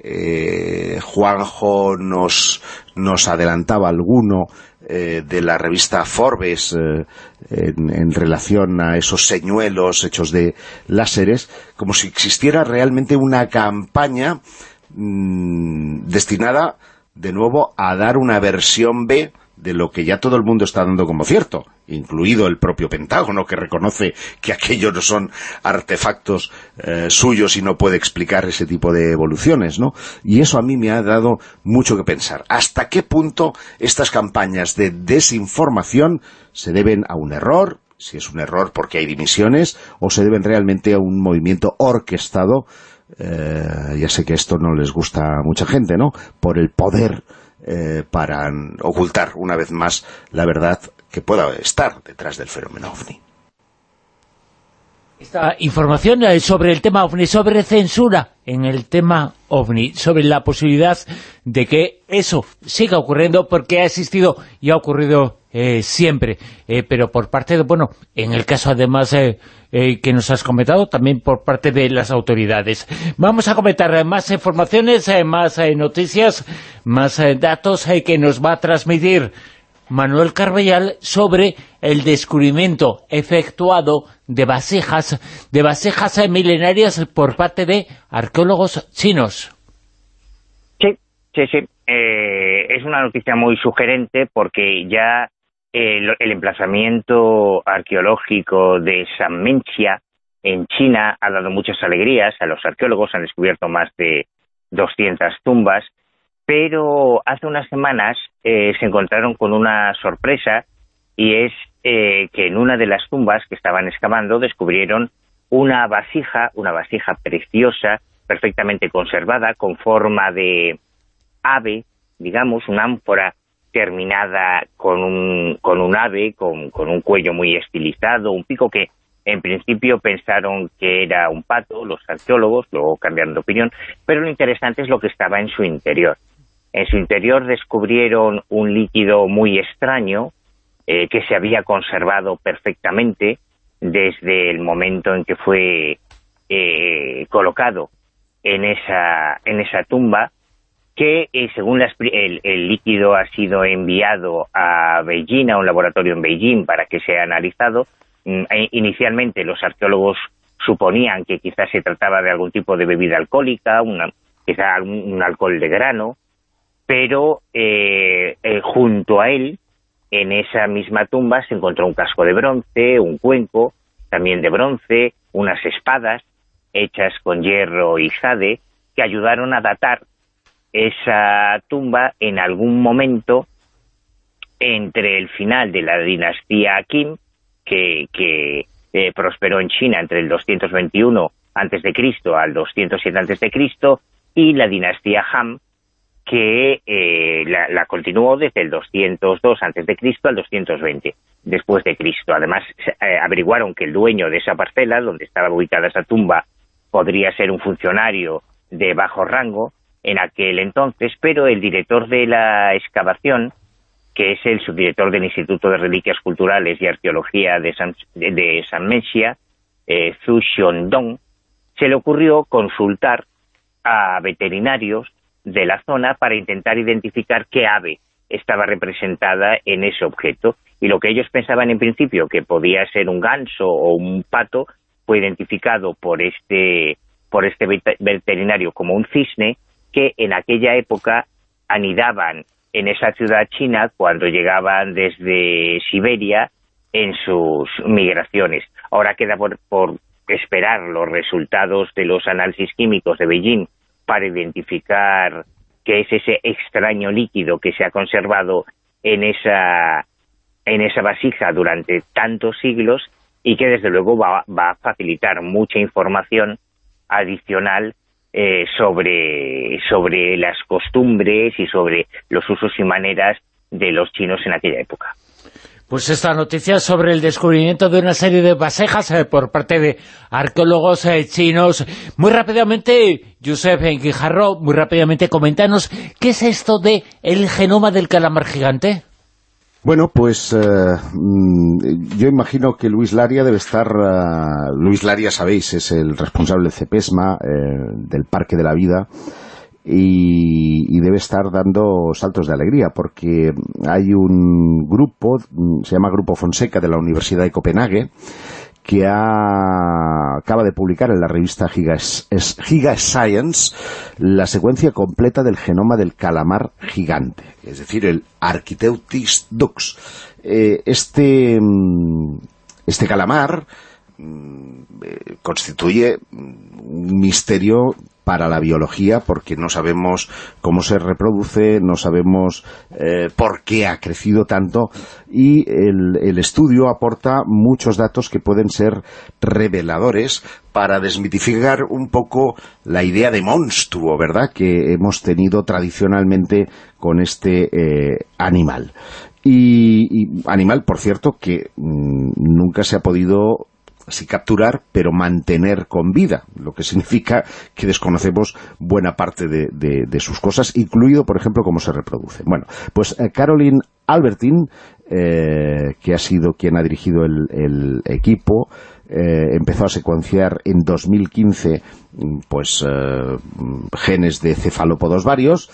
eh, Juanjo nos, nos adelantaba alguno eh, de la revista Forbes eh, en, relación a esos señuelos hechos de láseres, como si existiera realmente una campaña mm, destinada de nuevo a dar una versión B de lo que ya todo el mundo está dando como cierto, incluido el propio Pentágono, que reconoce que aquellos no son artefactos eh, suyos y no puede explicar ese tipo de evoluciones, ¿no? Y eso a mí me ha dado mucho que pensar. ¿Hasta qué punto estas campañas de desinformación se deben a un error, si es un error porque hay dimisiones, o se deben realmente a un movimiento orquestado, eh, ya sé que esto no les gusta a mucha gente, ¿no?, por el poder eh, para ocultar una vez más la verdad que pueda estar detrás del fenómeno OVNI. Esta información eh, sobre el tema OVNI, sobre censura en el tema OVNI, sobre la posibilidad de que eso siga ocurriendo porque ha existido y ha ocurrido eh, siempre, eh, pero por parte de, bueno, en el caso además que nos has comentado, también por parte de las autoridades. Vamos a comentar más informaciones, más noticias, más datos que nos va a transmitir Manuel Carballal sobre el descubrimiento efectuado de vasijas, de vasijas milenarias por parte de arqueólogos chinos. Sí, sí, sí. Eh, es una noticia muy sugerente porque ya el, emplazamiento arqueológico de San Menchia en China ha dado muchas alegrías a los arqueólogos, han descubierto más de 200 tumbas, pero hace unas semanas eh, se encontraron con una sorpresa y es eh, que en una de las tumbas que estaban excavando descubrieron una vasija, una vasija preciosa, perfectamente conservada, con forma de ave, digamos, una ánfora terminada con un, con un ave, con, un cuello muy estilizado, un pico que en principio pensaron que era un pato, los arqueólogos, luego cambiaron de opinión, pero lo interesante es lo que estaba en su interior. En su interior descubrieron un líquido muy extraño eh, que se había conservado perfectamente desde el momento en que fue eh, colocado en esa, en esa tumba que eh, según el, líquido ha sido enviado a Beijing, a un laboratorio en Beijing para que sea analizado. Mm, e inicialmente los arqueólogos suponían que quizás se trataba de algún tipo de bebida alcohólica, una, quizá un, alcohol de grano, pero eh, eh, junto a él, en esa misma tumba, se encontró un casco de bronce, un cuenco, también de bronce, unas espadas hechas con hierro y jade, que ayudaron a datar esa tumba en algún momento entre el final de la dinastía Qin, que, eh, prosperó en China entre el 221 a.C. al 207 a.C., y la dinastía Han, que eh, la, continuó desde el 202 a.C. al 220 después de Cristo. Además, eh, averiguaron que el dueño de esa parcela, donde estaba ubicada esa tumba, podría ser un funcionario de bajo rango, en aquel entonces, pero el director de la excavación, que es el subdirector del Instituto de Reliquias Culturales y Arqueología de San, de eh, Zhu Xiondong, se le ocurrió consultar a veterinarios de la zona para intentar identificar qué ave estaba representada en ese objeto. Y lo que ellos pensaban en principio que podía ser un ganso o un pato, fue identificado por este, por este veterinario como un cisne, que en aquella época anidaban en esa ciudad china cuando llegaban desde Siberia en sus migraciones. Ahora queda por, esperar los resultados de los análisis químicos de Beijing para identificar qué es ese extraño líquido que se ha conservado en esa, en esa vasija durante tantos siglos y que desde luego va a facilitar mucha información adicional eh, sobre, sobre las costumbres y sobre los usos y maneras de los chinos en aquella época. Pues esta noticia sobre el descubrimiento de una serie de vasijas eh, por parte de arqueólogos eh, chinos. Muy rápidamente, Josep Guijarro, muy rápidamente, coméntanos, ¿qué es esto de el genoma del calamar gigante? Bueno, pues eh, mm, yo imagino que Luis Laria debe estar... Eh, Luis Laria, sabéis, es el responsable de CEPESMA, eh, del Parque de la Vida, y, debe estar dando saltos de alegría, porque hay un grupo, mm, se llama Grupo Fonseca, de la Universidad de Copenhague, que acaba de publicar en la revista Giga, Science la secuencia completa del genoma del calamar gigante, es decir, el Architeutis dux. Eh, este, mm, este calamar mm, eh, constituye un misterio para la biología porque no sabemos cómo se reproduce, no sabemos eh, por qué ha crecido tanto y el, estudio aporta muchos datos que pueden ser reveladores para desmitificar un poco la idea de monstruo, ¿verdad?, que hemos tenido tradicionalmente con este eh, animal. Y, animal, por cierto, que mm, nunca se ha podido sí capturar, pero mantener con vida, lo que significa que desconocemos buena parte de, sus cosas, incluido, por ejemplo, cómo se reproduce. Bueno, pues eh, Caroline Albertin, eh, que ha sido quien ha dirigido el, equipo, eh, empezó a secuenciar en 2015 pues genes de cefalópodos varios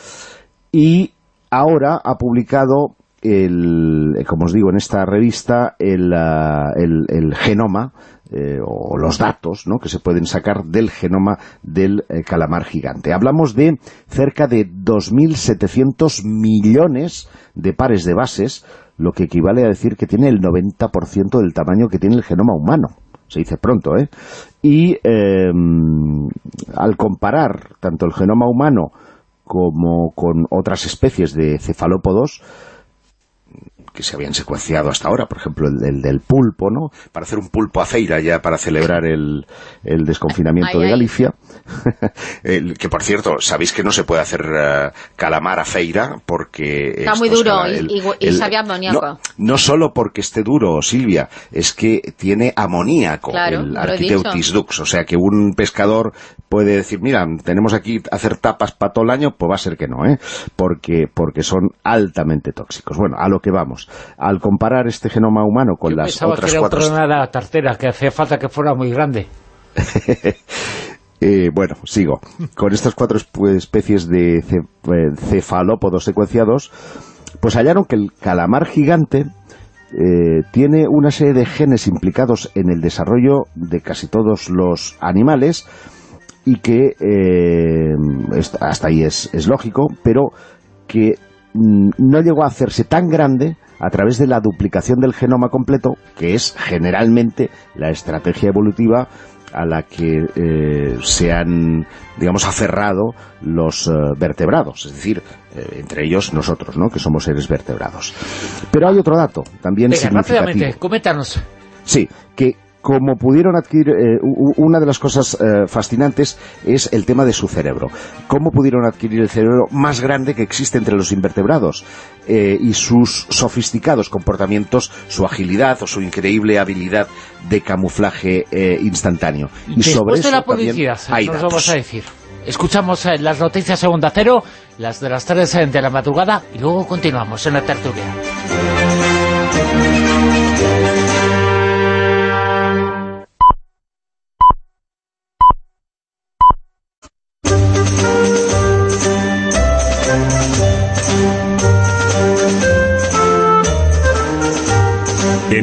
y ahora ha publicado el, como os digo en esta revista, el, el, genoma eh, o los datos ¿no? que se pueden sacar del genoma del eh, calamar gigante. Hablamos de cerca de 2.700 millones de pares de bases, lo que equivale a decir que tiene el 90% del tamaño que tiene el genoma humano. Se dice pronto, ¿eh? Y em, al comparar tanto el genoma humano como con otras especies de cefalópodos, que se habían secuenciado hasta ahora, por ejemplo, el, del pulpo, ¿no? Para hacer un pulpo a feira ya para celebrar el, desconfinamiento de Galicia. que, por cierto, sabéis que no se puede hacer uh, calamar a feira porque... Está muy duro y, sabía amoníaco. No, solo porque esté duro, Silvia, es que tiene amoníaco el Architeutis dux. O sea que un pescador puede decir, mira, tenemos aquí hacer tapas para todo el año, pues va a ser que no, ¿eh? Porque, porque son altamente tóxicos. Bueno, a lo que vamos al comparar este genoma humano con las otras que era cuatro... una tercera, que hacía falta que fuera muy grande. Eh, bueno, sigo. Con estas cuatro especies de eh, cefalópodos secuenciados, pues hallaron que el calamar gigante eh, tiene una serie de genes implicados en el desarrollo de casi todos los animales y que hasta ahí es, es lógico, pero que no llegó a hacerse tan grande a través de la duplicación del genoma completo, que es generalmente la estrategia evolutiva a la que eh, se han, digamos, aferrado los eh, vertebrados, es decir, eh, entre ellos nosotros, ¿no?, que somos seres vertebrados. Pero hay otro dato también Venga, significativo. coméntanos. Sí, que como pudieron adquirir, eh, una de las cosas eh, fascinantes es el tema de su cerebro. ¿Cómo pudieron adquirir el cerebro más grande que existe entre los invertebrados? Eh, y sus sofisticados comportamientos, su agilidad o su increíble habilidad de camuflaje instantáneo. Y sobre eso la publicidad, nos vamos a decir. Escuchamos las noticias segunda cero, las de las 3 de la madrugada, y luego continuamos en la tertulia.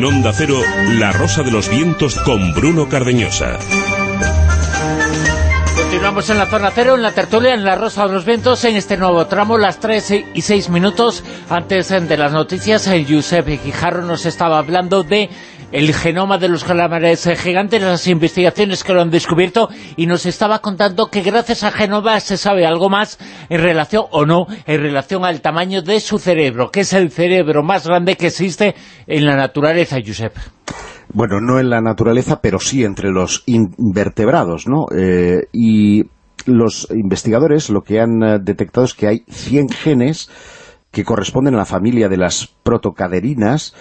Onda Cero, La Rosa de los Vientos con Bruno Cardeñosa. Continuamos en la zona cero, en la tertulia, en la Rosa de los Vientos, en este nuevo tramo, las 3 y 6 minutos. Antes de las noticias, el Josep Quijarro nos estaba hablando de el genoma de los calamares gigantes, las investigaciones que lo han descubierto, y nos estaba contando que gracias a Genova se sabe algo más en relación, o no, en relación al tamaño de su cerebro, que es el cerebro más grande que existe en la naturaleza, Josep. Bueno, no en la naturaleza, pero sí entre los invertebrados, ¿no? Eh, y los investigadores lo que han eh, detectado es que hay 100 genes que corresponden a la familia de las protocaderinas,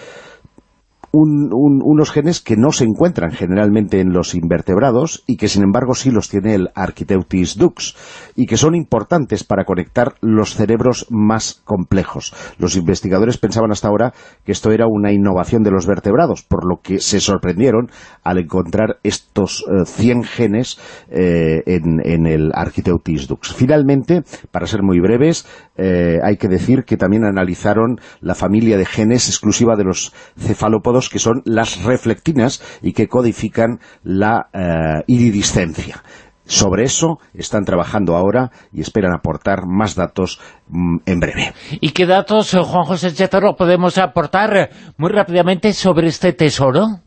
unos genes que no se encuentran generalmente en los invertebrados y que sin embargo sí los tiene el Architeutis dux y que son importantes para conectar los cerebros más complejos. Los investigadores pensaban hasta ahora que esto era una innovación de los vertebrados, por lo que se sorprendieron al encontrar estos 100 eh, genes eh, en, el Architeutis dux. Finalmente, para ser muy breves, eh, hay que decir que también analizaron la familia de genes exclusiva de los cefalópodos que son las reflectinas y que codifican la eh, iridiscencia. Sobre eso están trabajando ahora y esperan aportar más datos mm, en breve. ¿Y qué datos, eh, Juan José Chetero, podemos aportar eh, muy rápidamente sobre este tesoro?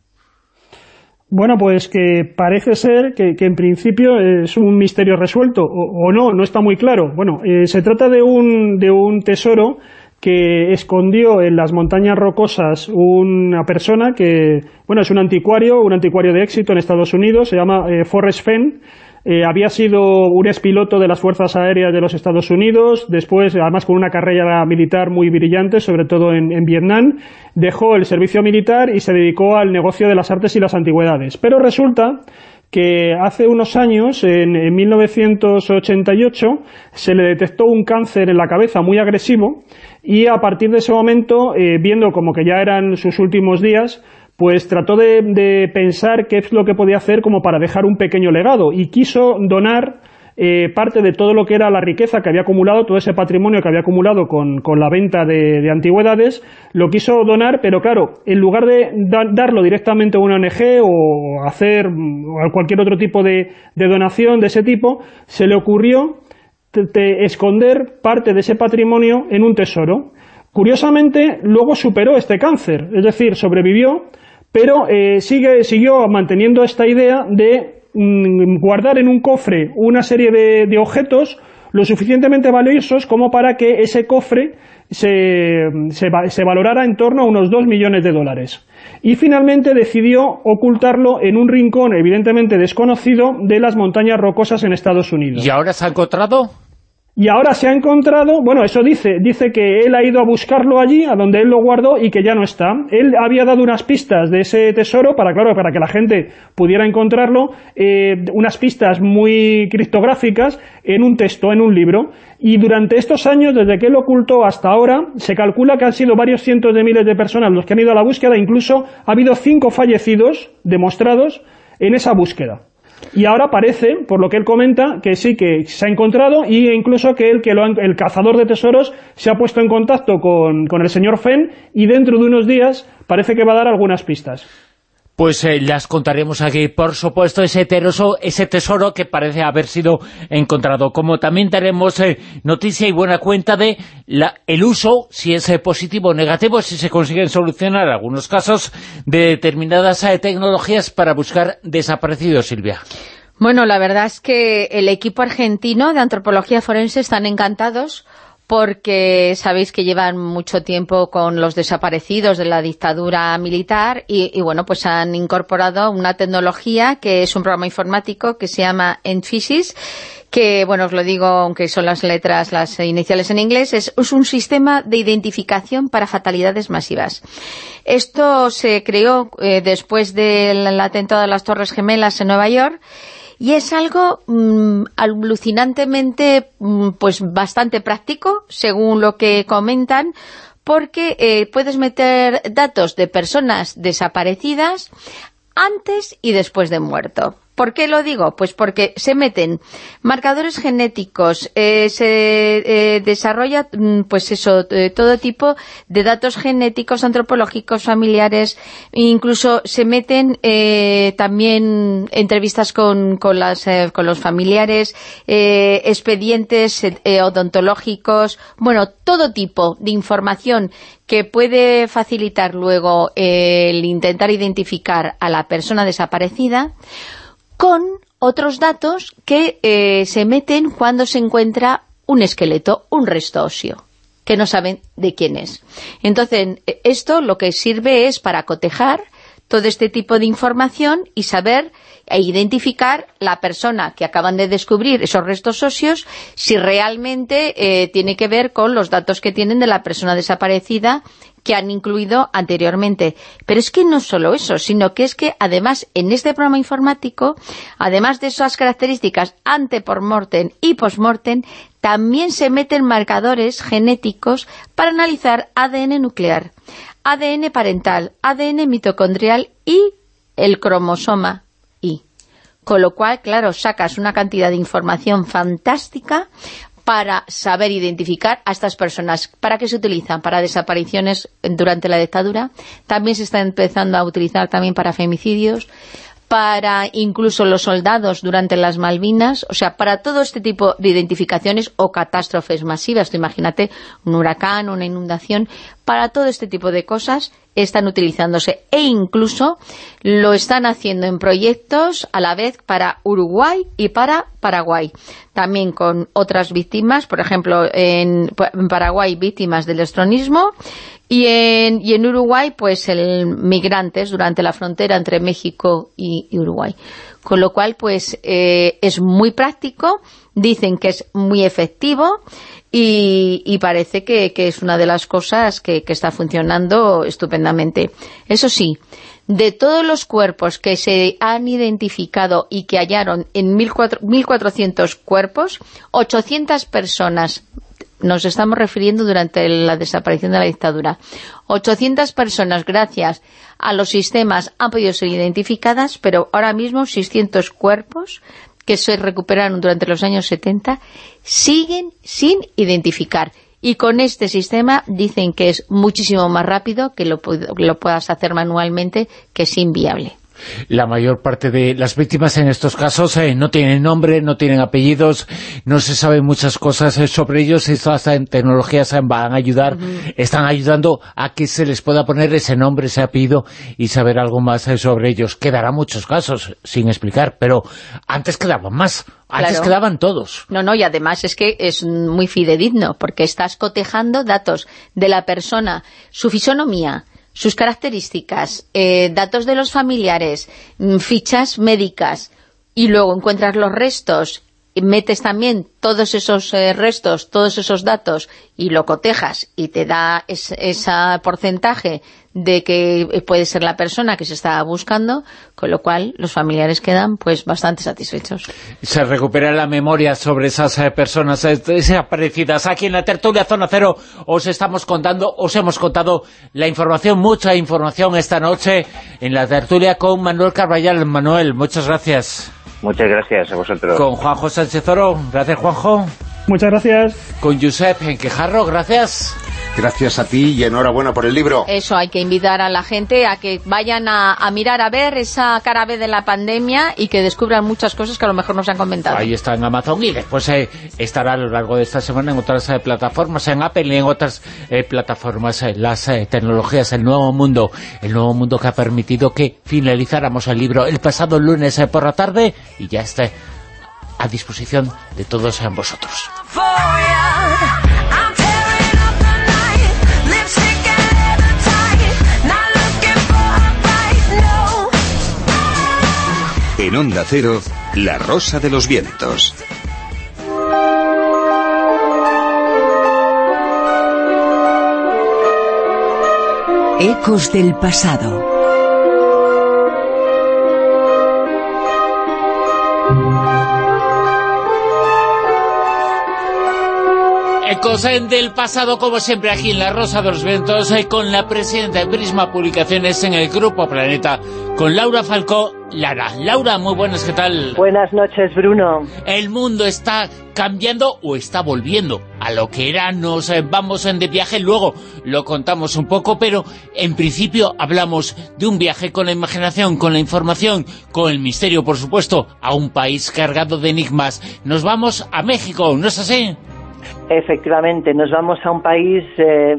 Bueno, pues que parece ser que, en principio es un misterio resuelto, o, no, no está muy claro. Bueno, se trata de un, de un tesoro que escondió en las montañas rocosas una persona que, bueno, es un anticuario, un anticuario de éxito en Estados Unidos, se llama eh, Forrest Fenn, eh, había sido un expiloto de las Fuerzas Aéreas de los Estados Unidos, después, además con una carrera militar muy brillante, sobre todo en, Vietnam, dejó el servicio militar y se dedicó al negocio de las artes y las antigüedades. Pero resulta que hace unos años, en, 1988, se le detectó un cáncer en la cabeza muy agresivo y a partir de ese momento, eh, viendo como que ya eran sus últimos días, pues trató de, pensar qué es lo que podía hacer como para dejar un pequeño legado y quiso donar eh, parte de todo lo que era la riqueza que había acumulado, todo ese patrimonio que había acumulado con, la venta de, antigüedades, lo quiso donar, pero claro, en lugar de darlo directamente a una ONG o hacer cualquier otro tipo de, donación de ese tipo, se le ocurrió esconder parte de ese patrimonio en un tesoro. Curiosamente, luego superó este cáncer, es decir, sobrevivió, pero eh, siguió manteniendo esta idea de Mm, guardar en un cofre una serie de, objetos lo suficientemente valiosos como para que ese cofre se, se, valorara en torno a unos 2 millones de dólares. Y finalmente decidió ocultarlo en un rincón evidentemente desconocido de las montañas rocosas en Estados Unidos. ¿Y ahora se ha encontrado? Y ahora se ha encontrado, bueno, eso dice, dice que él ha ido a buscarlo allí, a donde él lo guardó y que ya no está. Él había dado unas pistas de ese tesoro para, claro, para que la gente pudiera encontrarlo, eh, unas pistas muy criptográficas en un texto, en un libro. Y durante estos años, desde que él ocultó hasta ahora, se calcula que han sido varios cientos de miles de personas los que han ido a la búsqueda, incluso ha habido cinco fallecidos demostrados en esa búsqueda. Y ahora parece, por lo que él comenta, que sí, que se ha encontrado y incluso que, él, que lo el cazador de tesoros se ha puesto en contacto con, con el señor Fenn y dentro de unos días parece que va a dar algunas pistas. Pues eh, las contaremos aquí, por supuesto, ese, teroso, ese tesoro que parece haber sido encontrado. Como también tenemos eh, noticia y buena cuenta de la, el uso, si es eh, positivo o negativo, si se consiguen solucionar algunos casos de determinadas tecnologías para buscar desaparecidos, Silvia. Bueno, la verdad es que el equipo argentino de antropología forense están encantados porque sabéis que llevan mucho tiempo con los desaparecidos de la dictadura militar y, bueno, pues han incorporado una tecnología que es un programa informático que se llama Enfisis, que, bueno, os lo digo, aunque son las letras, las iniciales en inglés, es, un sistema de identificación para fatalidades masivas. Esto se creó eh, después del atentado de las Torres Gemelas en Nueva York y es algo mm, alucinantemente, mm, pues bastante práctico, según lo que comentan, porque eh, puedes meter datos de personas desaparecidas antes y después de muerto. ¿Por qué lo digo? Pues porque se meten marcadores genéticos, eh, se eh, desarrolla, mm, pues eso, eh, todo tipo de datos genéticos, antropológicos, familiares, incluso se meten también entrevistas con, con, las, con los familiares, expedientes odontológicos, bueno, todo tipo de información que puede facilitar luego el intentar identificar a la persona desaparecida, con otros datos que eh, se meten cuando se encuentra un esqueleto, un resto óseo, que no saben de quién es. Entonces, esto lo que sirve es para cotejar todo este tipo de información y saber e identificar la persona que acaban de descubrir esos restos óseos, si realmente eh, tiene que ver con los datos que tienen de la persona desaparecida que han incluido anteriormente. Pero es que no solo eso, sino que es que además en este programa informático, además de esas características ante por mortem y post-mortem, también se meten marcadores genéticos para analizar ADN nuclear, ADN parental, ADN mitocondrial y el cromosoma Y. Con lo cual, claro, sacas una cantidad de información fantástica para saber identificar a estas personas. ¿Para qué se utilizan? Para desapariciones durante la dictadura. También se está empezando a utilizar también para femicidios para incluso los soldados durante las Malvinas, o sea, para todo este tipo de identificaciones o catástrofes masivas, imagínate un huracán, una inundación, para todo este tipo de cosas están utilizándose e incluso lo están haciendo en proyectos a la vez para Uruguay y para Paraguay. También con otras víctimas, por ejemplo, en, Paraguay víctimas del estronismo y en, y en Uruguay, pues, el migrantes durante la frontera entre México y, Uruguay. Con lo cual, pues, eh, es muy práctico, dicen que es muy efectivo y, parece que, es una de las cosas que, está funcionando estupendamente. Eso sí, de todos los cuerpos que se han identificado y que hallaron en 1.400 cuerpos, 800 personas, nos estamos refiriendo durante la desaparición de la dictadura, 800 personas gracias a los sistemas han podido ser identificadas, pero ahora mismo 600 cuerpos que se recuperaron durante los años 70 siguen sin identificar. Y con este sistema dicen que es muchísimo más rápido, que lo, lo puedas hacer manualmente, que es inviable. La mayor parte de las víctimas en estos casos eh, no tienen nombre, no tienen apellidos, no se saben muchas cosas eh, sobre ellos. Estas tecnologías eh, van a ayudar, están ayudando a que se les pueda poner ese nombre, ese apellido y saber algo más sobre ellos. Quedará muchos casos sin explicar, pero antes quedaban más. Antes quedaban todos. No, no, y además es que es muy fidedigno, porque estás cotejando datos de la persona, su fisonomía, sus características, eh, datos de los familiares, mm, fichas médicas, y luego encuentras los restos, metes también todos esos eh, restos, todos esos datos, y lo cotejas, y te da ese porcentaje de que puede ser la persona que se está buscando, con lo cual los familiares quedan pues bastante satisfechos. Se recupera la memoria sobre esas eh, personas desaparecidas. Aquí en la tertulia Zona Cero os estamos contando, os hemos contado la información, mucha información esta noche en la tertulia con Manuel Carballal. Manuel, muchas gracias. Muchas gracias a vosotros. Con Juanjo Sánchez Oro. Gracias, Juanjo. Muchas gracias. Con Josep Enquejarro. Gracias. Gracias a ti y enhorabuena por el libro. Eso, hay que invitar a la gente a que vayan a, mirar, a ver esa cara B de la pandemia y que descubran muchas cosas que a lo mejor nos han comentado. Ahí está en Amazon y después eh, estará a lo largo de esta semana en otras eh, plataformas, en Apple y en otras eh, plataformas, las tecnologías, el nuevo mundo, el nuevo mundo que ha permitido que finalizáramos el libro el pasado lunes por la tarde y ya esté a disposición de todos vosotros. En Onda Cero, La Rosa de los Vientos. Ecos del pasado. Ecos del pasado, como siempre, aquí en La Rosa de los Vientos, eh, con la presidenta de Prisma Publicaciones en el Grupo Planeta, con Laura Falcó Lara. Laura, muy buenas, ¿qué tal? Buenas noches, Bruno. El mundo está cambiando o está volviendo a lo que era, nos eh, vamos en de viaje, luego lo contamos un poco, pero en principio hablamos de un viaje con la imaginación, con la información, con el misterio, por supuesto, a un país cargado de enigmas. Nos vamos a México, ¿no es así? Efectivamente, nos vamos a un país, eh,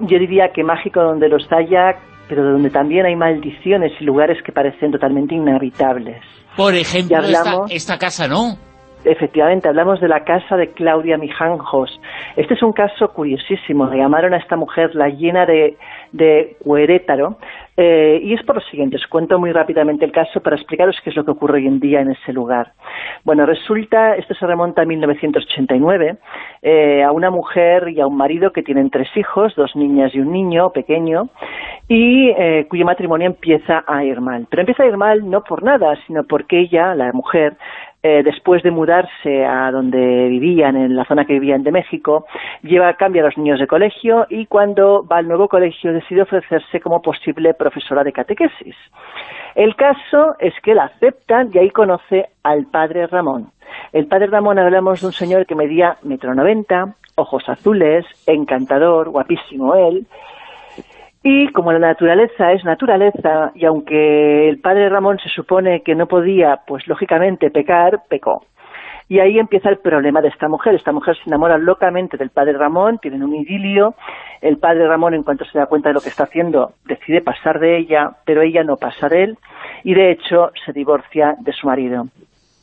yo diría que mágico donde los haya, pero donde también hay maldiciones y lugares que parecen totalmente inhabitables. Por ejemplo, esta, casa, ¿no? Efectivamente, hablamos de la casa de Claudia Mijanjos. Este es un caso curiosísimo. Le llamaron a esta mujer la llena de, de Cuerétaro, eh, y es por lo siguiente, os cuento muy rápidamente el caso para explicaros qué es lo que ocurre hoy en día en ese lugar. Bueno, resulta, esto se remonta a 1989, eh, a una mujer y a un marido que tienen tres hijos, dos niñas y un niño pequeño, y eh, cuyo matrimonio empieza a ir mal. Pero empieza a ir mal no por nada, sino porque ella, la mujer, eh, después de mudarse a donde vivían, en la zona que vivían de México, lleva, cambia a los niños de colegio y cuando va al nuevo colegio decide ofrecerse como posible profesora de catequesis. El caso es que la aceptan y ahí conoce al padre Ramón. El padre Ramón hablamos de un señor que medía metro noventa, ojos azules, encantador, guapísimo él, y como la naturaleza es naturaleza, y aunque el padre Ramón se supone que no podía, pues lógicamente pecar, pecó. Y ahí empieza el problema de esta mujer. Esta mujer se enamora locamente del padre Ramón, tienen un idilio. El padre Ramón, en cuanto se da cuenta de lo que está haciendo, decide pasar de ella, pero ella no pasa de él, y de hecho se divorcia de su marido.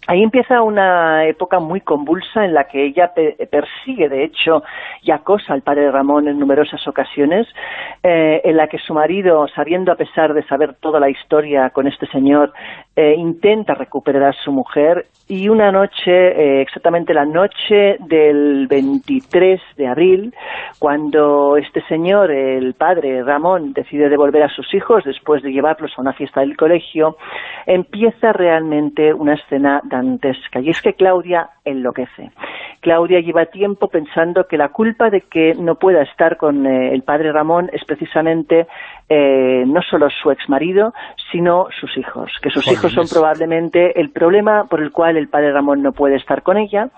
Ahí empieza una época muy convulsa en la que ella persigue, de hecho, y acosa al padre Ramón en numerosas ocasiones, eh, en la que su marido, sabiendo a pesar de saber toda la historia con este señor, eh, intenta recuperar a su mujer y una noche, eh, exactamente la noche del 23 de abril, cuando este señor, el padre Ramón, decide devolver a sus hijos después de llevarlos a una fiesta del colegio, empieza realmente una escena dantesca. Y es que Claudia enloquece. Claudia lleva tiempo pensando que la culpa de que no pueda estar con eh, el padre Ramón es precisamente eh, no solo su exmarido, sino sus hijos, que sus hijos son probablemente el problema por el cual el padre Ramón no puede estar con ella,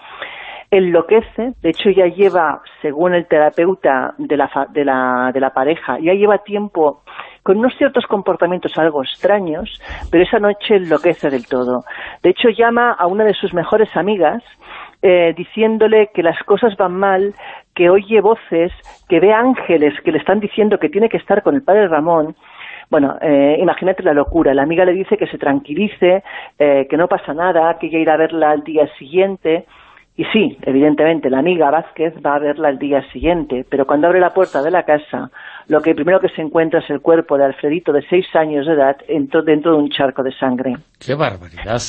enloquece, de hecho ya lleva, según el terapeuta de la, de la, de la pareja, ya lleva tiempo con unos ciertos comportamientos algo extraños, pero esa noche enloquece del todo. De hecho llama a una de sus mejores amigas, eh, diciéndole que las cosas van mal, que oye voces, que ve ángeles que le están diciendo que tiene que estar con el padre Ramón, bueno, eh, imagínate la locura. La amiga le dice que se tranquilice, eh, que no pasa nada, que ella irá a verla al día siguiente. Y sí, evidentemente, la amiga Vázquez va a verla el día siguiente, pero cuando abre la puerta de la casa, lo que primero que se encuentra es el cuerpo de Alfredito de seis años de edad dentro de un charco de sangre. ¡Qué barbaridad!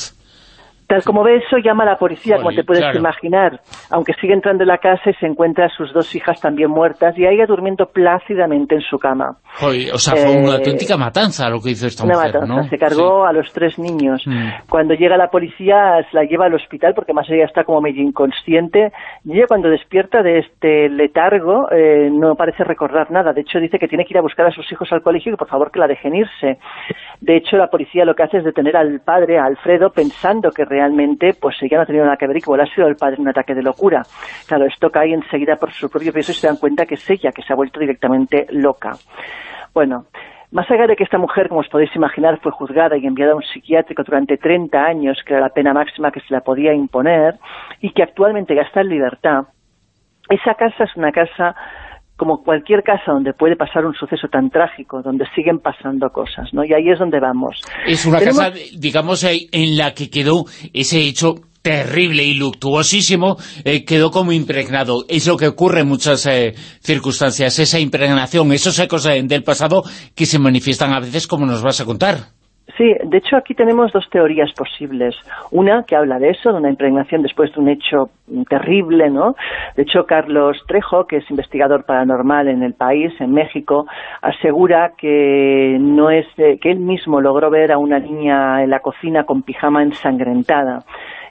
Tal como ve eso, llama a la policía, como te puedes imaginar, aunque sigue entrando en la casa y se encuentra a sus dos hijas también muertas y a ella durmiendo plácidamente en su cama. o sea, fue una eh, auténtica matanza lo que hizo esta una mujer, matanza, se cargó a los tres niños. Mm. Cuando llega la policía, se la lleva al hospital porque más ella está como medio inconsciente y ella cuando despierta de este letargo eh, no parece recordar nada. De hecho, dice que tiene que ir a buscar a sus hijos al colegio y por favor que la dejen irse. De hecho, la policía lo que hace es detener al padre, a Alfredo, pensando que realmente pues ella no ha tenido nada que ver y que ha sido el padre un ataque de locura. Claro, esto cae enseguida por su propio peso y se dan cuenta que es ella que se ha vuelto directamente loca. Bueno, más allá de que esta mujer, como os podéis imaginar, fue juzgada y enviada a un psiquiátrico durante 30 años, que era la pena máxima que se la podía imponer, y que actualmente ya está en libertad, esa casa es una casa como cualquier casa donde puede pasar un suceso tan trágico, donde siguen pasando cosas, ¿no? Y ahí es donde vamos. Es una casa, digamos, en la que quedó ese hecho terrible y luctuosísimo, eh, quedó como impregnado. Es lo que ocurre en muchas eh, circunstancias, esa impregnación, esos ecos eh, del pasado que se manifiestan a veces como nos vas a contar. Sí, de hecho aquí tenemos dos teorías posibles. Una que habla de eso, de una impregnación después de un hecho terrible, ¿no? De hecho, Carlos Trejo, que es investigador paranormal en el país, en México, asegura que no es que él mismo logró ver a una niña en la cocina con pijama ensangrentada.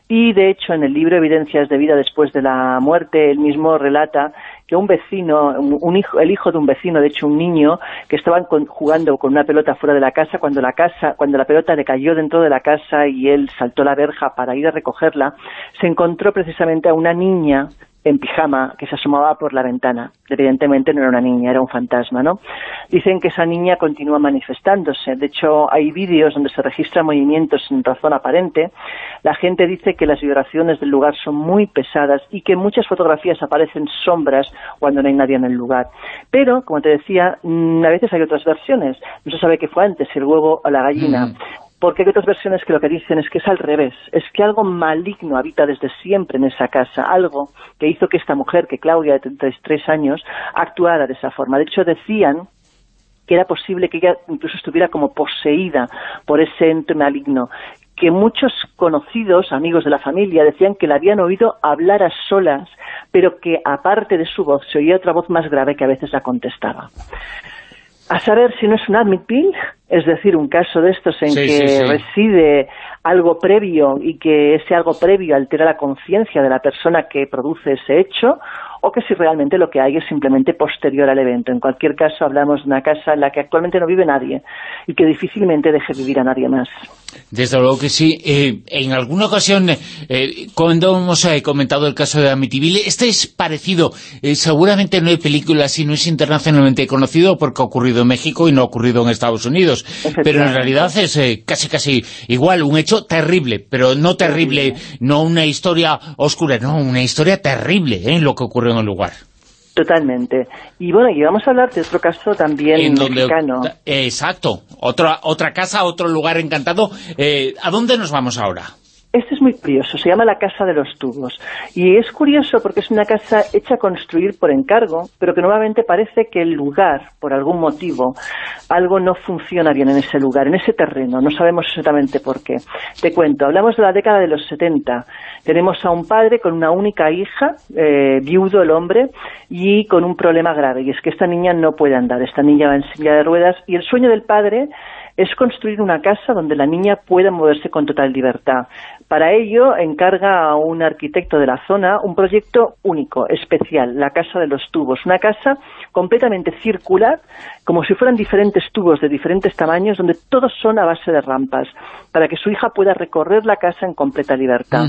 Y de hecho, en el libro Evidencias de vida después de la muerte, él mismo relata que un vecino, un hijo, el hijo de un vecino, de hecho un niño, que estaban jugando con una pelota fuera de la casa, cuando la casa, cuando la pelota le cayó dentro de la casa y él saltó la verja para ir a recogerla, se encontró precisamente a una niña en pijama que se asomaba por la ventana. Evidentemente no era una niña, era un fantasma, ¿no? Dicen que esa niña continúa manifestándose. De hecho, hay vídeos donde se registran movimientos sin razón aparente. La gente dice que las vibraciones del lugar son muy pesadas y que muchas fotografías aparecen sombras cuando no hay nadie en el lugar. Pero, como te decía, mm, a veces hay otras versiones. No se sabe qué fue antes, el huevo o la gallina. Mm porque hay otras versiones que lo que dicen es que es al revés, es que algo maligno habita desde siempre en esa casa, algo que hizo que esta mujer, que Claudia de 33 años, actuara de esa forma. De hecho, decían que era posible que ella incluso estuviera como poseída por ese ente maligno, que muchos conocidos, amigos de la familia, decían que la habían oído hablar a solas, pero que aparte de su voz se oía otra voz más grave que a veces la contestaba a saber si no es un admit bill, es decir, un caso de estos en que reside algo previo y que ese algo previo altera la conciencia de la persona que produce ese hecho, o que si realmente lo que hay es simplemente posterior al evento. En cualquier caso, hablamos de una casa en la que actualmente no vive nadie y que difícilmente deje vivir a nadie más. Desde luego que sí. Eh, en alguna ocasión, eh, cuando hemos eh, comentado el caso de Amityville, este es parecido. seguramente no hay película, si no es internacionalmente conocido porque ha ocurrido en México y no ha ocurrido en Estados Unidos. Pero en realidad es casi casi igual, un hecho terrible, pero no terrible, no una historia oscura, no, una historia terrible en lo que ocurrió en el lugar. Totalmente. Y bueno, y vamos a hablar de otro caso también mexicano. exacto. Otra, otra casa, otro lugar encantado. Eh, ¿A dónde nos vamos ahora? Este es muy curioso, se llama la Casa de los Tubos. Y es curioso porque es una casa hecha a construir por encargo, pero que nuevamente parece que el lugar, por algún motivo, algo no funciona bien en ese lugar, en ese terreno. No sabemos exactamente por qué. Te cuento, hablamos de la década de los 70. Tenemos a un padre con una única hija, eh, viudo el hombre, y con un problema grave. Y es que esta niña no puede andar. Esta niña va en silla de ruedas y el sueño del padre es construir una casa donde la niña pueda moverse con total libertad. Para ello encarga a un arquitecto de la zona un proyecto único, especial, la Casa de los Tubos, una casa completamente circular, como si fueran diferentes tubos de diferentes tamaños, donde todos son a base de rampas, para que su hija pueda recorrer la casa en completa libertad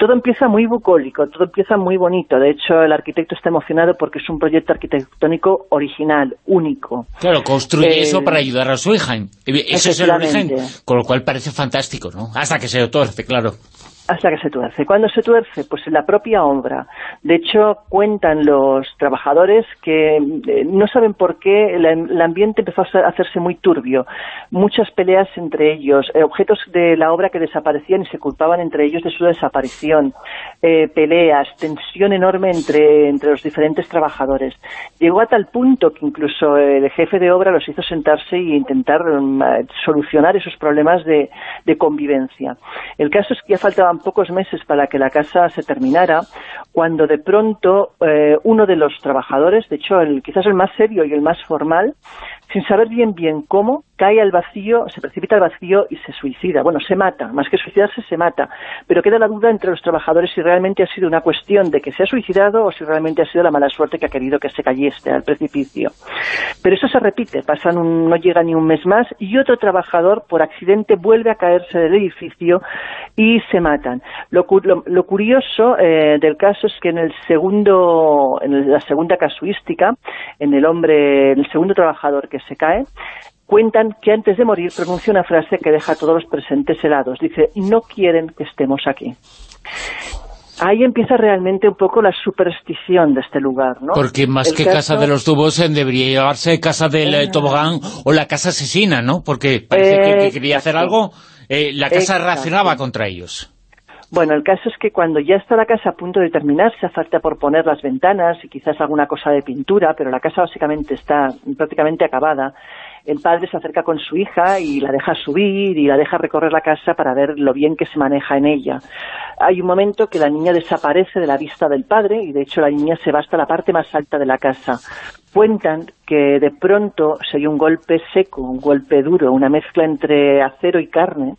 todo empieza muy bucólico, todo empieza muy bonito. De hecho, el arquitecto está emocionado porque es un proyecto arquitectónico original, único. Claro, construye eso para ayudar a su hija. Ese es el origen, con lo cual parece fantástico, ¿no? Hasta que se otorce, claro hasta que se tuerce. ¿Cuándo se tuerce? Pues en la propia obra. De hecho, cuentan los trabajadores que eh, no saben por qué el, ambiente empezó a hacerse muy turbio. Muchas peleas entre ellos, eh, objetos de la obra que desaparecían y se culpaban entre ellos de su desaparición, eh, peleas, tensión enorme entre, entre los diferentes trabajadores. Llegó a tal punto que incluso el jefe de obra los hizo sentarse e intentar mm, solucionar esos problemas de, de convivencia. El caso es que ya faltaban pocos meses para que la casa se terminara, cuando de pronto eh, uno de los trabajadores, de hecho el, quizás el más serio y el más formal, sin saber bien bien cómo, cae al vacío, se precipita al vacío y se suicida. Bueno, se mata, más que suicidarse, se mata. Pero queda la duda entre los trabajadores si realmente ha sido una cuestión de que se ha suicidado o si realmente ha sido la mala suerte que ha querido que se cayese al precipicio. Pero eso se repite, pasan no llega ni un mes más y otro trabajador por accidente vuelve a caerse del edificio y se matan. Lo, curioso eh, del caso es que en el segundo, en la segunda casuística, en el hombre, el segundo trabajador que se cae, cuentan que antes de morir pronuncia una frase que deja a todos los presentes helados. Dice, no quieren que estemos aquí. Ahí empieza realmente un poco la superstición de este lugar, ¿no? Porque más que Casa de los Tubos debería llevarse Casa del eh, Tobogán o la Casa Asesina, ¿no? Porque parece que, quería hacer algo, eh, la casa reaccionaba contra ellos. Bueno, el caso es que cuando ya está la casa a punto de terminar, se falta por poner las ventanas y quizás alguna cosa de pintura, pero la casa básicamente está prácticamente acabada. El padre se acerca con su hija y la deja subir y la deja recorrer la casa para ver lo bien que se maneja en ella. Hay un momento que la niña desaparece de la vista del padre y de hecho la niña se va hasta la parte más alta de la casa. Cuentan que de pronto se dio un golpe seco, un golpe duro, una mezcla entre acero y carne,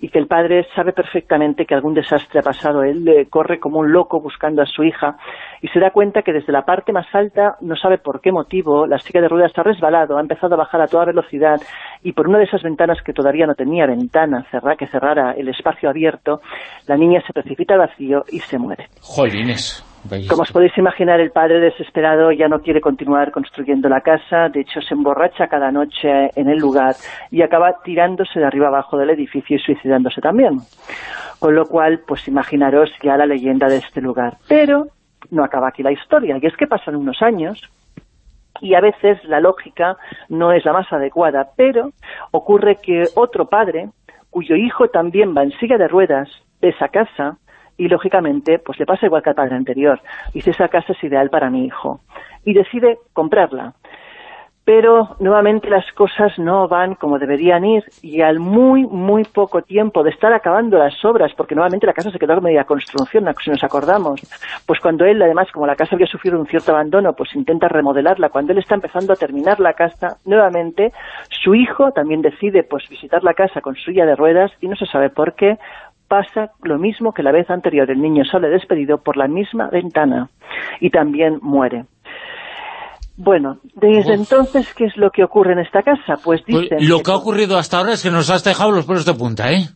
y que el padre sabe perfectamente que algún desastre ha pasado. Él le corre como un loco buscando a su hija y se da cuenta que desde la parte más alta, no sabe por qué motivo, la silla de ruedas está resbalado, ha empezado a bajar a toda velocidad y por una de esas ventanas que todavía no tenía ventana que cerrara el espacio abierto, la niña se precipita vacío y se muere. Jolines. Como os podéis imaginar, el padre desesperado ya no quiere continuar construyendo la casa, de hecho se emborracha cada noche en el lugar y acaba tirándose de arriba abajo del edificio y suicidándose también. Con lo cual, pues imaginaros ya la leyenda de este lugar. Pero no acaba aquí la historia, y es que pasan unos años y a veces la lógica no es la más adecuada, pero ocurre que otro padre, cuyo hijo también va en silla de ruedas, de esa casa, y lógicamente pues le pasa igual que al padre anterior. Dice, esa casa es ideal para mi hijo. Y decide comprarla. Pero nuevamente las cosas no van como deberían ir y al muy, muy poco tiempo de estar acabando las obras, porque nuevamente la casa se quedó a media construcción, si nos acordamos, pues cuando él, además, como la casa había sufrido un cierto abandono, pues intenta remodelarla, cuando él está empezando a terminar la casa, nuevamente su hijo también decide pues visitar la casa con suya de ruedas y no se sabe por qué, pasa lo mismo que la vez anterior. El niño sale despedido por la misma ventana y también muere. Bueno, desde entonces, ¿qué es lo que ocurre en esta casa? Pues, pues dicen... lo que, ha ocurrido hasta ahora es que nos has dejado los pelos de punta, ¿eh?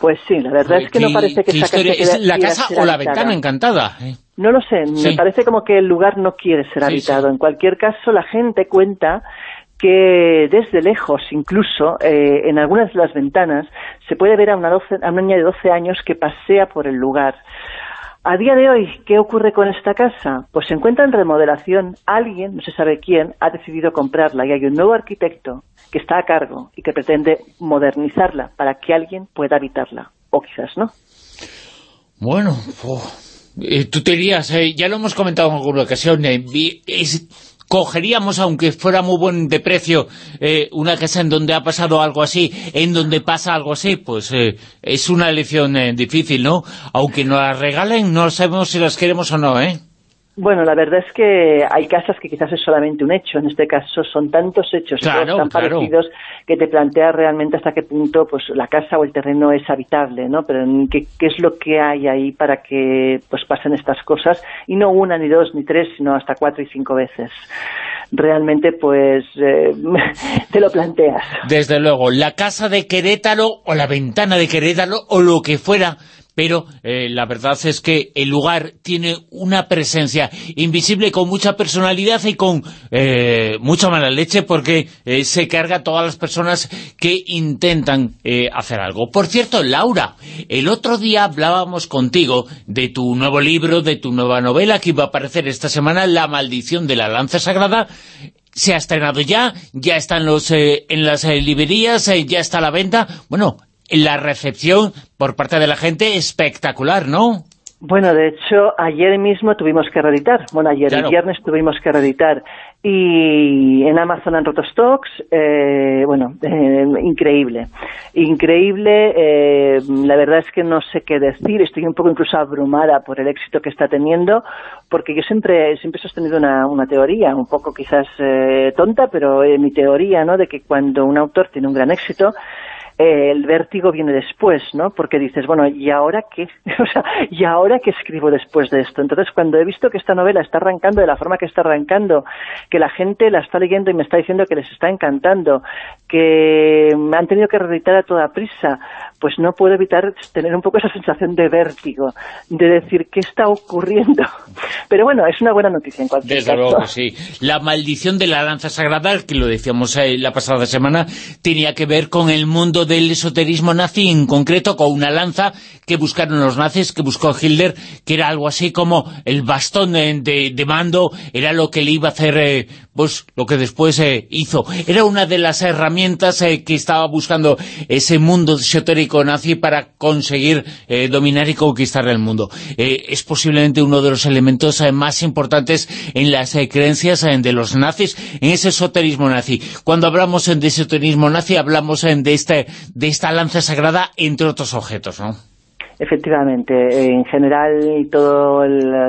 Pues sí, la verdad es que no parece que esta casa ¿Es la casa o la ventana encantada? ¿eh? No lo sé, me parece como que el lugar no quiere ser habitado. En cualquier caso, la gente cuenta que desde lejos, incluso eh, en algunas de las ventanas, se puede ver a una, a una niña de 12 años que pasea por el lugar. A día de hoy, ¿qué ocurre con esta casa? Pues se encuentra en remodelación. Alguien, no se sabe quién, ha decidido comprarla y hay un nuevo arquitecto que está a cargo y que pretende modernizarla para que alguien pueda habitarla. O quizás no. Bueno, eh, tú te dirías, eh, ya lo hemos comentado en alguna ocasión, es cogeríamos, aunque fuera muy buen de precio, eh, una casa en donde ha pasado algo así, en donde pasa algo así, pues eh, es una elección eh, difícil, ¿no? Aunque nos la regalen, no sabemos si las queremos o no, ¿eh? Bueno, la verdad es que hay casas que quizás es solamente un hecho, en este caso son tantos hechos tan parecidos que te plantea realmente hasta qué punto pues la casa o el terreno es habitable, ¿no? Pero ¿qué, qué es lo que hay ahí para que pues pasen estas cosas y no una, ni dos, ni tres, sino hasta cuatro y cinco veces realmente pues eh, te lo planteas. Desde luego, la casa de Querétaro o la ventana de Querétaro o lo que fuera pero eh, la verdad es que el lugar tiene una presencia invisible con mucha personalidad y con eh, mucha mala leche porque eh, se carga a todas las personas que intentan hacer algo. Por cierto, Laura, el otro día hablábamos contigo de tu nuevo libro, de tu nueva novela que iba a aparecer esta semana, La maldición de la lanza sagrada, se ha estrenado ya, ya están los, en las librerías, ya está a la venta. Bueno, la recepción por parte de la gente espectacular, ¿no? Bueno, de hecho, ayer mismo tuvimos que reeditar. Bueno, ayer, el viernes tuvimos que reeditar. Y en Amazon en Rotostocks, eh, bueno, eh, increíble. Increíble, eh, la verdad es que no sé qué decir. Estoy un poco incluso abrumada por el éxito que está teniendo, porque yo siempre, siempre he sostenido una, una teoría, un poco quizás tonta, pero mi teoría, ¿no?, de que cuando un autor tiene un gran éxito, eh, el vértigo viene después, ¿no? Porque dices, bueno, ¿y ahora qué? o sea, ¿y ahora qué escribo después de esto? Entonces, cuando he visto que esta novela está arrancando de la forma que está arrancando, que la gente la está leyendo y me está diciendo que les está encantando, que han tenido que reeditar a toda prisa, pues no puedo evitar tener un poco esa sensación de vértigo, de decir, ¿qué está ocurriendo? Pero bueno, es una buena noticia en cualquier Desde luego que sí. La maldición de la lanza sagrada, que lo decíamos la pasada semana, tenía que ver con el mundo del esoterismo nazi, en concreto con una lanza que buscaron los nazis, que buscó Hitler, que era algo así como el bastón de, mando, era lo que le iba a hacer, eh, pues lo que después eh, hizo. Era una de las herramientas que estaba buscando ese mundo esotérico nazi para conseguir dominar y conquistar el mundo. es posiblemente uno de los elementos más importantes en las creencias de los nazis, en ese esoterismo nazi. Cuando hablamos de esoterismo nazi, hablamos de este de esta lanza sagrada, entre otros objetos, ¿no? Efectivamente, en general todo,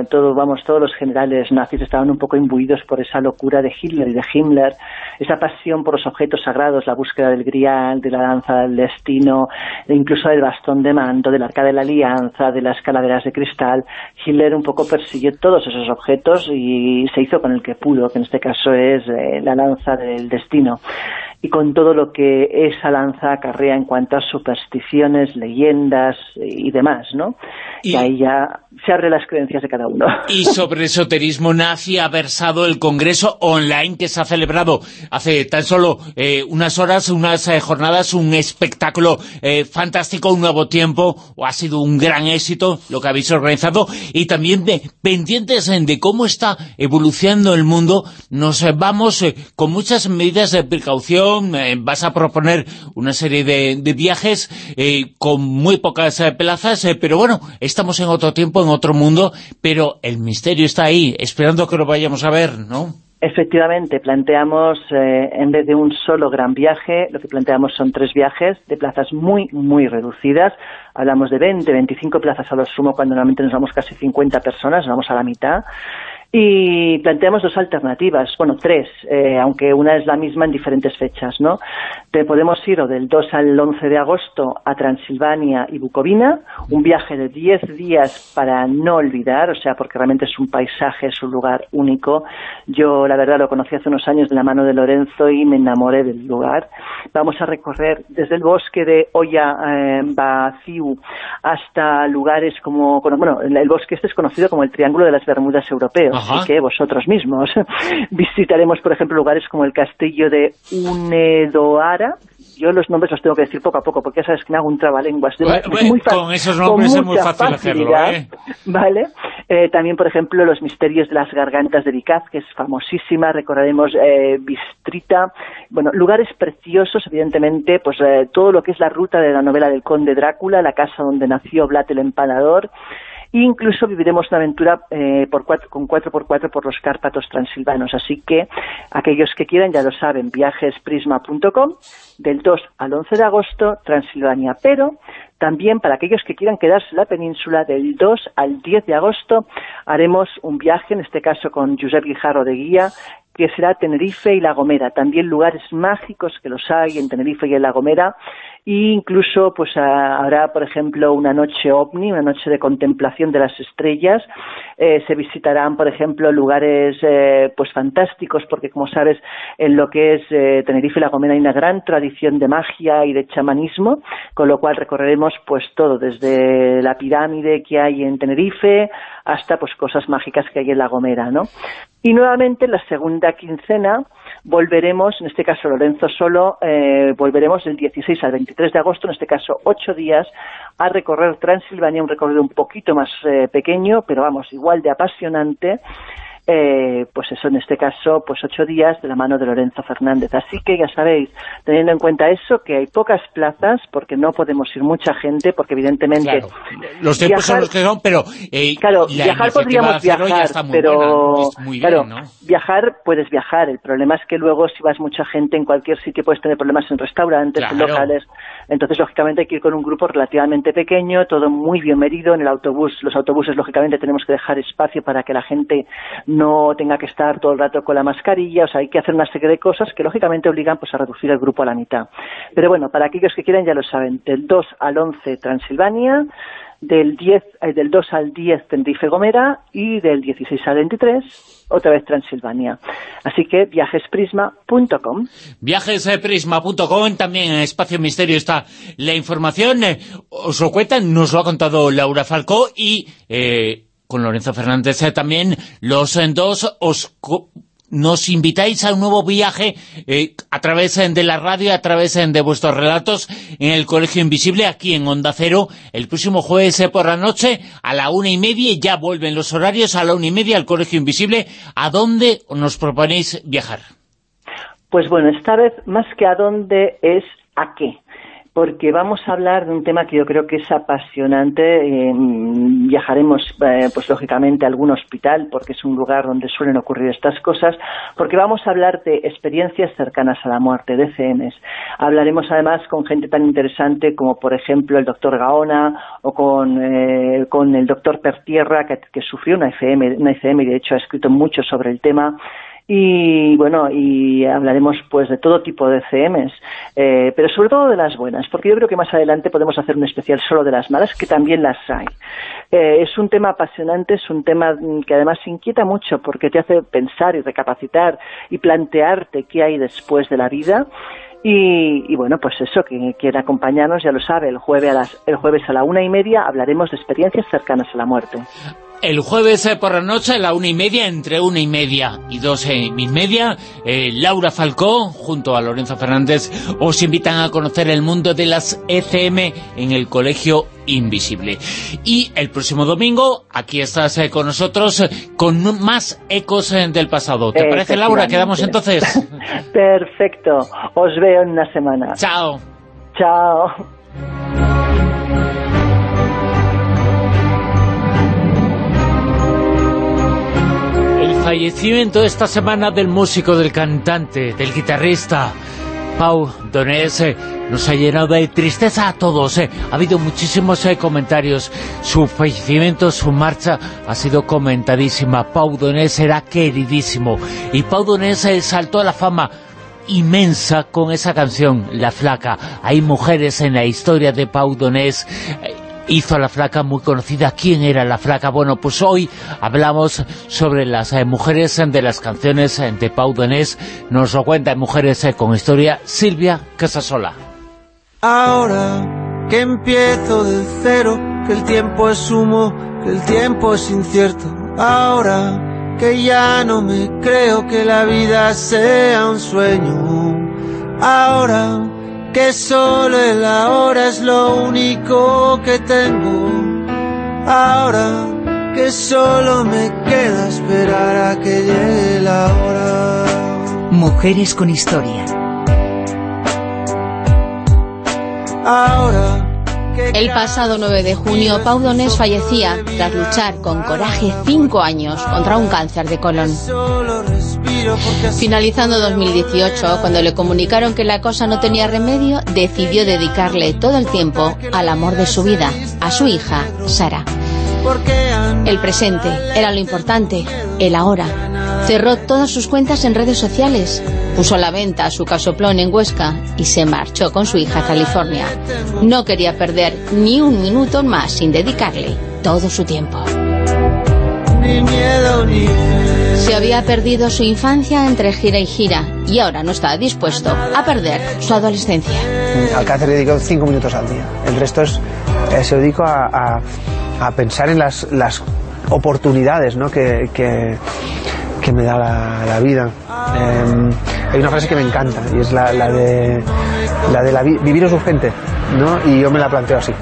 todo, vamos, todos los generales nazis estaban un poco imbuidos por esa locura de Hitler y de Himmler, esa pasión por los objetos sagrados, la búsqueda del grial, de la danza del destino, e incluso del bastón de mando, del arca de la alianza, de las calaveras de cristal. Hitler un poco persiguió todos esos objetos y se hizo con el que pudo, que en este caso es eh, la lanza del destino y con todo lo que esa lanza acarrea en cuanto a supersticiones, leyendas y demás, ¿no? Y, ahí ya abren las creencias de cada uno. Y sobre esoterismo nazi ha versado el congreso online que se ha celebrado hace tan solo eh, unas horas, unas eh, jornadas, un espectáculo eh, fantástico, un nuevo tiempo, ha sido un gran éxito lo que habéis organizado, y también de, pendientes de cómo está evolucionando el mundo, nos vamos con muchas medidas de precaución, vas a proponer una serie de, viajes eh, con muy pocas plazas, pero bueno, estamos en otro tiempo, en otro mundo, pero el misterio está ahí, esperando que lo vayamos a ver, ¿no? Efectivamente, planteamos, en vez de un solo gran viaje, lo que planteamos son tres viajes de plazas muy, muy reducidas. Hablamos de 20, 25 plazas a lo sumo, cuando normalmente nos vamos casi 50 personas, nos vamos a la mitad. Y planteamos dos alternativas, bueno, tres, eh, aunque una es la misma en diferentes fechas, ¿no? Podemos ir del 2 al 11 de agosto a Transilvania y Bucovina, un viaje de 10 días para no olvidar, o sea, porque realmente es un paisaje, es un lugar único. Yo, la verdad, lo conocí hace unos años de la mano de Lorenzo y me enamoré del lugar. Vamos a recorrer desde el bosque de Oya eh, Baciu hasta lugares como, bueno, el bosque este es conocido como el Triángulo de las Bermudas Europeos Así que vosotros mismos. Visitaremos, por ejemplo, lugares como el castillo de Unedoara, yo los nombres los tengo que decir poco a poco, porque ya sabes que me hago un trabalenguas. con esos nombres es muy fácil hacerlo, ¿eh? ¿Vale? Eh, también, por ejemplo, los misterios de las gargantas de Vicaz, que es famosísima, recordaremos eh, Bistrita, bueno, lugares preciosos, evidentemente, pues eh, todo lo que es la ruta de la novela del conde Drácula, la casa donde nació Vlad el Empanador, incluso viviremos una aventura eh, por cuatro, con 4x4 por los Cárpatos transilvanos. Así que aquellos que quieran ya lo saben, viajesprisma.com, del 2 al 11 de agosto, Transilvania. Pero también para aquellos que quieran quedarse en la península, del 2 al 10 de agosto haremos un viaje, en este caso con Josep Guijarro de Guía, que será Tenerife y La Gomera, también lugares mágicos que los hay en Tenerife y en La Gomera, e incluso pues habrá, por ejemplo, una noche ovni, una noche de contemplación de las estrellas, eh, se visitarán, por ejemplo, lugares eh, pues fantásticos, porque como sabes, en lo que es eh, Tenerife y La Gomera hay una gran tradición de magia y de chamanismo, con lo cual recorreremos pues todo, desde la pirámide que hay en Tenerife hasta pues cosas mágicas que hay en La Gomera, ¿no? Y nuevamente en la segunda quincena volveremos, en este caso Lorenzo solo, eh, volveremos del 16 al 23 de agosto, en este caso ocho días, a recorrer Transilvania, un recorrido un poquito más eh, pequeño, pero vamos, igual de apasionante, eh, pues eso en este caso, pues ocho días de la mano de Lorenzo Fernández. Así que ya sabéis, teniendo en cuenta eso, que hay pocas plazas, porque no podemos ir mucha gente, porque evidentemente... Los tiempos son los que son, pero... Eh, claro, viajar podríamos viajar, pero... claro, viajar puedes viajar, el problema es que luego si vas mucha gente en cualquier sitio puedes tener problemas en restaurantes, en locales, entonces lógicamente hay que ir con un grupo relativamente pequeño, todo muy bien medido, en el autobús, los autobuses lógicamente tenemos que dejar espacio para que la gente no tenga que estar todo el rato con la mascarilla, o sea, hay que hacer una serie de cosas que lógicamente obligan pues a reducir el grupo a la mitad. Pero bueno, para aquellos que quieran ya lo saben, del 2 al 11 Transilvania, del, 10, eh, del 2 al 10 Tenerife Gomera y del 16 al 23 otra vez Transilvania. Así que viajesprisma.com. Viajesprisma.com, también en Espacio Misterio está la información. Eh, os lo cuentan, nos lo ha contado Laura Falcó y... Eh, con Lorenzo Fernández eh, también, los eh, dos os nos invitáis a un nuevo viaje eh, a través de la radio, a través de vuestros relatos en el Colegio Invisible, aquí en Onda Cero, el próximo jueves por la noche, a la una y media, ya vuelven los horarios, a la una y media al Colegio Invisible. ¿A dónde nos proponéis viajar? Pues bueno, esta vez más que a dónde es a qué porque vamos a hablar de un tema que yo creo que es apasionante. Viajaremos, eh, pues lógicamente, a algún hospital, porque es un lugar donde suelen ocurrir estas cosas, porque vamos a hablar de experiencias cercanas a la muerte, de CMs. Hablaremos además con gente tan interesante como, por ejemplo, el doctor Gaona o con, eh, con el doctor Pertierra, que, que sufrió una, FM, una ICM y de hecho ha escrito mucho sobre el tema y bueno, y hablaremos pues de todo tipo de CMs, eh, pero sobre todo de las buenas, porque yo creo que más adelante podemos hacer un especial solo de las malas, que también las hay. Eh, es un tema apasionante, es un tema que además inquieta mucho porque te hace pensar y recapacitar y plantearte qué hay después de la vida. Y, bueno, pues eso, quien quiera acompañarnos ya lo sabe, el jueves, a las, el jueves a la una y media hablaremos de experiencias cercanas a la muerte. El jueves eh, por la noche, a la una y media, entre una y media y dos y media, eh, Laura Falcó, junto a Lorenzo Fernández, os invitan a conocer el mundo de las ECM en el Colegio Invisible. Y el próximo domingo, aquí estás eh, con nosotros, con más ecos del pasado. ¿Te parece, Laura? ¿Quedamos entonces? Perfecto. Os veo en una semana. Chao. Chao. Fallecimiento esta semana del músico, del cantante, del guitarrista Pau Donés eh, nos ha llenado de tristeza a todos. Eh. Ha habido muchísimos eh, comentarios. Su fallecimiento, su marcha ha sido comentadísima. Pau Donés era queridísimo. Y Pau Donés saltó a la fama inmensa con esa canción, La Flaca. Hay mujeres en la historia de Pau Donés hizo a la flaca muy conocida. ¿Quién era la flaca? Bueno, pues hoy hablamos sobre las eh, mujeres de las canciones de Pau Donés. Nos lo cuenta en Mujeres eh, con Historia Silvia Casasola. Ahora que empiezo de cero, que el tiempo es humo, que el tiempo es incierto. Ahora que ya no me creo que la vida sea un sueño. Ahora que solo el ahora es lo único que tengo. Ahora que solo me queda esperar a que llegue la hora. Mujeres con historia. Ahora El pasado 9 de junio, Pau Donés fallecía tras luchar con coraje cinco años contra un cáncer de colon. Finalizando 2018, cuando le comunicaron que la cosa no tenía remedio, decidió dedicarle todo el tiempo al amor de su vida, a su hija, Sara. El presente era lo importante, el ahora. Cerró todas sus cuentas en redes sociales, puso a la venta su casoplón en Huesca y se marchó con su hija a California. No quería perder ni un minuto más sin dedicarle todo su tiempo. Se había perdido su infancia entre gira y gira y ahora no estaba dispuesto a perder su adolescencia. Al cáncer le dedico cinco minutos al día. El resto es, eh, se dedico a, pensar en las, oportunidades que, me da la, vida. Em, hay una frase que me encanta y es la, de, la de la vivir es urgente, ¿no? y yo me la planteo así.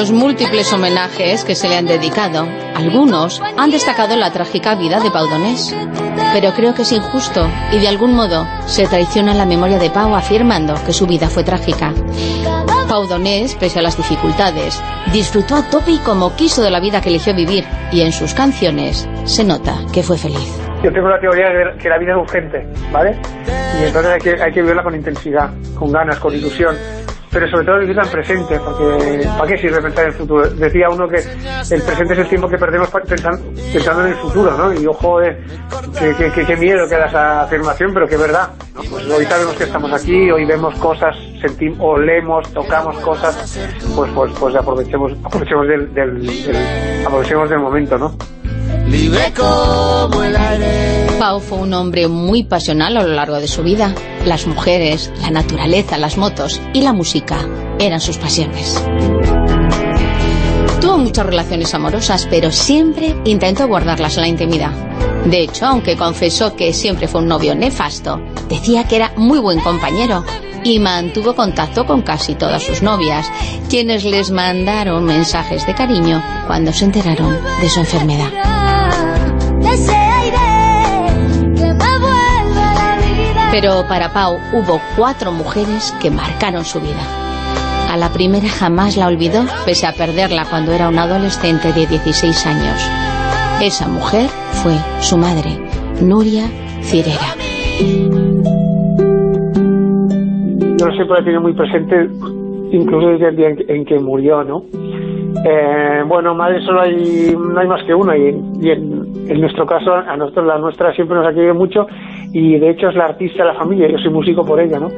Los múltiples homenajes que se le han dedicado, algunos han destacado la trágica vida de Pau Donés. Pero creo que es injusto y de algún modo se traiciona la memoria de Pau afirmando que su vida fue trágica. Pau Donés, pese a las dificultades, disfrutó a tope y como quiso de la vida que eligió vivir y en sus canciones se nota que fue feliz. Yo tengo la teoría de que la vida es urgente, ¿vale? Y entonces hay hay que vivirla con intensidad, con ganas, con ilusión pero sobre todo vivirla en presente, porque ¿para qué sirve pensar en el futuro? Decía uno que el presente es el tiempo que perdemos pensando, en el futuro, ¿no? Y ojo, eh, qué miedo que da esa afirmación, pero que es verdad. Pues hoy sabemos que estamos aquí, hoy vemos cosas, sentimos, olemos, tocamos cosas, pues pues pues aprovechemos, aprovechemos del, del, del aprovechemos del momento, ¿no? Libre como el aire. Pau fue un hombre muy pasional a lo largo de su vida. Las mujeres, la naturaleza, las motos y la música eran sus pasiones. Tuvo muchas relaciones amorosas, pero siempre intentó guardarlas en la intimidad. De hecho, aunque confesó que siempre fue un novio nefasto, decía que era muy buen compañero y mantuvo contacto con casi todas sus novias, quienes les mandaron mensajes de cariño cuando se enteraron de su enfermedad. Pero para Pau hubo cuatro mujeres que marcaron su vida. A la primera jamás la olvidó, pese a perderla cuando era un adolescente de 16 años. Esa mujer fue su madre, Nuria Cirera. Yo siempre la tiene muy presente, incluso desde el día en que, murió, ¿no? Eh, bueno, madre solo hay, no hay más que una y, en, nuestro caso, a nosotros la nuestra siempre nos ha querido mucho y de hecho es la artista de la familia, yo soy músico por ella, ¿no?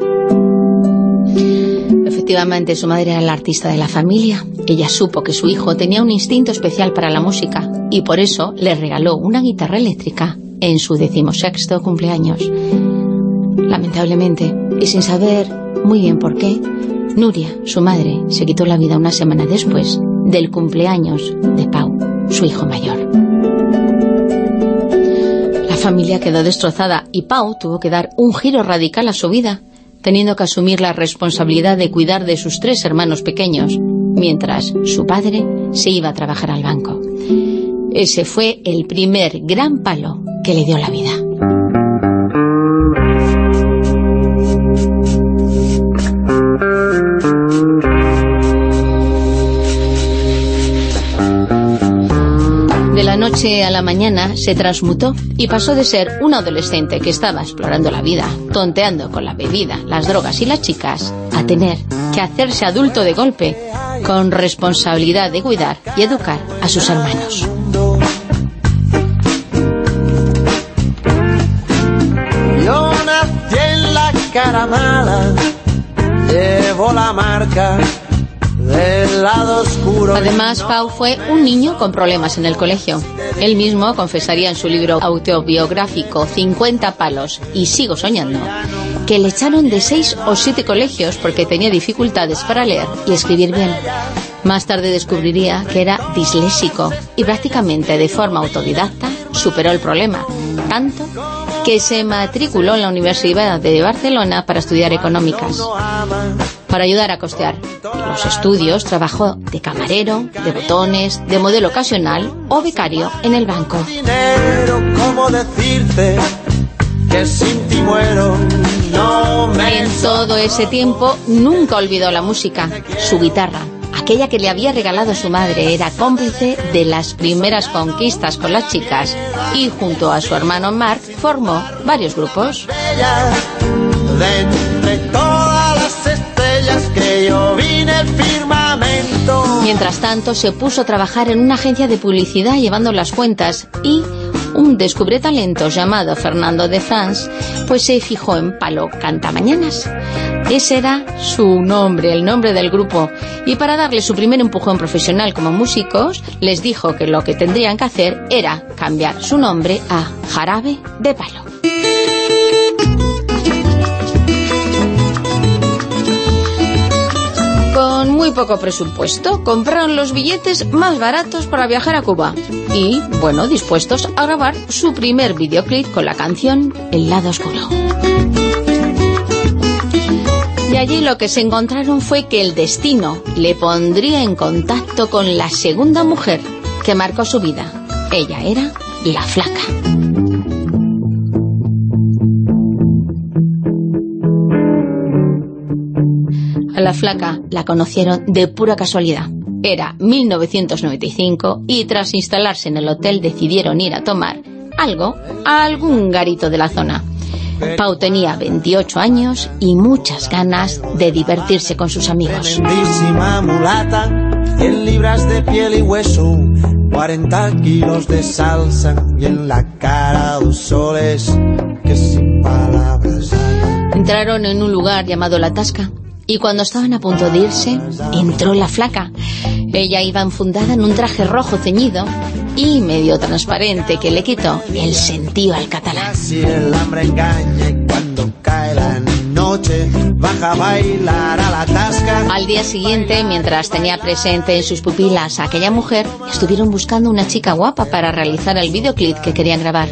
Efectivamente, su madre era la artista de la familia. Ella supo que su hijo tenía un instinto especial para la música y por eso le regaló una guitarra eléctrica en su decimosexto cumpleaños. Lamentablemente, y sin saber muy bien por qué, Nuria, su madre, se quitó la vida una semana después del cumpleaños de Pau, su hijo mayor. La familia quedó destrozada y Pau tuvo que dar un giro radical a su vida, teniendo que asumir la responsabilidad de cuidar de sus tres hermanos pequeños, mientras su padre se iba a trabajar al banco. Ese fue el primer gran palo que le dio la vida. Noche a la mañana se transmutó y pasó de ser un adolescente que estaba explorando la vida, tonteando con la bebida, las drogas y las chicas, a tener que hacerse adulto de golpe, con responsabilidad de cuidar y educar a sus hermanos. Yo nací en la caramala, llevo la marca Además, Pau fue un niño con problemas en el colegio. Él mismo confesaría en su libro autobiográfico 50 palos y sigo soñando que le echaron de seis o siete colegios porque tenía dificultades para leer y escribir bien. Más tarde descubriría que era disléxico y prácticamente de forma autodidacta superó el problema, tanto que se matriculó en la Universidad de Barcelona para estudiar económicas. Para ayudar a costear los estudios, trabajó de camarero, de botones, de modelo ocasional o becario en el banco. En todo ese tiempo nunca olvidó la música, su guitarra, aquella que le había regalado su madre, era cómplice de las primeras conquistas con las chicas y junto a su hermano Mark formó varios grupos. Mientras tanto se puso a trabajar en una agencia de publicidad llevando las cuentas y un descubre talentos llamado Fernando de Fans, pues se fijó en Palo Cantamañanas. Ese era su nombre, el nombre del grupo. Y para darle su primer empujón profesional como músicos, les dijo que lo que tendrían que hacer era cambiar su nombre a Jarabe de Palo. Con muy poco presupuesto, compraron los billetes más baratos para viajar a Cuba. Y, bueno, dispuestos a grabar su primer videoclip con la canción El lado oscuro. De allí lo que se encontraron fue que el destino le pondría en contacto con la segunda mujer que marcó su vida. Ella era la flaca. La flaca la conocieron de pura casualidad. Era 1995 y tras instalarse en el hotel decidieron ir a tomar algo a algún garito de la zona. Pau tenía 28 años y muchas ganas de divertirse con sus amigos. libras de piel y hueso, 40 kilos de salsa y en la cara dos soles que sin palabras. Entraron en un lugar llamado La Tasca y cuando estaban a punto de irse, entró la flaca. Ella iba enfundada en un traje rojo ceñido y medio transparente que le quitó el sentido al catalán. Al día siguiente, mientras tenía presente en sus pupilas a aquella mujer, estuvieron buscando una chica guapa para realizar el videoclip que querían grabar.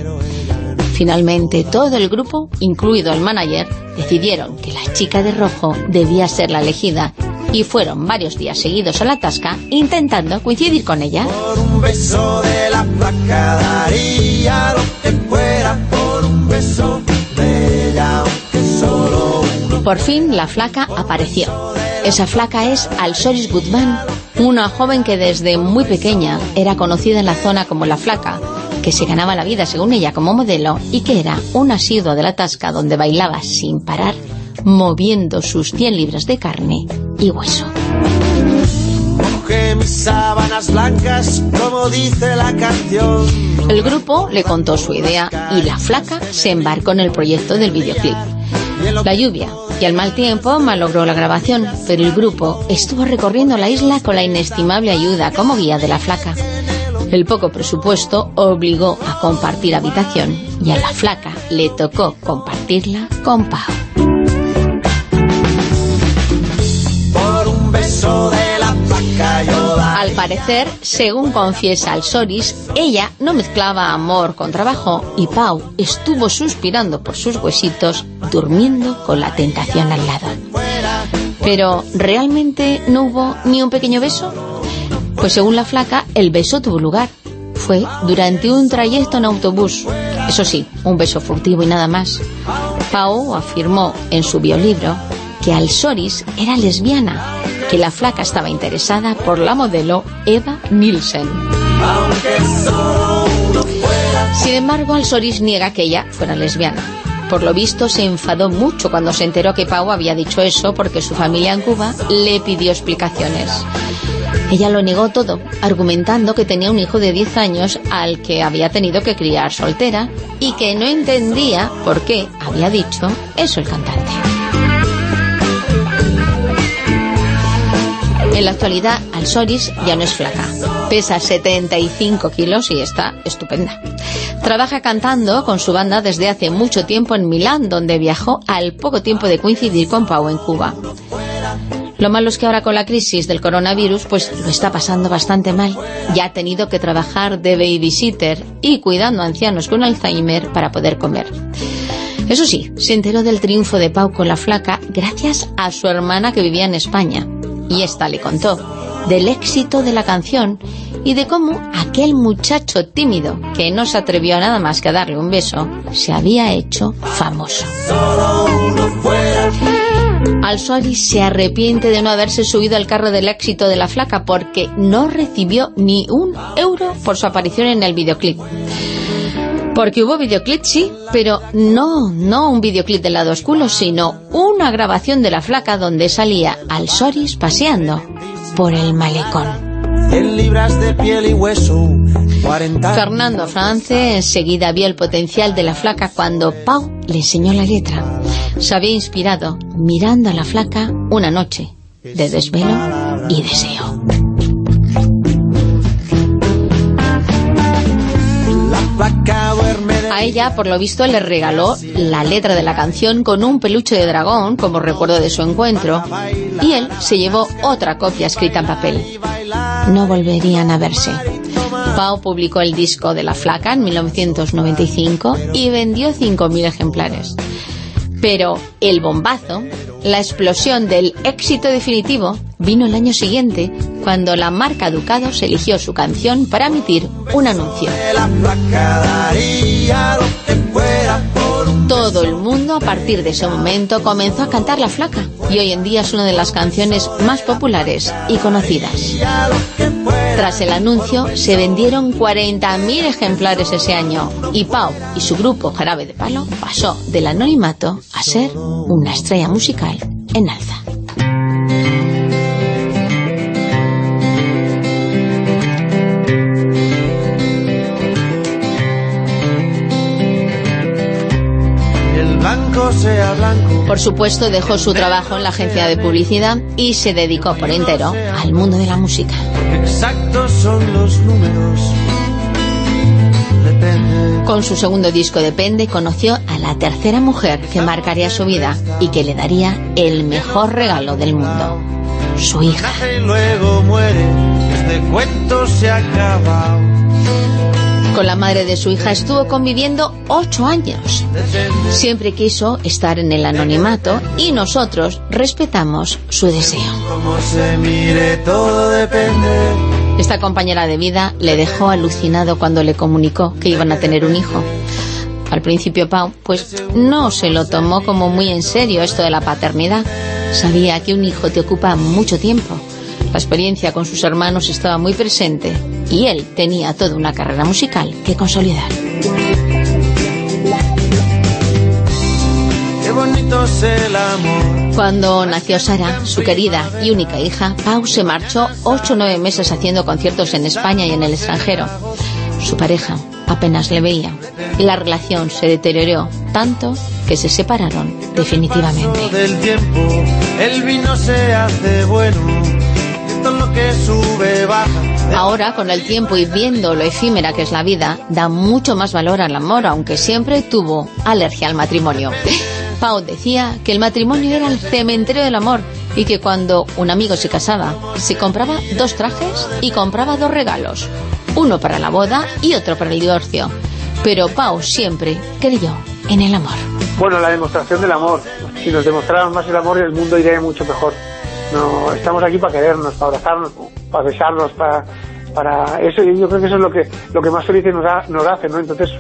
Finalmente, todo el grupo, incluido el manager, decidieron que la chica de rojo debía ser la elegida y fueron varios días seguidos a la tasca intentando coincidir con ella. Por un beso de la placa daría lo que fuera por un beso de ella, solo Por fin la flaca apareció. Esa flaca es Alsoris Guzmán, una joven que desde muy pequeña era conocida en la zona como la flaca que se ganaba la vida según ella como modelo y que era un asiduo de la tasca donde bailaba sin parar, moviendo sus 100 libras de carne y hueso. blancas, como dice la canción. El grupo le contó su idea y la flaca se embarcó en el proyecto del videoclip. La lluvia y el mal tiempo malogró la grabación, pero el grupo estuvo recorriendo la isla con la inestimable ayuda como guía de la flaca. El poco presupuesto obligó a compartir habitación y a la flaca le tocó compartirla con Pau. Por un beso de la Al parecer, según confiesa el Soris, ella no mezclaba amor con trabajo y Pau estuvo suspirando por sus huesitos, durmiendo con la tentación al lado. Pero, ¿realmente no hubo ni un pequeño beso? Pues según la flaca, el beso tuvo lugar. Fue durante un trayecto en autobús. Eso sí, un beso furtivo y nada más. Pau afirmó en su biolibro que Alsoris era lesbiana, que la flaca estaba interesada por la modelo Eva Nielsen. Sin embargo, Alsoris niega que ella fuera lesbiana. Por lo visto se enfadó mucho cuando se enteró que Pau había dicho eso porque su familia en Cuba le pidió explicaciones. Ella lo negó todo, argumentando que tenía un hijo de 10 años al que había tenido que criar soltera y que no entendía por qué había dicho eso el cantante. En la actualidad, Alsoris ya no es flaca. Pesa 75 kilos y está estupenda. Trabaja cantando con su banda desde hace mucho tiempo en Milán, donde viajó al poco tiempo de coincidir con Pau en Cuba. Lo malo es que ahora con la crisis del coronavirus, pues lo está pasando bastante mal. Ya ha tenido que trabajar de babysitter y cuidando a ancianos con Alzheimer para poder comer. Eso sí, se enteró del triunfo de Pau con la flaca gracias a su hermana que vivía en España. Y esta le contó del éxito de la canción y de cómo aquel muchacho tímido que no se atrevió a nada más que a darle un beso se había hecho famoso. Al se arrepiente de no haberse subido al carro del éxito de la flaca porque no recibió ni un euro por su aparición en el videoclip. Porque hubo videoclip, sí, pero no, no un videoclip del lado oscuro, sino una grabación de la flaca donde salía al Soris paseando por el malecón en libras de piel y hueso. Fernando France enseguida vio el potencial de la flaca cuando Pau le enseñó la letra. Se había inspirado mirando a la flaca una noche de desvelo y deseo. A ella, por lo visto, le regaló la letra de la canción con un peluche de dragón, como recuerdo de su encuentro, y él se llevó otra copia escrita en papel no volverían a verse. Pau publicó el disco de La Flaca en 1995 y vendió 5.000 ejemplares. Pero el bombazo, la explosión del éxito definitivo, vino el año siguiente, cuando la marca Ducados eligió su canción para emitir un anuncio. Todo el mundo a partir de ese momento comenzó a cantar La Flaca y hoy en día es una de las canciones más populares y conocidas. Tras el anuncio se vendieron 40.000 ejemplares ese año y Pau y su grupo Jarabe de Palo pasó del anonimato a ser una estrella musical en alza. Por supuesto, dejó su trabajo en la agencia de publicidad y se dedicó por entero al mundo de la música. Exactos son los números. Con su segundo disco Depende conoció a la tercera mujer que marcaría su vida y que le daría el mejor regalo del mundo, su hija. Luego muere, este cuento se acaba. Con la madre de su hija estuvo conviviendo ocho años. Siempre quiso estar en el anonimato y nosotros respetamos su deseo. Esta compañera de vida le dejó alucinado cuando le comunicó que iban a tener un hijo. Al principio Pau, pues no se lo tomó como muy en serio esto de la paternidad. Sabía que un hijo te ocupa mucho tiempo la experiencia con sus hermanos estaba muy presente y él tenía toda una carrera musical que consolidar. Cuando nació Sara, su querida y única hija, Pau se marchó ocho o nueve meses haciendo conciertos en España y en el extranjero. Su pareja apenas le veía y la relación se deterioró tanto que se separaron definitivamente. el vino se hace bueno Ahora, con el tiempo y viendo lo efímera que es la vida, da mucho más valor al amor, aunque siempre tuvo alergia al matrimonio. Pau decía que el matrimonio era el cementerio del amor y que cuando un amigo se casaba, se compraba dos trajes y compraba dos regalos, uno para la boda y otro para el divorcio. Pero Pau siempre creyó en el amor. Bueno, la demostración del amor. Si nos demostráramos más el amor, el mundo iría mucho mejor. No, estamos aquí para querernos, para abrazarnos, para besarnos, para, para eso. Y yo creo que eso es lo que, lo que más felices nos, nos hace, ¿no? Entonces,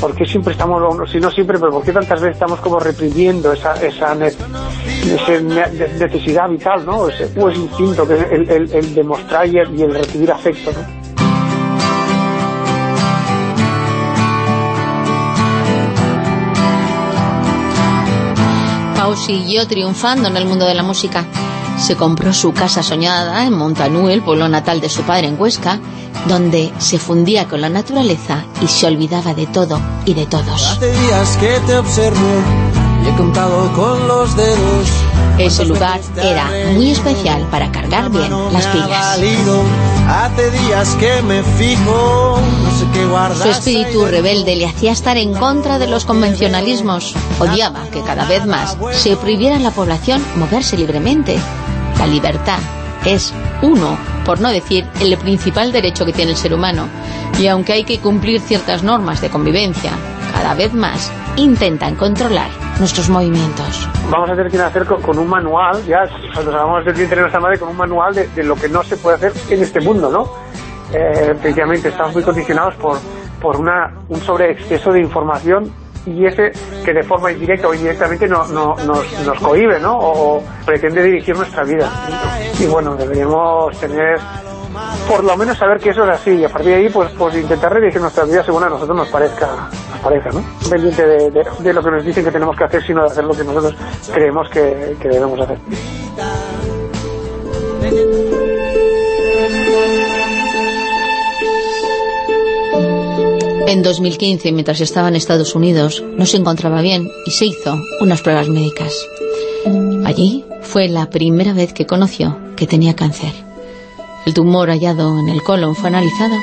¿por qué siempre estamos, si no siempre, pero por qué tantas veces estamos como reprimiendo esa, esa, necesidad vital, ¿no? Ese, ese instinto que es el, el, demostrar y el, y el recibir afecto, ¿no? Siguió triunfando en el mundo de la música se compró su casa soñada en Montanú, el pueblo natal de su padre en Huesca, donde se fundía con la naturaleza y se olvidaba de todo y de todos. que te he contado con los dedos. Ese lugar era muy especial para cargar bien las pilas. Su espíritu rebelde le hacía estar en contra de los convencionalismos. Odiaba que cada vez más se prohibiera a la población moverse libremente la libertad es uno, por no decir el principal derecho que tiene el ser humano. Y aunque hay que cumplir ciertas normas de convivencia, cada vez más intentan controlar nuestros movimientos. Vamos a tener que hacer con, un manual, ya nosotros vamos a tener que nuestra madre con un manual de, lo que no se puede hacer en este mundo, ¿no? Eh, efectivamente, estamos muy condicionados por, por una, un sobreexceso de información y ese que de forma indirecta o indirectamente no, no, nos, nos cohibe, ¿no? O pretende dirigir nuestra vida. Y bueno, deberíamos tener por lo menos saber que eso es así y a partir de ahí pues, pues intentar redirigir nuestra vida según a nosotros nos parezca, nos parezca ¿no? Pendiente de, de, lo que nos dicen que tenemos que hacer, sino de hacer lo que nosotros creemos que, que debemos hacer. En 2015, mientras estaba en Estados Unidos, no se encontraba bien y se hizo unas pruebas médicas. Allí fue la primera vez que conoció que tenía cáncer. El tumor hallado en el colon fue analizado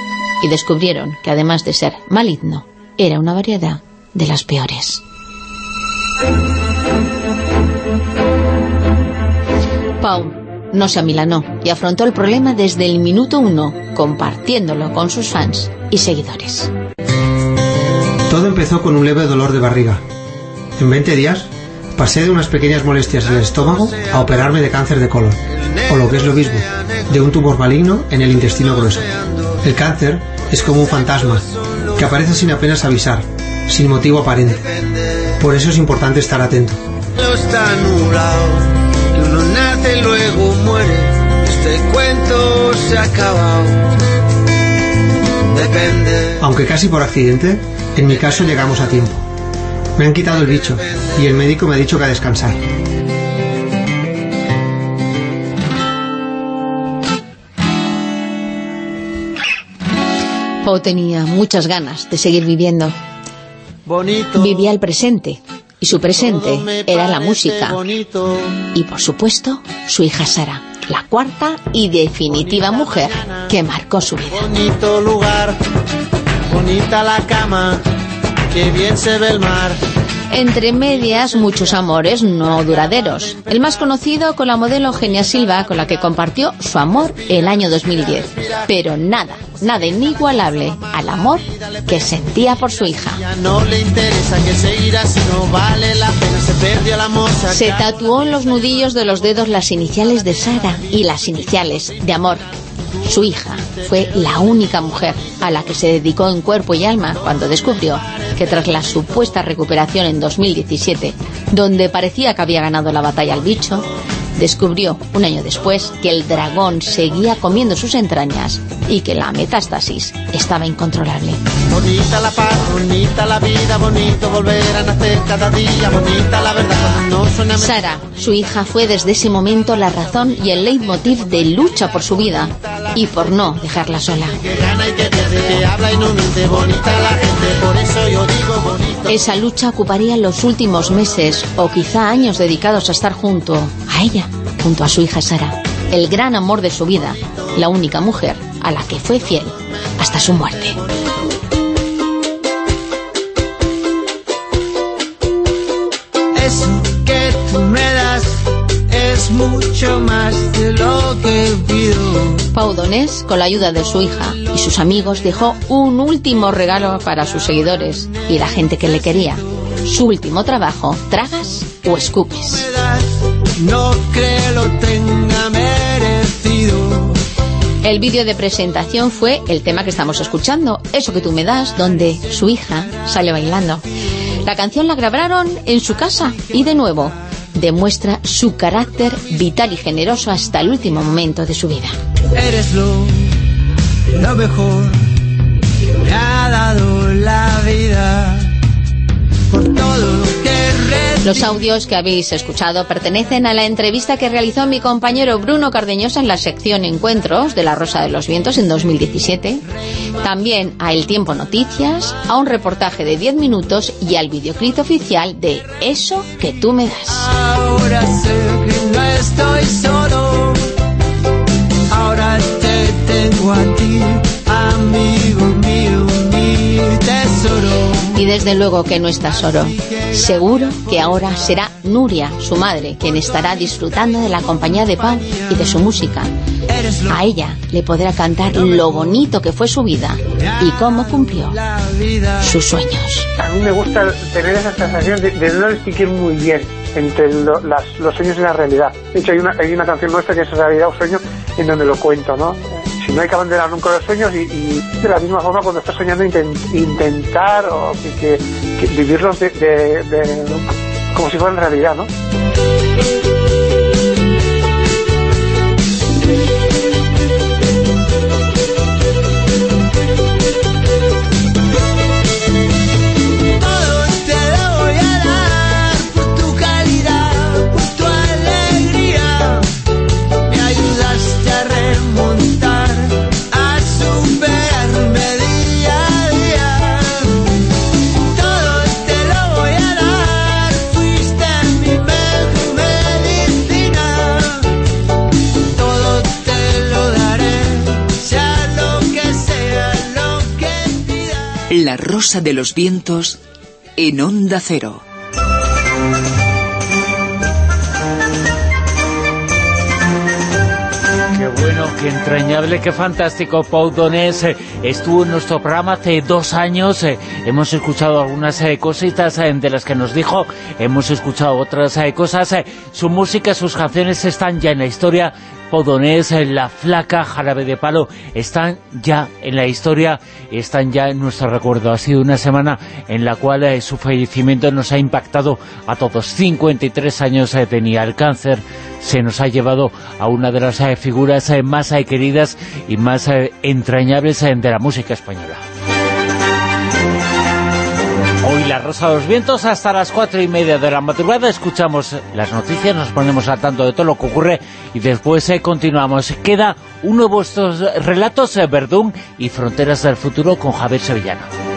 y descubrieron que además de ser maligno, era una variedad de las peores. Pau no se amilanó y afrontó el problema desde el minuto uno, compartiéndolo con sus fans y seguidores. Todo empezó con un leve dolor de barriga. En 20 días pasé de unas pequeñas molestias en el estómago a operarme de cáncer de colon, o lo que es lo mismo, de un tumor maligno en el intestino grueso. El cáncer es como un fantasma que aparece sin apenas avisar, sin motivo aparente. Por eso es importante estar atento. luego muere, este cuento se ha acabado. Aunque casi por accidente, en mi caso llegamos a tiempo. Me han quitado el bicho y el médico me ha dicho que a descansar. Pau tenía muchas ganas de seguir viviendo. Vivía el presente, y su presente era la música. Y por supuesto, su hija Sara, la cuarta y definitiva mujer que marcó su vida. Bonito lugar, bonita la cama, que bien se ve el mar. Entre medias, muchos amores no duraderos. El más conocido con la modelo Eugenia Silva, con la que compartió su amor el año 2010. Pero nada, nada inigualable al amor que sentía por su hija. Se tatuó en los nudillos de los dedos las iniciales de Sara y las iniciales de amor. Su hija fue la única mujer a la que se dedicó en cuerpo y alma cuando descubrió que tras la supuesta recuperación en 2017, donde parecía que había ganado la batalla al bicho, descubrió un año después que el dragón seguía comiendo sus entrañas y que la metástasis estaba incontrolable. Bonita la paz, bonita la vida, bonito volver a nacer cada día, bonita la verdad no suena... Sara, su hija, fue desde ese momento la razón y el leitmotiv de lucha por su vida y por no dejarla sola. Esa lucha ocuparía los últimos meses o quizá años dedicados a estar junto a ella, junto a su hija Sara, el gran amor de su vida, la única mujer a la que fue fiel hasta su muerte. Eso que tú me das es mucho más de lo que pido. Pau Donés, con la ayuda de su hija y sus amigos, dejó un último regalo para sus seguidores y la gente que le quería. Su último trabajo, ¿tragas o escupes? No creo lo tenga merecido el vídeo de presentación fue el tema que estamos escuchando, Eso que tú me das, donde su hija sale bailando. La canción la grabaron en su casa y de nuevo demuestra su carácter vital y generoso hasta el último momento de su vida. Eres lo, lo mejor que me ha dado la vida por todo los audios que habéis escuchado pertenecen a la entrevista que realizó mi compañero Bruno Cardeñosa en la sección Encuentros de La Rosa de los Vientos en 2017, también a El Tiempo Noticias, a un reportaje de 10 minutos y al videoclip oficial de Eso que tú me das. Ahora sé que no estoy solo, ahora te tengo a ti, amigo. Y desde luego que no está solo. Seguro que ahora será Nuria, su madre, quien estará disfrutando de la compañía de Pau y de su música. A ella le podrá cantar lo bonito que fue su vida y cómo cumplió sus sueños. A mí me gusta tener esa sensación de, no distinguir muy bien entre los sueños y la realidad. De hecho, hay una, hay una canción nuestra que es Realidad o Sueño en donde lo cuento, ¿no? Si no hay que abandonar nunca los sueños y, de la misma forma cuando estás soñando intentar o que, vivirlos de, como si fueran realidad, ¿no? La Rosa de los Vientos en Onda Cero. Qué bueno, qué entrañable, qué fantástico. Pau Donés eh, estuvo en nuestro programa hace dos años. Eh, hemos escuchado algunas eh, cositas de las que nos dijo. Hemos escuchado otras cosas. Su música, sus canciones están ya en la historia Podonés, La Flaca, Jarabe de Palo, están ya en la historia, están ya en nuestro recuerdo. Ha sido una semana en la cual eh, su fallecimiento nos ha impactado a todos. 53 años eh, tenía el cáncer, se nos ha llevado a una de las eh, figuras más queridas y más entrañables de la música española. La Rosa de los Vientos hasta las cuatro y media de la madrugada escuchamos las noticias, nos ponemos al tanto de todo lo que ocurre y después eh, continuamos. Queda uno de vuestros relatos, eh, Verdún y Fronteras del Futuro con Javier Sevillano.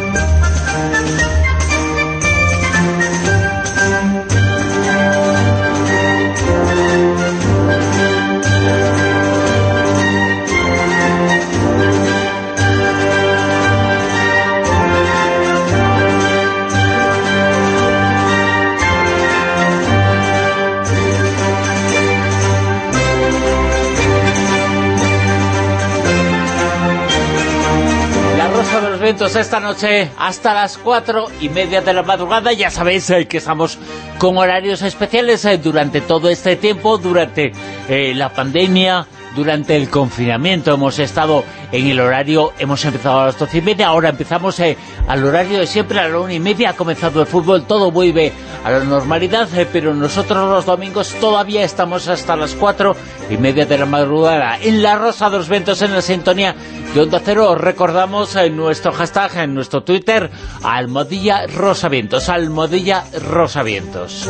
Esta noche hasta las cuatro y media de la madrugada. Ya sabéis eh, que estamos con horarios especiales eh, durante todo este tiempo, durante eh, la pandemia, durante el confinamiento. Hemos estado en el horario, hemos empezado a las doce y media, ahora empezamos al horario de siempre, a la una y media ha comenzado el fútbol, todo vuelve a la normalidad, pero nosotros los domingos todavía estamos hasta las cuatro y media de la madrugada en la Rosa de los Ventos, en la sintonía de Onda Cero. Recordamos en nuestro hashtag, en nuestro Twitter, Almodilla Rosavientos, Almodilla Rosavientos.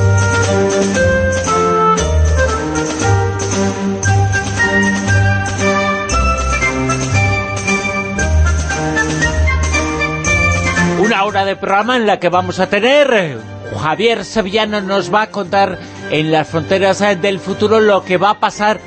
Hora de programa en la que vamos a tener... Javier Sevillano nos va a contar en las fronteras del futuro lo que va a pasar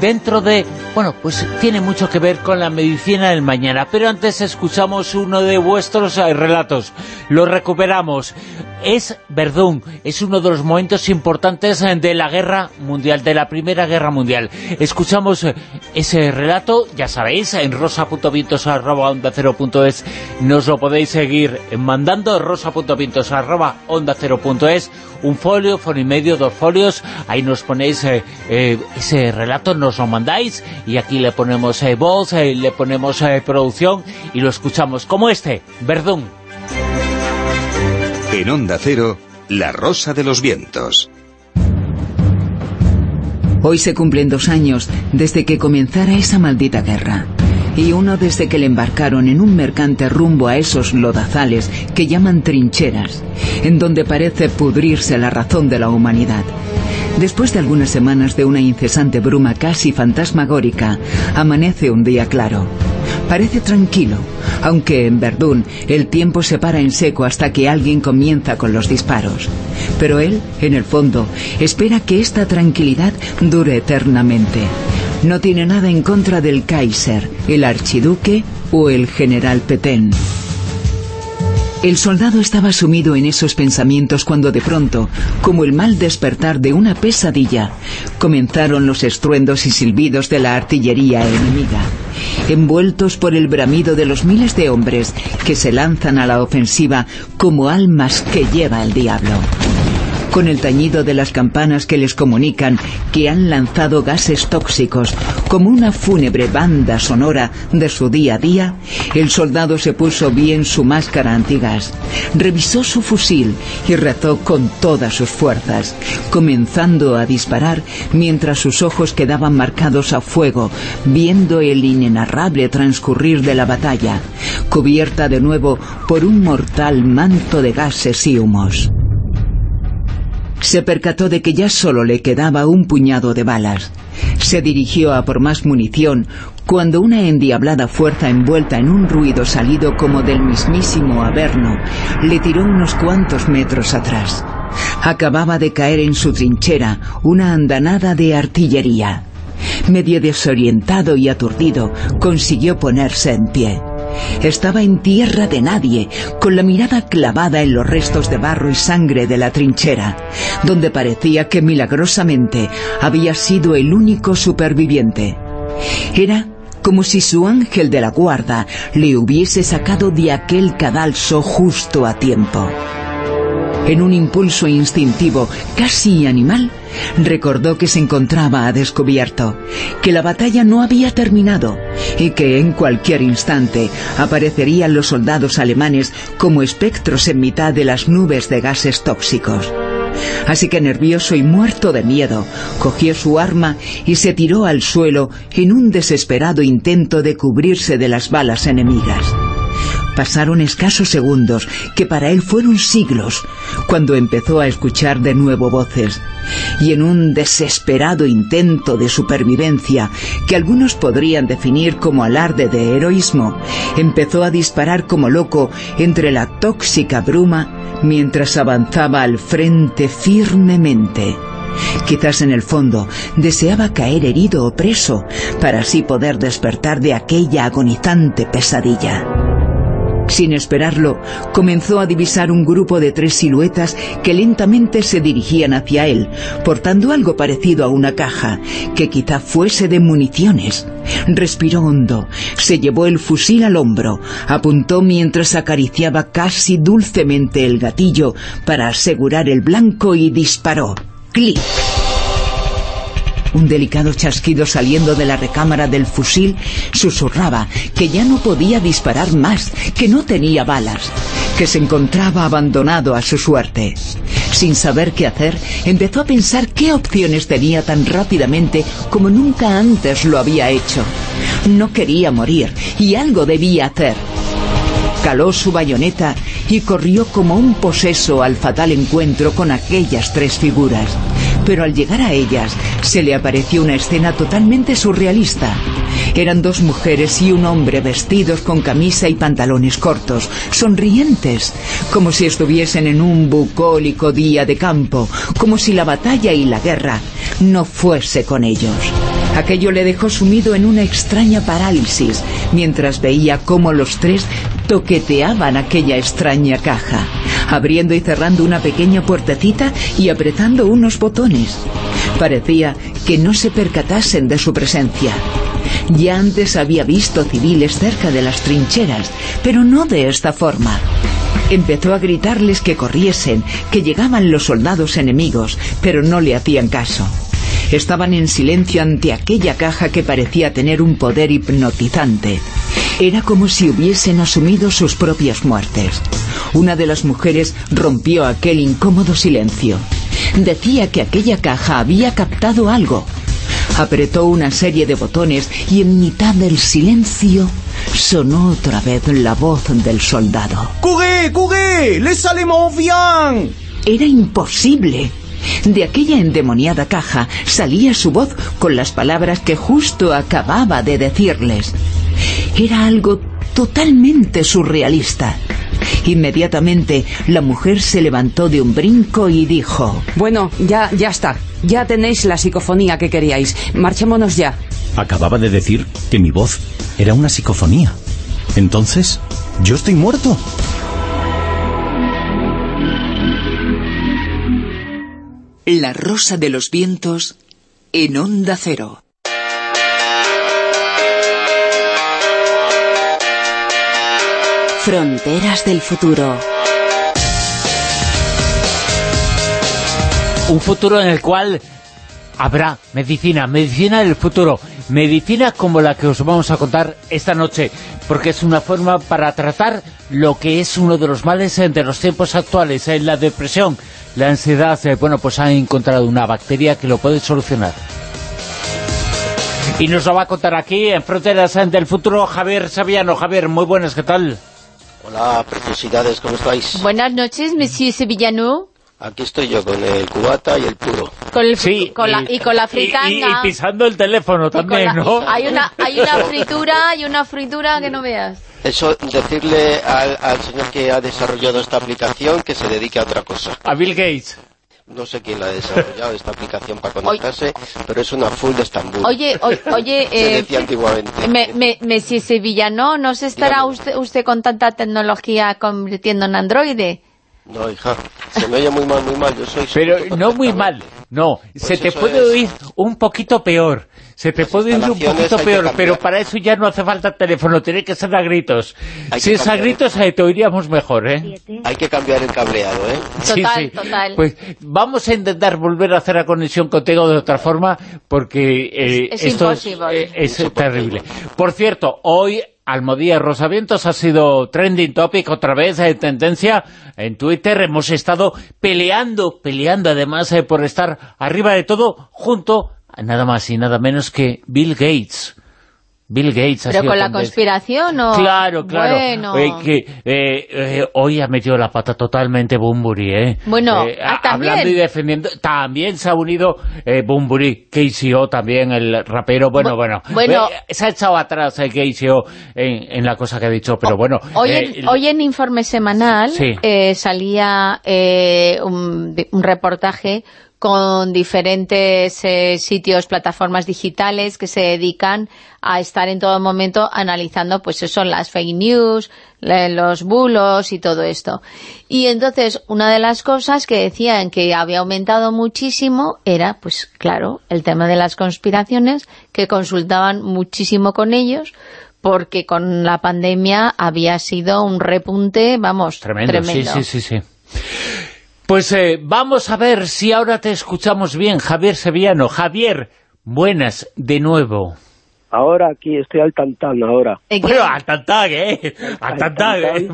dentro de... Bueno, pues tiene mucho que ver con la medicina del mañana, pero antes escuchamos uno de vuestros eh, relatos. Lo recuperamos. Es Verdún, es uno de los momentos importantes eh, de la guerra mundial, de la Primera Guerra Mundial. Escuchamos eh, ese relato, ya sabéis, en rosa.vientos.onda0.es nos lo podéis seguir mandando, rosa.vientos.onda0.es un folio, folio y medio, dos folios, ahí nos ponéis ese relato, nos lo mandáis y aquí le ponemos eh, voz, eh, le ponemos eh, producción y lo escuchamos como este, Verdún. En Onda Cero, La Rosa de los Vientos. Hoy se cumplen dos años desde que comenzara esa maldita guerra. Y uno desde que le embarcaron en un mercante rumbo a esos lodazales que llaman trincheras, en donde parece pudrirse la razón de la humanidad Después de algunas semanas de una incesante bruma casi fantasmagórica, amanece un día claro. Parece tranquilo, aunque en Verdún el tiempo se para en seco hasta que alguien comienza con los disparos. Pero él, en el fondo, espera que esta tranquilidad dure eternamente. No tiene nada en contra del Kaiser, el archiduque o el general Petén. El soldado estaba sumido en esos pensamientos cuando de pronto, como el mal despertar de una pesadilla, comenzaron los estruendos y silbidos de la artillería enemiga, envueltos por el bramido de los miles de hombres que se lanzan a la ofensiva como almas que lleva el diablo con el tañido de las campanas que les comunican que han lanzado gases tóxicos como una fúnebre banda sonora de su día a día, el soldado se puso bien su máscara antigas, revisó su fusil y rezó con todas sus fuerzas, comenzando a disparar mientras sus ojos quedaban marcados a fuego, viendo el inenarrable transcurrir de la batalla, cubierta de nuevo por un mortal manto de gases y humos se percató de que ya solo le quedaba un puñado de balas. Se dirigió a por más munición cuando una endiablada fuerza envuelta en un ruido salido como del mismísimo Averno le tiró unos cuantos metros atrás. Acababa de caer en su trinchera una andanada de artillería. Medio desorientado y aturdido, consiguió ponerse en pie. Estaba en tierra de nadie, con la mirada clavada en los restos de barro y sangre de la trinchera, donde parecía que milagrosamente había sido el único superviviente. Era como si su ángel de la guarda le hubiese sacado de aquel cadalso justo a tiempo. En un impulso instintivo, casi animal, recordó que se encontraba a descubierto, que la batalla no había terminado y que en cualquier instante aparecerían los soldados alemanes como espectros en mitad de las nubes de gases tóxicos. Así que nervioso y muerto de miedo, cogió su arma y se tiró al suelo en un desesperado intento de cubrirse de las balas enemigas. Pasaron escasos segundos, que para él fueron siglos, cuando empezó a escuchar de nuevo voces, y en un desesperado intento de supervivencia, que algunos podrían definir como alarde de heroísmo, empezó a disparar como loco entre la tóxica bruma mientras avanzaba al frente firmemente. Quizás en el fondo deseaba caer herido o preso para así poder despertar de aquella agonizante pesadilla. Sin esperarlo, comenzó a divisar un grupo de tres siluetas que lentamente se dirigían hacia él, portando algo parecido a una caja, que quizá fuese de municiones. Respiró hondo, se llevó el fusil al hombro, apuntó mientras acariciaba casi dulcemente el gatillo para asegurar el blanco y disparó. ¡Clic! Un delicado chasquido saliendo de la recámara del fusil susurraba que ya no podía disparar más, que no tenía balas, que se encontraba abandonado a su suerte. Sin saber qué hacer, empezó a pensar qué opciones tenía tan rápidamente como nunca antes lo había hecho. No quería morir y algo debía hacer. Caló su bayoneta y corrió como un poseso al fatal encuentro con aquellas tres figuras pero al llegar a ellas se le apareció una escena totalmente surrealista. Eran dos mujeres y un hombre vestidos con camisa y pantalones cortos, sonrientes, como si estuviesen en un bucólico día de campo, como si la batalla y la guerra no fuese con ellos. Aquello le dejó sumido en una extraña parálisis, mientras veía cómo los tres toqueteaban aquella extraña caja, abriendo y cerrando una pequeña puertecita y apretando unos botones. Parecía que no se percatasen de su presencia. Ya antes había visto civiles cerca de las trincheras, pero no de esta forma. Empezó a gritarles que corriesen, que llegaban los soldados enemigos, pero no le hacían caso. Estaban en silencio ante aquella caja que parecía tener un poder hipnotizante. Era como si hubiesen asumido sus propias muertes. Una de las mujeres rompió aquel incómodo silencio. Decía que aquella caja había captado algo. Apretó una serie de botones y en mitad del silencio sonó otra vez la voz del soldado. ¡Courez, courez! ¡Les Allemands viennent! Era imposible. De aquella endemoniada caja salía su voz con las palabras que justo acababa de decirles. Era algo totalmente surrealista. Inmediatamente la mujer se levantó de un brinco y dijo... Bueno, ya, ya está. Ya tenéis la psicofonía que queríais. Marchémonos ya. Acababa de decir que mi voz era una psicofonía. Entonces, ¿yo estoy muerto? La rosa de los vientos en onda cero. Fronteras del futuro. Un futuro en el cual habrá medicina, medicina del futuro, medicina como la que os vamos a contar esta noche, porque es una forma para tratar lo que es uno de los males de los tiempos actuales, en la depresión, la ansiedad, eh, bueno, pues han encontrado una bacteria que lo puede solucionar. Y nos lo va a contar aquí, en Fronteras del Futuro, Javier Sabiano. Javier, muy buenas, ¿qué tal? Hola, preciosidades, ¿cómo estáis? Buenas noches, Monsieur Sevillano. Aquí estoy yo, con el cubata y el puro. Con el, sí, con la, y con la fritanga. Y, pisando el teléfono también, ¿no? Hay una, hay una fritura y una fritura que no veas. Eso, decirle al, al señor que ha desarrollado esta aplicación que se dedique a otra cosa. A Bill Gates. No sé quién la ha desarrollado esta aplicación para conectarse, pero es una full de Estambul. Oye, oye, se decía eh, antiguamente. Me, me, Messi Sevillano, ¿no se estará usted, usted con tanta tecnología convirtiendo en androide? No, hija, se me oye muy mal, muy mal. Yo soy Pero no muy mal, no. Pues se te puede es. oír un poquito peor. Se te puede oír un poquito peor, pero para eso ya no hace falta teléfono, tiene que ser a gritos. Hay Si es a gritos, eh, te oiríamos mejor, ¿eh? Hay que cambiar el cableado, ¿eh? Sí, Total, sí. total. Pues vamos a intentar volver a hacer la conexión contigo de otra forma, porque eh, Es- es esto es, imposible. eh, es terrible. Por cierto, hoy Almodía Rosavientos ha sido trending topic otra vez, en tendencia en Twitter. Hemos estado peleando, peleando además eh, por estar arriba de todo, junto a nada más y nada menos que Bill Gates. Bill Gates ha ¿Pero sido con la conspiración o...? Claro, claro. Bueno, Eh, que eh, eh, hoy ha metido la pata totalmente Bumburi, ¿eh? Bueno, Eh, ah. Hablando y defendiendo. También se ha unido eh, Bumburi, KCO también, el rapero. Bueno, Bu- bueno. bueno. Eh, se ha echado atrás el KCO en, en la cosa que ha dicho, pero bueno. Hoy, en, hoy en Informe Semanal Sí. eh, salía eh, un, un reportaje con diferentes eh, sitios, plataformas digitales que se dedican a estar en todo momento analizando, pues eso, las fake news, los bulos y todo esto. Y entonces, una de las cosas que decían que había aumentado muchísimo era, pues claro, el tema de las conspiraciones, que consultaban muchísimo con ellos, porque con la pandemia había sido un repunte, vamos, Tremendo, tremendo. sí, sí, sí, sí. Pues eh, vamos a ver si ahora te escuchamos bien, Javier Sevillano. Javier, buenas de nuevo. Ahora aquí estoy al tantán, ahora. Bueno, al tantán, ¿eh? Al tantán, ¿eh?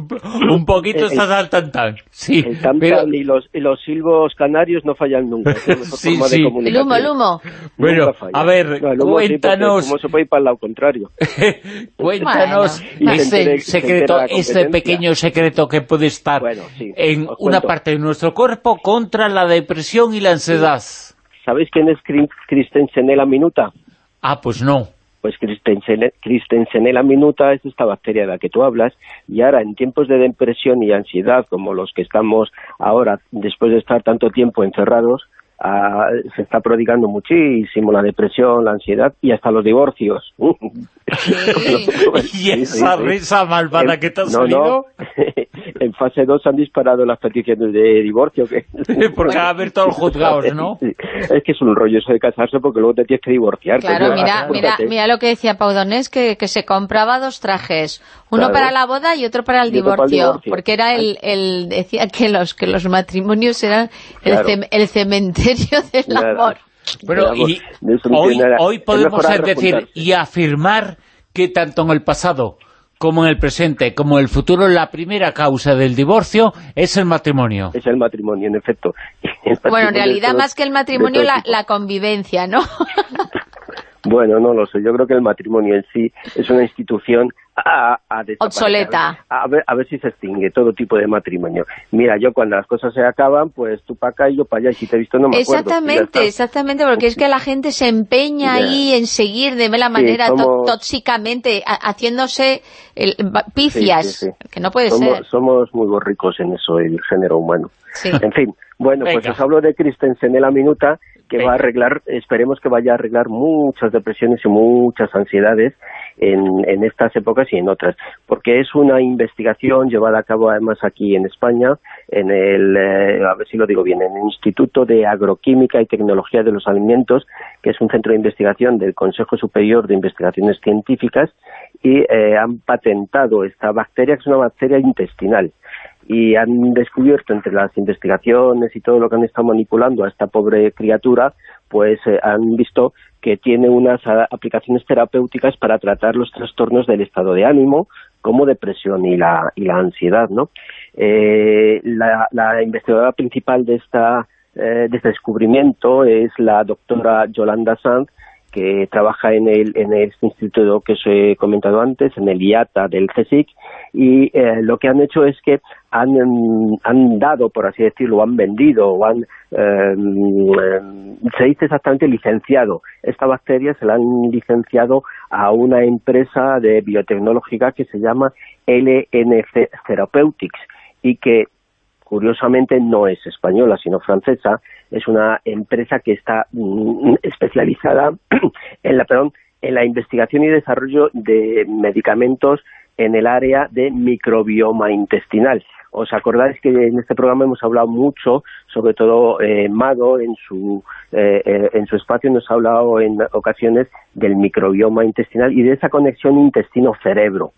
Un poquito El- estás al tantán. Sí, El tantán pero... y, los, y los silbos canarios no fallan nunca. La Sí, forma sí. de El humo, el humo. Bueno, a ver, No, humo sí, cuéntanos- el humo se puede ir para el lado contrario. Cuéntanos Bueno. Se secreto, la este pequeño secreto que puede estar sí, en una cuento. parte de nuestro cuerpo contra la depresión y la ansiedad. ¿Sabéis quién es Cri- Christensenella minuta? Ah, pues no. Pues Christensen- Christensenella minuta es esta bacteria de la que tú hablas y ahora en tiempos de depresión y ansiedad como los que estamos ahora después de estar tanto tiempo encerrados ah, se está prodigando muchísimo la depresión, la ansiedad y hasta los divorcios. y esa risa malvada que te ha no, salido, no. en fase 2 han disparado las peticiones de divorcio. Que... porque va a haber todos los juzgados, ¿no? Es que es un rollo eso de casarse porque luego te tienes que divorciar. Claro, mira, mira, mira lo que decía Paudonés, que, que se compraba dos trajes, uno Claro. para la boda y otro para el para divorcio, divorcio. porque era el, el decía que los que los matrimonios eran el, Claro. cem- el cementerio del Claro. amor. Bueno, y hoy, podemos decir y afirmar que tanto en el pasado como en el presente, como en el futuro, la primera causa del divorcio es el matrimonio. Es el matrimonio, en efecto. Bueno, en realidad todo- más que el matrimonio, la, la convivencia, ¿no? Bueno, no lo sé. Yo creo que el matrimonio en sí es una institución a, obsoleta. A ver, a ver si se extingue todo tipo de matrimonio. Mira, yo cuando las cosas se acaban, pues tú para acá y yo para allá, y si te he visto no me acuerdo. Exactamente, exactamente, porque es que la gente se empeña ahí en seguir de la manera tóxicamente, haciéndose el, picias, que no puede ser. Somos muy borricos en eso, el género humano. En fin, bueno, pues os hablo de Christensen en la minuta, que va a arreglar, esperemos que vaya a arreglar muchas depresiones y muchas ansiedades en, en, estas épocas y en otras, porque es una investigación llevada a cabo además aquí en España, en el, eh, a ver si lo digo bien, en el Instituto de Agroquímica y Tecnología de los Alimentos, que es un centro de investigación del Consejo Superior de Investigaciones Científicas, y eh, han patentado esta bacteria, que es una bacteria intestinal, y han descubierto entre las investigaciones y todo lo que han estado manipulando a esta pobre criatura, pues eh, han visto que tiene unas aplicaciones terapéuticas para tratar los trastornos del estado de ánimo, como depresión y la, y la ansiedad, ¿no? Eh, la, investigadora principal de, esta, eh, de este descubrimiento es la doctora Yolanda Sanz, que trabaja en el, en este instituto que os he comentado antes, en el IATA del CSIC, y eh, lo que han hecho es que han, han dado, por así decirlo, han vendido, o han, em, se dice exactamente licenciado. Esta bacteria se la han licenciado a una empresa de biotecnológica que se llama LNC Therapeutics y que curiosamente no es española, sino francesa, es una empresa que está mm, especializada en la, perdón, en la investigación y desarrollo de medicamentos en el área de microbioma intestinal. ¿Os acordáis que en este programa hemos hablado mucho, sobre todo eh, en su, eh, eh, en su espacio nos ha hablado en ocasiones del microbioma intestinal y de esa conexión intestino-cerebro?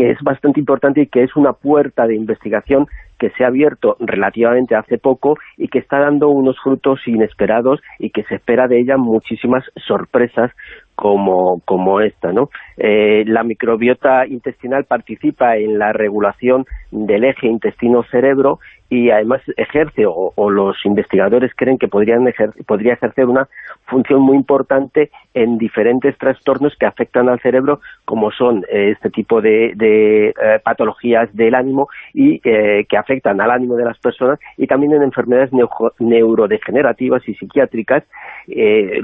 Que es bastante importante y que es una puerta de investigación que se ha abierto relativamente hace poco y que está dando unos frutos inesperados y que se espera de ella muchísimas sorpresas como, como esta. ¿no? Eh, la microbiota intestinal participa en la regulación del eje intestino-cerebro y además ejerce, o, los investigadores creen que podrían podría ejercer una función muy importante en diferentes trastornos que afectan al cerebro, como son eh, este tipo de, eh, patologías del ánimo y que afectan al ánimo de las personas, y también en enfermedades neurodegenerativas y psiquiátricas,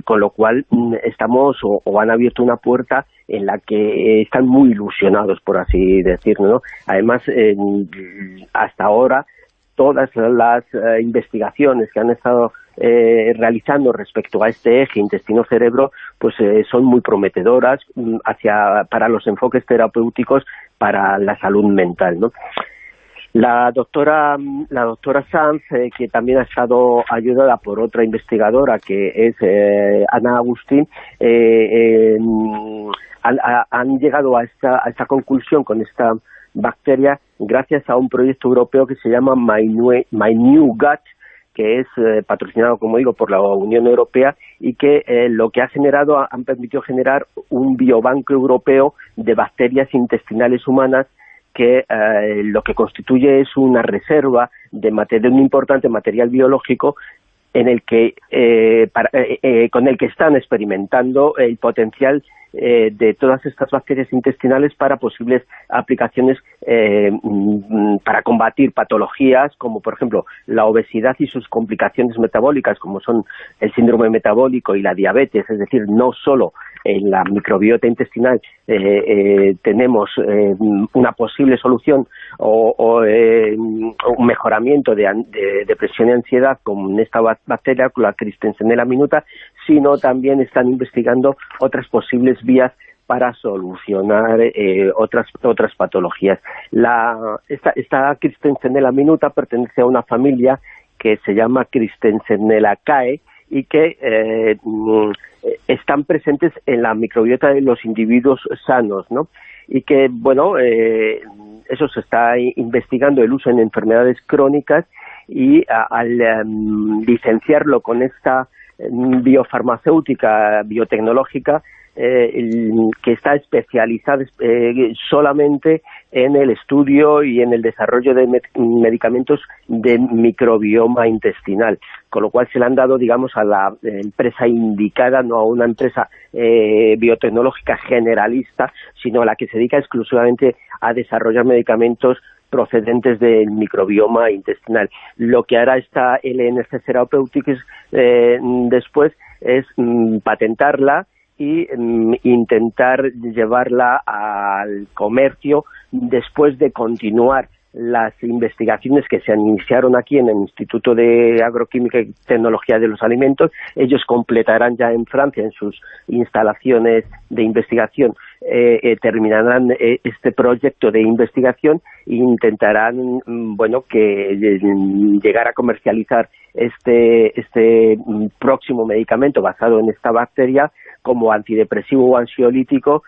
con lo cual mm, estamos o han abierto una puerta en la que están muy ilusionados, por así decirlo. Además, hasta ahora, todas las eh, investigaciones que han estado eh, realizando respecto a este eje intestino-cerebro, pues eh, son muy prometedoras mm, hacia para los enfoques terapéuticos para la salud mental, ¿no? La doctora, la doctora Sanz, eh, que también ha estado ayudada por otra investigadora que es eh, Ana Agustín, eh, han, llegado a esta, a esta conclusión con esta bacteria gracias a un proyecto europeo que se llama My New, Gut, que es patrocinado, como digo, por la Unión Europea y que lo que ha generado, han permitido generar un biobanco europeo de bacterias intestinales humanas que eh, lo que constituye es una reserva de, de un importante material biológico en el que eh, eh, con el que están experimentando el potencial eh, de todas estas bacterias intestinales para posibles aplicaciones eh, mm, para combatir patologías como por ejemplo la obesidad y sus complicaciones metabólicas como son el síndrome metabólico y la diabetes, es decir, no solo en la microbiota intestinal eh, tenemos una posible solución o, un mejoramiento de, depresión y ansiedad con esta bacteria, con la Christensenella minuta, sino también están investigando otras posibles vías para solucionar eh, otras otras patologías. La, esta, esta Christensenella minuta pertenece a una familia que se llama Christensenella cae y que eh, mm, están presentes en la microbiota de los individuos sanos, ¿no? Y que, bueno, eh, eso se está investigando el uso en enfermedades crónicas y al em, licenciarlo con esta biofarmacéutica, biotecnológica, eh, que está especializada eh, solamente en el estudio y en el desarrollo de medicamentos de microbioma intestinal, con lo cual se le han dado, digamos, a la empresa indicada, no a una empresa eh, biotecnológica generalista, sino a la que se dedica exclusivamente a desarrollar medicamentos procedentes del microbioma intestinal. Lo que hará esta LNC Therapeutics eh, después es mm, patentarla y mm, intentar llevarla al comercio después de continuar las investigaciones que se iniciaron aquí en el Instituto de Agroquímica y Tecnología de los Alimentos. Ellos completarán ya en Francia, en sus instalaciones de investigación, eh, eh, terminarán eh, este proyecto de investigación e intentarán, mm, bueno, que llegar a comercializar este, este mm, próximo medicamento basado en esta bacteria como antidepresivo o ansiolítico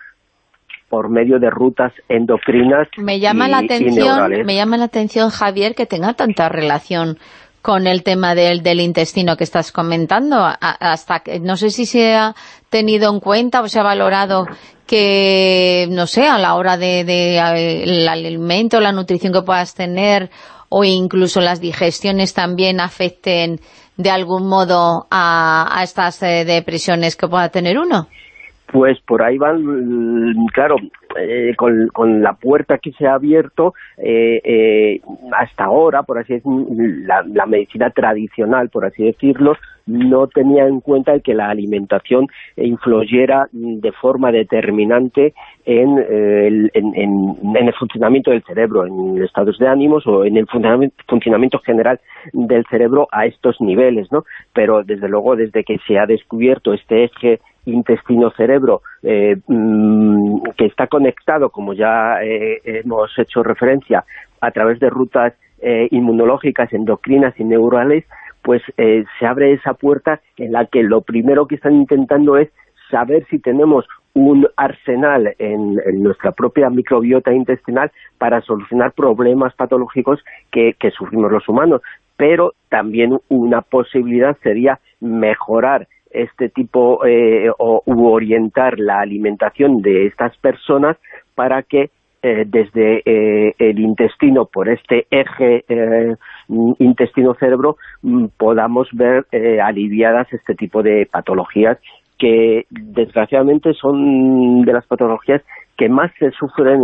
por medio de rutas endocrinas me llama la atención Me llama la atención, Javier, que tenga tanta relación con el tema del, del intestino que estás comentando. hasta que, No sé si se ha tenido en cuenta o se ha valorado que, no sé, a la hora de, el alimento, la nutrición que puedas tener o incluso las digestiones también afecten de algún modo a, a estas eh, depresiones que pueda tener uno pues por ahí van, mm, claro, eh, con, con, la puerta que se ha abierto, eh, eh, hasta ahora, por así decirlo, la, la, medicina tradicional, por así decirlo, no tenía en cuenta que la alimentación influyera de forma determinante en, el, en, en, el funcionamiento del cerebro, en estados de ánimos o en el funcionamiento general del cerebro a estos niveles, ¿no? Pero desde luego, desde que se ha descubierto este eje intestino-cerebro eh, mm, que está conectado, como ya eh, hemos hecho referencia, a través de rutas eh, inmunológicas, endocrinas y neurales, pues se abre esa puerta en la que lo primero que están intentando es saber si tenemos un arsenal en, nuestra propia microbiota intestinal para solucionar problemas patológicos que, que sufrimos los humanos, pero también una posibilidad sería mejorar este tipo eh, o u orientar la alimentación de estas personas para que eh, desde eh, el intestino, por este eje intestino-cerebro, mm, podamos ver aliviadas este tipo de patologías que desgraciadamente son de las patologías que más se sufren,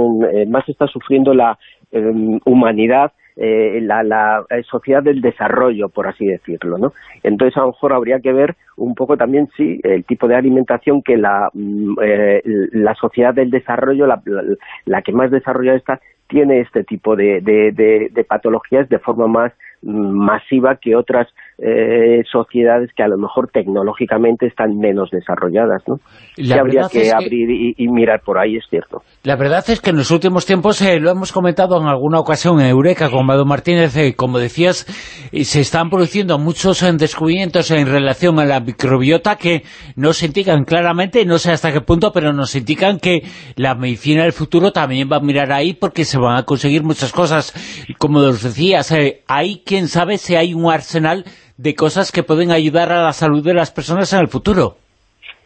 más está sufriendo la em, humanidad eh, la, la, eh, sociedad del desarrollo, por así decirlo, ¿no? Entonces, a lo mejor habría que ver un poco también, sí, el tipo de alimentación que la, mm, eh, la sociedad del desarrollo, la, la, que más desarrolla está, tiene este tipo de, de, de patologías de forma más masiva que otras eh, sociedades que a lo mejor tecnológicamente están menos desarrolladas, ¿no? La habría que abrir Y, mirar por ahí, es cierto. La verdad es que en los últimos tiempos, eh, lo hemos comentado en alguna ocasión en Eureka con Mado Martínez, eh, como decías, se están produciendo muchos descubrimientos en relación a la microbiota que nos indican claramente, no sé hasta qué punto, pero nos indican que la medicina del futuro también va a mirar ahí porque se van a conseguir muchas cosas. Como os decías, hay que quién sabe si hay un arsenal de cosas que pueden ayudar a la salud de las personas en el futuro.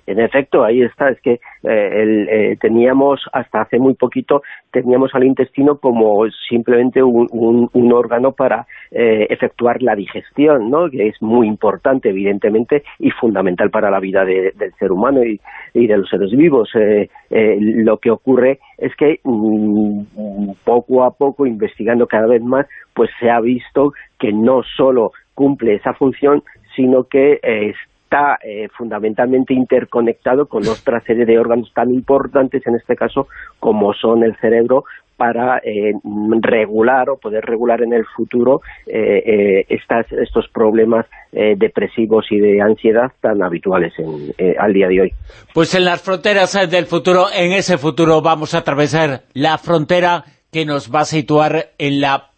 En efecto, ahí está, es que eh, eh, teníamos, hasta hace muy poquito, teníamos al intestino como simplemente un, órgano para eh, efectuar la digestión, ¿no? que es muy importante, evidentemente, y fundamental para la vida del ser humano y, de los seres vivos. lo que ocurre es que mm, poco a poco, investigando cada vez más, pues se ha visto que no solo cumple esa función, sino que está eh, fundamentalmente interconectado con otra serie de órganos tan importantes, en este caso, como son el cerebro, para eh, regular o poder regular en el futuro eh, estas, estos problemas depresivos y de ansiedad tan habituales en, al día de hoy. Pues en las fronteras del futuro, en ese futuro vamos a atravesar la frontera que nos va a situar en la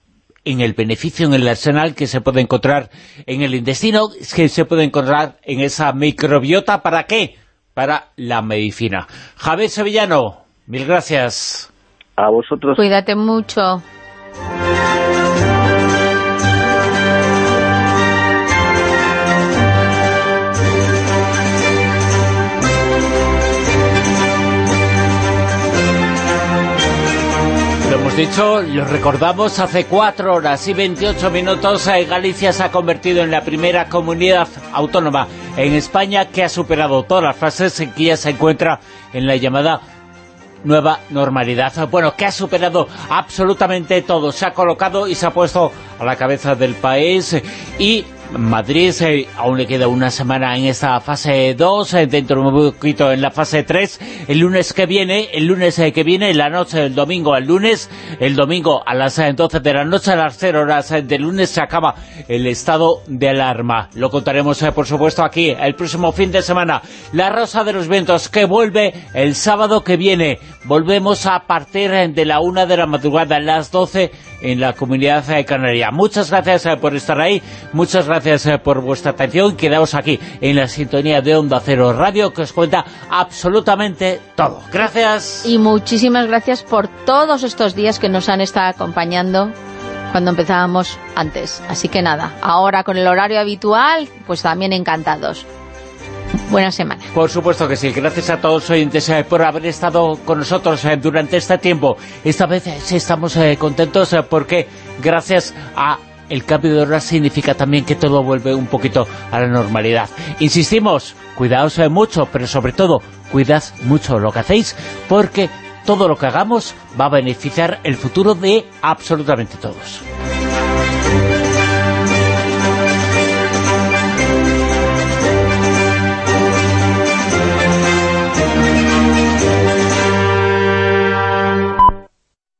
en el beneficio, en el arsenal que se puede encontrar en el intestino, que se puede encontrar en esa microbiota. ¿Para qué? Para la medicina. Javier Sevillano, mil gracias. A vosotros. Cuídate mucho. De hecho, lo recordamos, hace cuatro horas y 28 minutos eh, Galicia se ha convertido en la primera comunidad autónoma en España que ha superado todas las fases en que ya se encuentra en la llamada nueva normalidad. Bueno, que ha superado absolutamente todo. Se ha colocado y se ha puesto a la cabeza del país y Madrid eh, aún le queda una semana en esta fase 2, eh, dentro de un poquito en la fase 3. El lunes que viene, el lunes eh, que viene, la noche del domingo al lunes, el domingo a las 12 de la noche, a las 0 horas del lunes, se acaba el estado de alarma. Lo contaremos, por supuesto, aquí el próximo fin de semana. La Rosa de los Vientos, que vuelve el sábado que viene. Volvemos a partir de la 1 de la madrugada, a las 12 en la comunidad de Canaria. Muchas gracias por estar ahí, muchas gracias gracias eh, por vuestra atención. Quedaos aquí en la sintonía de Onda Cero Radio que os cuenta absolutamente todo. Gracias. Y muchísimas gracias por todos estos días que nos han estado acompañando cuando empezábamos antes. Así que nada, ahora con el horario habitual, pues también encantados. Buena semana. Por supuesto que sí. Gracias a todos los oyentes eh, por haber estado con nosotros eh, durante este tiempo. Esta vez sí estamos contentos porque gracias a el cambio de hora significa también que todo vuelve un poquito a la normalidad. Insistimos, cuidaos mucho, pero sobre todo, cuidad mucho lo que hacéis, porque todo lo que hagamos va a beneficiar el futuro de absolutamente todos.